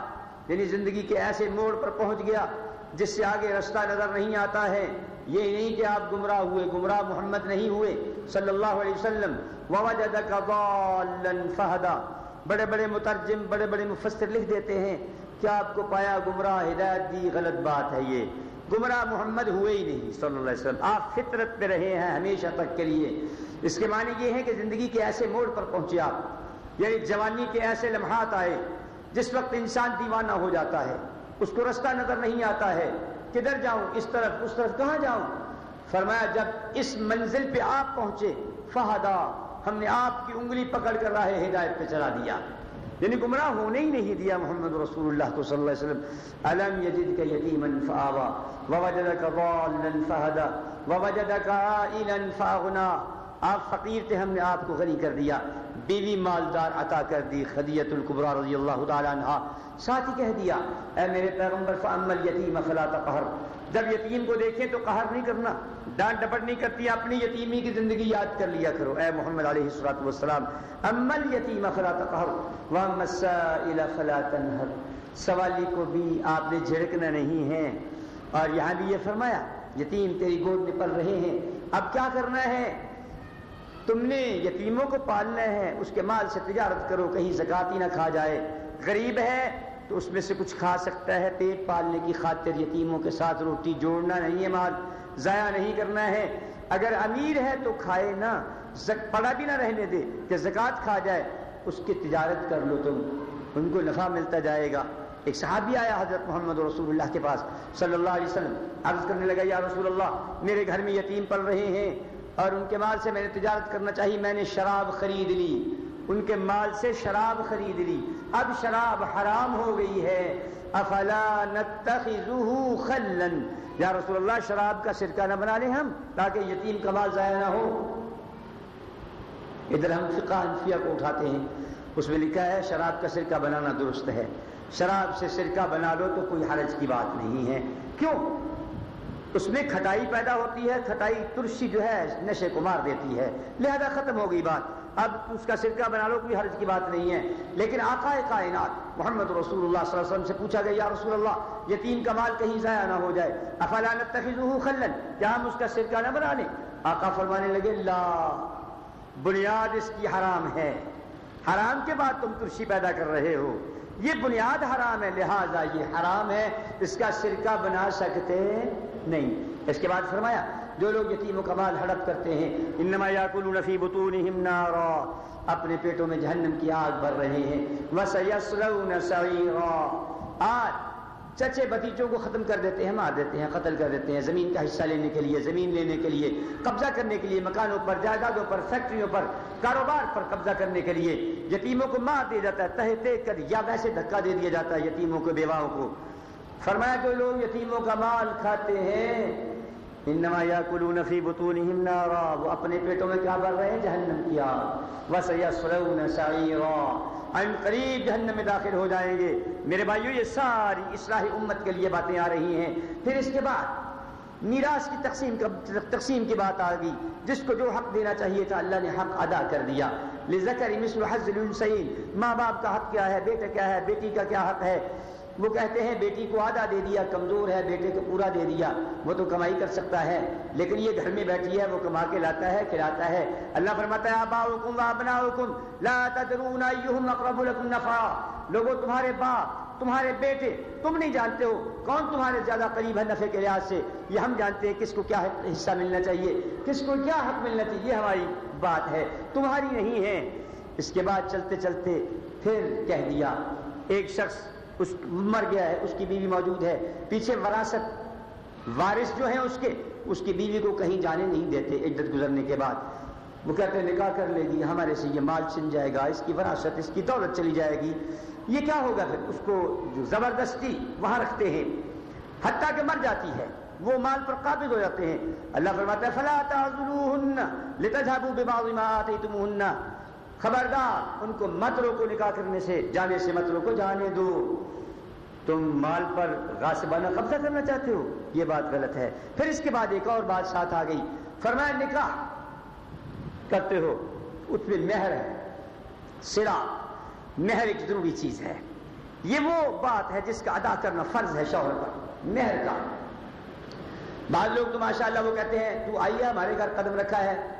یعنی زندگی کے ایسے موڑ پر پہنچ گیا جس سے آگے رستہ نظر نہیں آتا ہے۔ یہ نہیں کہ آپ گمراہ ہوئے، گمراہ محمد نہیں ہوئے۔ صلی اللہ علیہ وسلم وَوَجَدَكَ ضَالًا فَهَدَى بڑے بڑے مترجم، بڑے بڑے مفسر لکھ دیتے ہیں کیا آپ کو پایا گمراہ ہدایت دی، غلط بات ہے یہ۔ گمراہ محمد ہوئے ہی نہیں۔ صلی اللہ علیہ وسلم۔ آپ فطرت پہ رہے ہیں ہمیشہ تک کے لیے۔ اس کے معنی یہ ہے کہ زندگی کے ایسے موڑ پر پہنچے آپ۔ یعنی جوانی کے ایسے لمحات آئے جس وقت انسان دیوانہ ہو جاتا ہے۔ اس کو رستہ نظر نہیں آتا ہے۔ کدھر جاؤں؟ اس طرف اس طرف کہاں جاؤں؟ فرمایا جب اس منزل پہ آپ پہنچے فہدا ہم نے آپ کی انگلی پکڑ کر راہ ہدایت پہ چلا دیا۔ یعنی گمراہ ہونے ہی نہیں دیا محمد رسول اللہ کو صلی اللہ علیہ وسلم۔ علم یجد کا یتیما فآوا ووجدک ضالا فہدا۔ ووجدک عائلا فاغنا۔ آپ فقیر تھے، ہم نے آپ کو غنی کر دیا۔ بیوی مالدار عطا کر دی خدیت القبرہ رضی اللہ تعالی عنہ ساتھ ہی کہہ دیا، اے میرے پیغمبر فعمل یتیم فلا تقہر جب یتیم کو دیکھیں تو قہر نہیں کرنا، ڈانٹ ڈپٹ نہیں کرتی، اپنی یتیمی کی زندگی یاد کر لیا کرو۔ اے محمد علیہ الصلوۃ والسلام امل یتیم فلا تقہر واما فلا تنہر سوالی کو بھی آپ نے جھڑکنا نہیں ہے۔ اور یہاں بھی یہ فرمایا، یتیم تیری گود میں پل رہے ہیں، اب کیا کرنا ہے؟ تم نے یتیموں کو پالنا ہے، اس کے مال سے تجارت کرو، کہیں زکاتی نہ کھا جائے۔ غریب ہے تو اس میں سے کچھ کھا سکتا ہے۔ پیٹ پالنے کی خاطر یتیموں کے ساتھ روٹی جوڑنا نہیں ہے مال، ضائع نہیں کرنا ہے۔ اگر امیر ہے تو کھائے نہ پڑا بھی نہ رہنے دے کہ زکوٰۃ کھا جائے، اس کی تجارت کر لو تم۔ ان کو نفع ملتا جائے گا۔ ایک صحابی آیا حضرت محمد رسول اللہ کے پاس، صلی اللہ علیہ وسلم، عرض کرنے لگا، یا رسول اللہ، میرے گھر میں یتیم پل رہے ہیں۔ اور ان کے مال سے میں نے تجارت کرنا چاہیے میں نے شراب خرید لی۔ ان کے مال سے شراب خرید لی۔ اب شراب حرام ہو گئی ہے۔ افلا نتخذه خلا یا رسول اللہ، شراب کا سرکہ نہ بنا لیں ہم تاکہ یتیم کا مال ضائع نہ ہو۔ ادھر ہم فقہ انفیہ کو اٹھاتے ہیں۔ اس میں لکھا ہے، شراب کا سرکہ بنانا درست ہے۔ شراب سے سرکہ بنا لو تو کوئی حرج کی بات نہیں ہے۔ کیوں؟ اس میں کھٹائی پیدا ہوتی ہے، کھٹائی ترشی جو ہے نشے کو مار دیتی ہے۔ لہذا ختم ہو گئی بات۔ اب اس کا سرکہ بنا لو، کوئی حرج کی بات نہیں ہے۔ لیکن آقا کائنات محمد رسول اللہ صلی اللہ علیہ وسلم سے پوچھا گیا، یا رسول اللہ، یتیم کا مال کہیں ضائع نہ ہو جائے۔ افلا نتخذه کیا ہم اس کا سرکہ نہ بنا لیں؟ آقا فرمانے لگے، لا، بنیاد اس کی حرام ہے۔ حرام کے بعد تم ترشی پیدا کر رہے ہو۔ یہ بنیاد حرام ہے، لہذا یہ حرام ہے۔ اس کا سرکہ بنا سکتے نہیں۔ اس کے بعد فرمایا، جو لوگ یتیم و کمال ہڑپ کرتے ہیں، انما یاکلون فی بطونہم نارا، اپنے پیٹوں میں جہنم کی آگ بھر رہے ہیں۔ وسیصلون سعیرا۔ آج چچے بتیچوں کو ختم کر دیتے ہیں، مار دیتے ہیں، قتل کر دیتے ہیں۔ زمین کا حصہ لینے کے لیے، زمین لینے کے لیے، قبضہ کرنے کے لیے، مکانوں پر، جائیدادوں پر، فیکٹریوں پر، کاروبار پر قبضہ کرنے کے لیے یتیموں کو مار دیا جاتا ہے تہ تے کر یا ویسے دھکا دے دیا جاتا ہے یتیموں کو، بیواؤں کو۔ فرمایا جو لوگ یتیموں کا مال کھاتے ہیں، انما یاکلون فی بطونہم نارا، وہ اپنے پیٹوں میں کیا بھر رہے ہیں؟ جہنم کی آگ۔ وسیصلون سعیرا۔ ان قریب جہنم میں داخل ہو جائیں گے۔ میرے بھائیو، یہ ساری اصلاح امت کے لیے باتیں آ رہی ہیں۔ پھر اس کے بعد میراث کی تقسیم تقسیم کی بات آ گئی۔ جس کو جو حق دینا چاہیے تھا، اللہ نے حق ادا کر دیا۔ لذکر مثل حظ الانثیین۔ ماں باپ کا حق کیا ہے بیٹا کیا ہے، بیٹی کا کیا حق ہے؟ وہ کہتے ہیں بیٹی کو آدھا دے دیا، کمزور ہے، بیٹے کو پورا دے دیا، وہ تو کمائی کر سکتا ہے، لیکن یہ گھر میں بیٹھی ہے، وہ کما کے لاتا ہے، کھلاتا ہے۔ اللہ فرماتا ہے، آباؤکم وابناؤکم لا تدرون ایہم اقرب لکم نفعا لوگوں تمہارے باپ تمہارے بیٹے، تم نہیں جانتے ہو کون تمہارے زیادہ قریب ہے نفع کے لحاظ سے۔ یہ ہم جانتے ہیں کس کو کیا حصہ ملنا چاہیے، کس کو کیا حق ملنا چاہیے، یہ ہماری بات ہے۔ تمہاری نہیں ہے۔ اس کے بعد چلتے چلتے پھر کہہ دیا، ایک شخص اس مر گیا ہے، اس کی بیوی موجود ہے۔ پیچھے وراثت وارث جو ہیں اس کے، اس کی بیوی کو کہیں جانے نہیں دیتے عدت گزرنے کے بعد۔ وہ کہتے ہیں، نکاح کر لے گی، ہمارے سے یہ مال چھن جائے گا، اس کی وراثت، اس کی دولت چلی جائے گی۔ یہ کیا ہوگا پھر؟ اس کو زبردستی وہاں رکھتے ہیں، حتیٰ کہ مر جاتی ہے۔ وہ مال پر قابض ہو جاتے ہیں۔ اللہ فرماتا ہے، فلا تعذلوهن لتذهبوا ببعض ما آتيتموهن۔ خبردار، ان کو مت روکو نکاح کرنے سے، جانے سے مت روکو جانے دو۔ تم مال پر غاسبانہ قبضہ کرنا چاہتے ہو؟ یہ بات غلط ہے۔ پھر اس کے بعد ایک اور بات ساتھ آ گئی۔ فرمایا، نکاح کرتے ہو، اس میں مہر ہے۔ سرا، مہر ایک ضروری چیز ہے۔ یہ وہ بات ہے جس کا ادا کرنا فرض ہے شوہر پر، مہر کا۔ بعض لوگ تو ماشاءاللہ وہ کہتے ہیں، تو آئیے، ہمارے گھر قدم رکھا ہے۔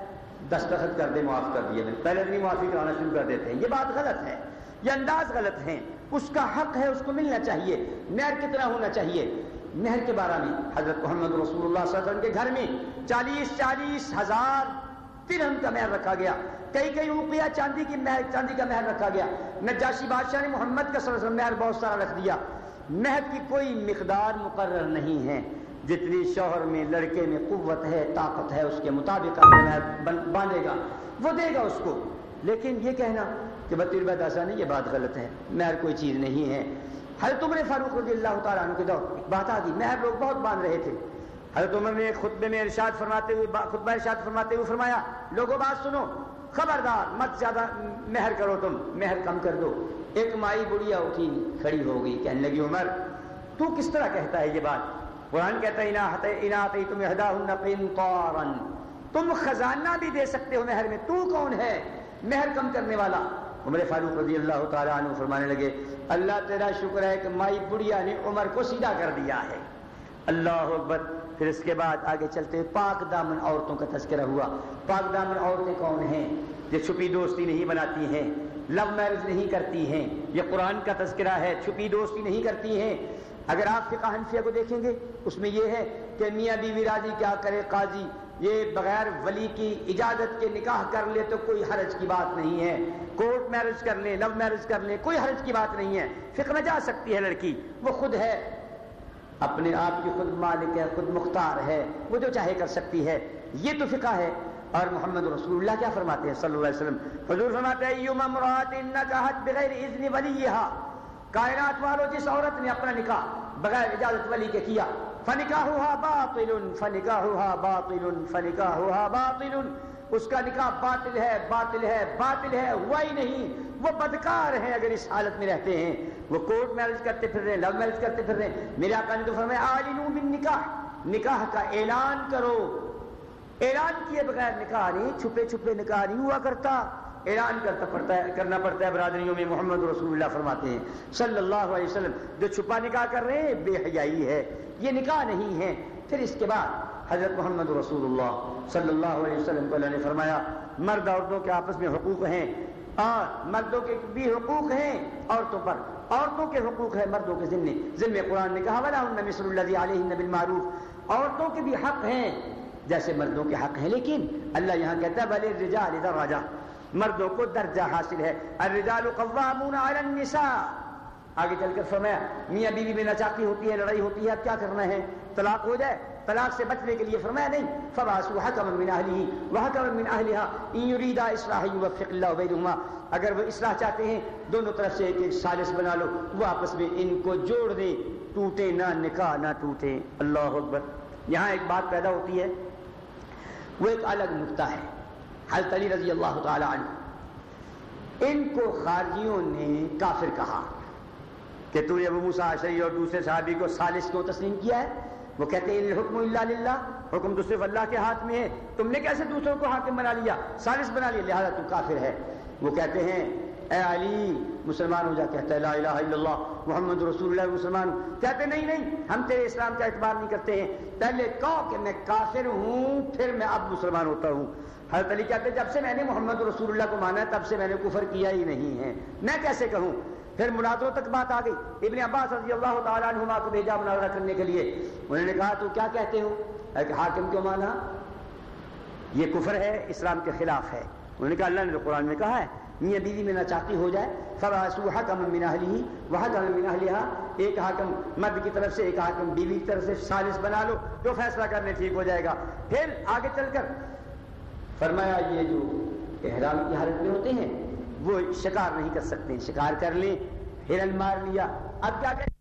دستخط کر دے معاف کر دیے پہلے نہیں معافی کرانا شروع کر دیتے ہیں۔ یہ بات غلط ہے، یہ انداز غلط ہے اس کا حق ہے، اس کو ملنا چاہیے، مہر کتنا ہونا چاہیے۔ مہر کے بارے میں حضرت محمد رسول اللہ صلی اللہ علیہ وسلم کے گھر میں چالیس چالیس ہزار ترہم کا مہر رکھا گیا۔ کئی کئی روپیہ چاندی کی مہر، چاندی کا مہر رکھا گیا۔ نجاشی بادشاہ نے محمد کا صلی اللہ علیہ وسلم مہر بہت سارا رکھ دیا۔ مہر کی کوئی مقدار مقرر نہیں ہے۔ جتنی شوہر میں لڑکے میں قوت ہے، طاقت ہے، اس کے مطابق باندھے گا، وہ دے گا اس کو۔ لیکن یہ کہنا کہ بطیر بید آسانی، یہ بات غلط ہے۔ مہر کوئی چیز نہیں ہے۔ حضرت عمر فاروق رضی اللہ تعالیٰ عنہ کے دور بات آ گئی۔ مہر لوگ بہت باندھ رہے تھے۔ حضرت عمر نے خطبے میں ارشاد فرماتے ہوئے خطبہ ارشاد فرماتے ہوئے فرمایا، لوگوں بات سنو، خبردار، مت زیادہ مہر کرو تم، مہر کم کر دو۔ ایک مائی بڑھیا اٹھی، کھڑی ہو گئی، کہنے لگی، عمر، تو کس طرح کہتا ہے یہ بات؟ قرآن کہتا ہے انات تم اہدا تم خزانہ بھی دے سکتے ہو مہر میں۔ تو کون ہے مہر کم کرنے والا؟ عمر فاروق رضی اللہ تعالیٰ عنہ فرمانے لگے، اللہ تیرا شکر ہے کہ مائی بڑھیا نے عمر کو سیدھا کر دیا ہے۔ اللہ اکبر. پھر اس کے بعد آگے چلتے پاک دامن عورتوں کا تذکرہ ہوا۔ پاک دامن عورتیں کون ہیں یہ چھپی دوستی نہیں بناتی ہیں؟ لو میرج نہیں کرتی ہیں۔ یہ قرآن کا تذکرہ ہے، چھپی دوستی نہیں کرتی ہیں۔ اگر آپ فقہ حنفیہ کو دیکھیں گے، اس میں یہ ہے کہ میاں بیوی راضی کیا کرے، قاضی، یہ بغیر ولی کی اجازت کے نکاح کر لے تو کوئی حرج کی بات نہیں ہے۔ کورٹ میرج کر لے، لو میرج کر لے، کوئی حرج کی بات نہیں ہے۔ فقہ میں جا سکتی ہے لڑکی، وہ خود ہے۔ اپنے آپ کی خود مالک ہے، خود مختار ہے، وہ جو چاہے کر سکتی ہے۔ یہ تو فقہ ہے۔ اور محمد رسول اللہ کیا فرماتے ہیں صلی اللہ علیہ وسلم؟ حضور فرماتے ہیں کائنات والو جس عورت نے اپنا نکاح بغیر اجازت ولی کے کیا فنکاحها باطل فنکاحها باطل فنکاحها باطل اس کا نکاح باطل ہے باطل ہے باطل ہے ہوا ہی نہیں، وہ بدکار ہیں اگر اس حالت میں رہتے ہیں۔ وہ کورٹ میرج کرتے پھر رہے ہیں لو میرج کرتے پھر رہے ہیں۔ میرے آقا نے تو فرمایا آلینو من نکاح نکاح کا اعلان کرو۔ اعلان کیے بغیر نکاح نہیں، چھپے چھپے نکاح نہیں ہوا کرتا۔ اعلان کرتا پڑتا ہے، کرنا پڑتا ہے برادریوں میں محمد رسول اللہ فرماتے ہیں۔ صلی اللہ علیہ وسلم جو چھپا نکاح کر رہے ہیں، بے حیائی ہے۔ یہ نکاح نہیں ہے۔ پھر اس کے بعد حضرت محمد رسول اللہ صلی اللہ علیہ وسلم کو اللہ نے فرمایا، مرد عورتوں کے آپس میں حقوق ہیں۔ اور مردوں کے بھی حقوق ہیں، عورتوں پر۔ عورتوں کے حقوق ہے مردوں کے ذمے۔ ذمے قرآن نے کہا، ولا مصر اللہ علیہ بالمعروف۔ عورتوں کے بھی حق ہیں، جیسے مردوں کے حق ہیں۔ لیکن اللہ یہاں کہتا ہے بلے رجال راجا مردوں کو درجہ حاصل ہے۔ الرجال قوامون علی النساء۔ آگے چل کر فرمایا، میاں بیوی میں نچاقی ہوتی ہے، لڑائی ہوتی ہے، اب کیا کرنا ہے؟ طلاق ہو جائے، طلاق سے بچنے کے لیے فرمایا، نہیں فباسو حکم من اہلی وحکم من اہلہا، ان یریدا اصلاح یوفق اللہ بینہما اگر وہ اصلاح چاہتے ہیں، دونوں طرف سے ایک ایک سالس بنا لو وہ آپس میں ان کو جوڑ دیں۔ ٹوٹے نہ، نکاح نہ ٹوٹے اللہ اکبر۔ یہاں ایک بات پیدا ہوتی ہے، وہ ایک الگ نقطہ ہے۔ حضرت علی رضی اللہ تعالی عنہ۔ ان کو خارجیوں نے کافر کہا کہ تو ابو موسا اور دوسرے صحابی کو سالس کیوں تسلیم کیا ہے؟ وہ کہتے ہیں حکم اللہ للہ، حکم تو صرف اللہ کے ہاتھ میں ہے۔ تم نے کیسے دوسروں کو حاکم بنا لیا؟ سالس بنا لیا، لہذا تو کافر ہے۔ وہ کہتے ہیں، اے علی، مسلمان ہو جا، کہتا ہے، لا الہ الا اللہ، محمد رسول اللہ، مسلمان۔ کہتے نہیں نہیں، ہم تیرے اسلام کا اعتبار نہیں کرتے ہیں۔ پہلے کہو کہ میں کافر ہوں، پھر میں اب مسلمان ہوتا ہوں۔ حضرت علی کہتے جب سے میں نے محمد رسول اللہ کو مانا ہے، تب سے میں نے کفر کیا ہی نہیں ہے۔ میں کیسے کہوں؟ پھر مناظروں تک بات آ گئی۔ ابن عباس رضی اللہ تعالیٰ عنہما کو بھیجا مناظرہ کرنے کے لیے۔ انہوں نے کہا، تو کیا کہتے ہو؟ کہ حاکم کیوں مانا؟ یہ کفر ہے، اسلام کے خلاف ہے۔ انہوں نے کہا، اللہ نے قرآن میں کہا ہے، میاں بیوی میں ناچاقی ہو جائے فباسو حکم من اہلی وحکم من اہلہا۔ ایک حاکم مرد کی طرف سے، ایک حاکم بیوی کی طرف سے سالس بنا لو، جو فیصلہ کرنے ٹھیک ہو جائے گا۔ پھر آگے چل کر فرمایا، یہ جو احرام کی حالت میں ہوتے ہیں، وہ شکار نہیں کر سکتے، شکار کر لیں۔ ہرن مار لیا۔ اب کیا کریں؟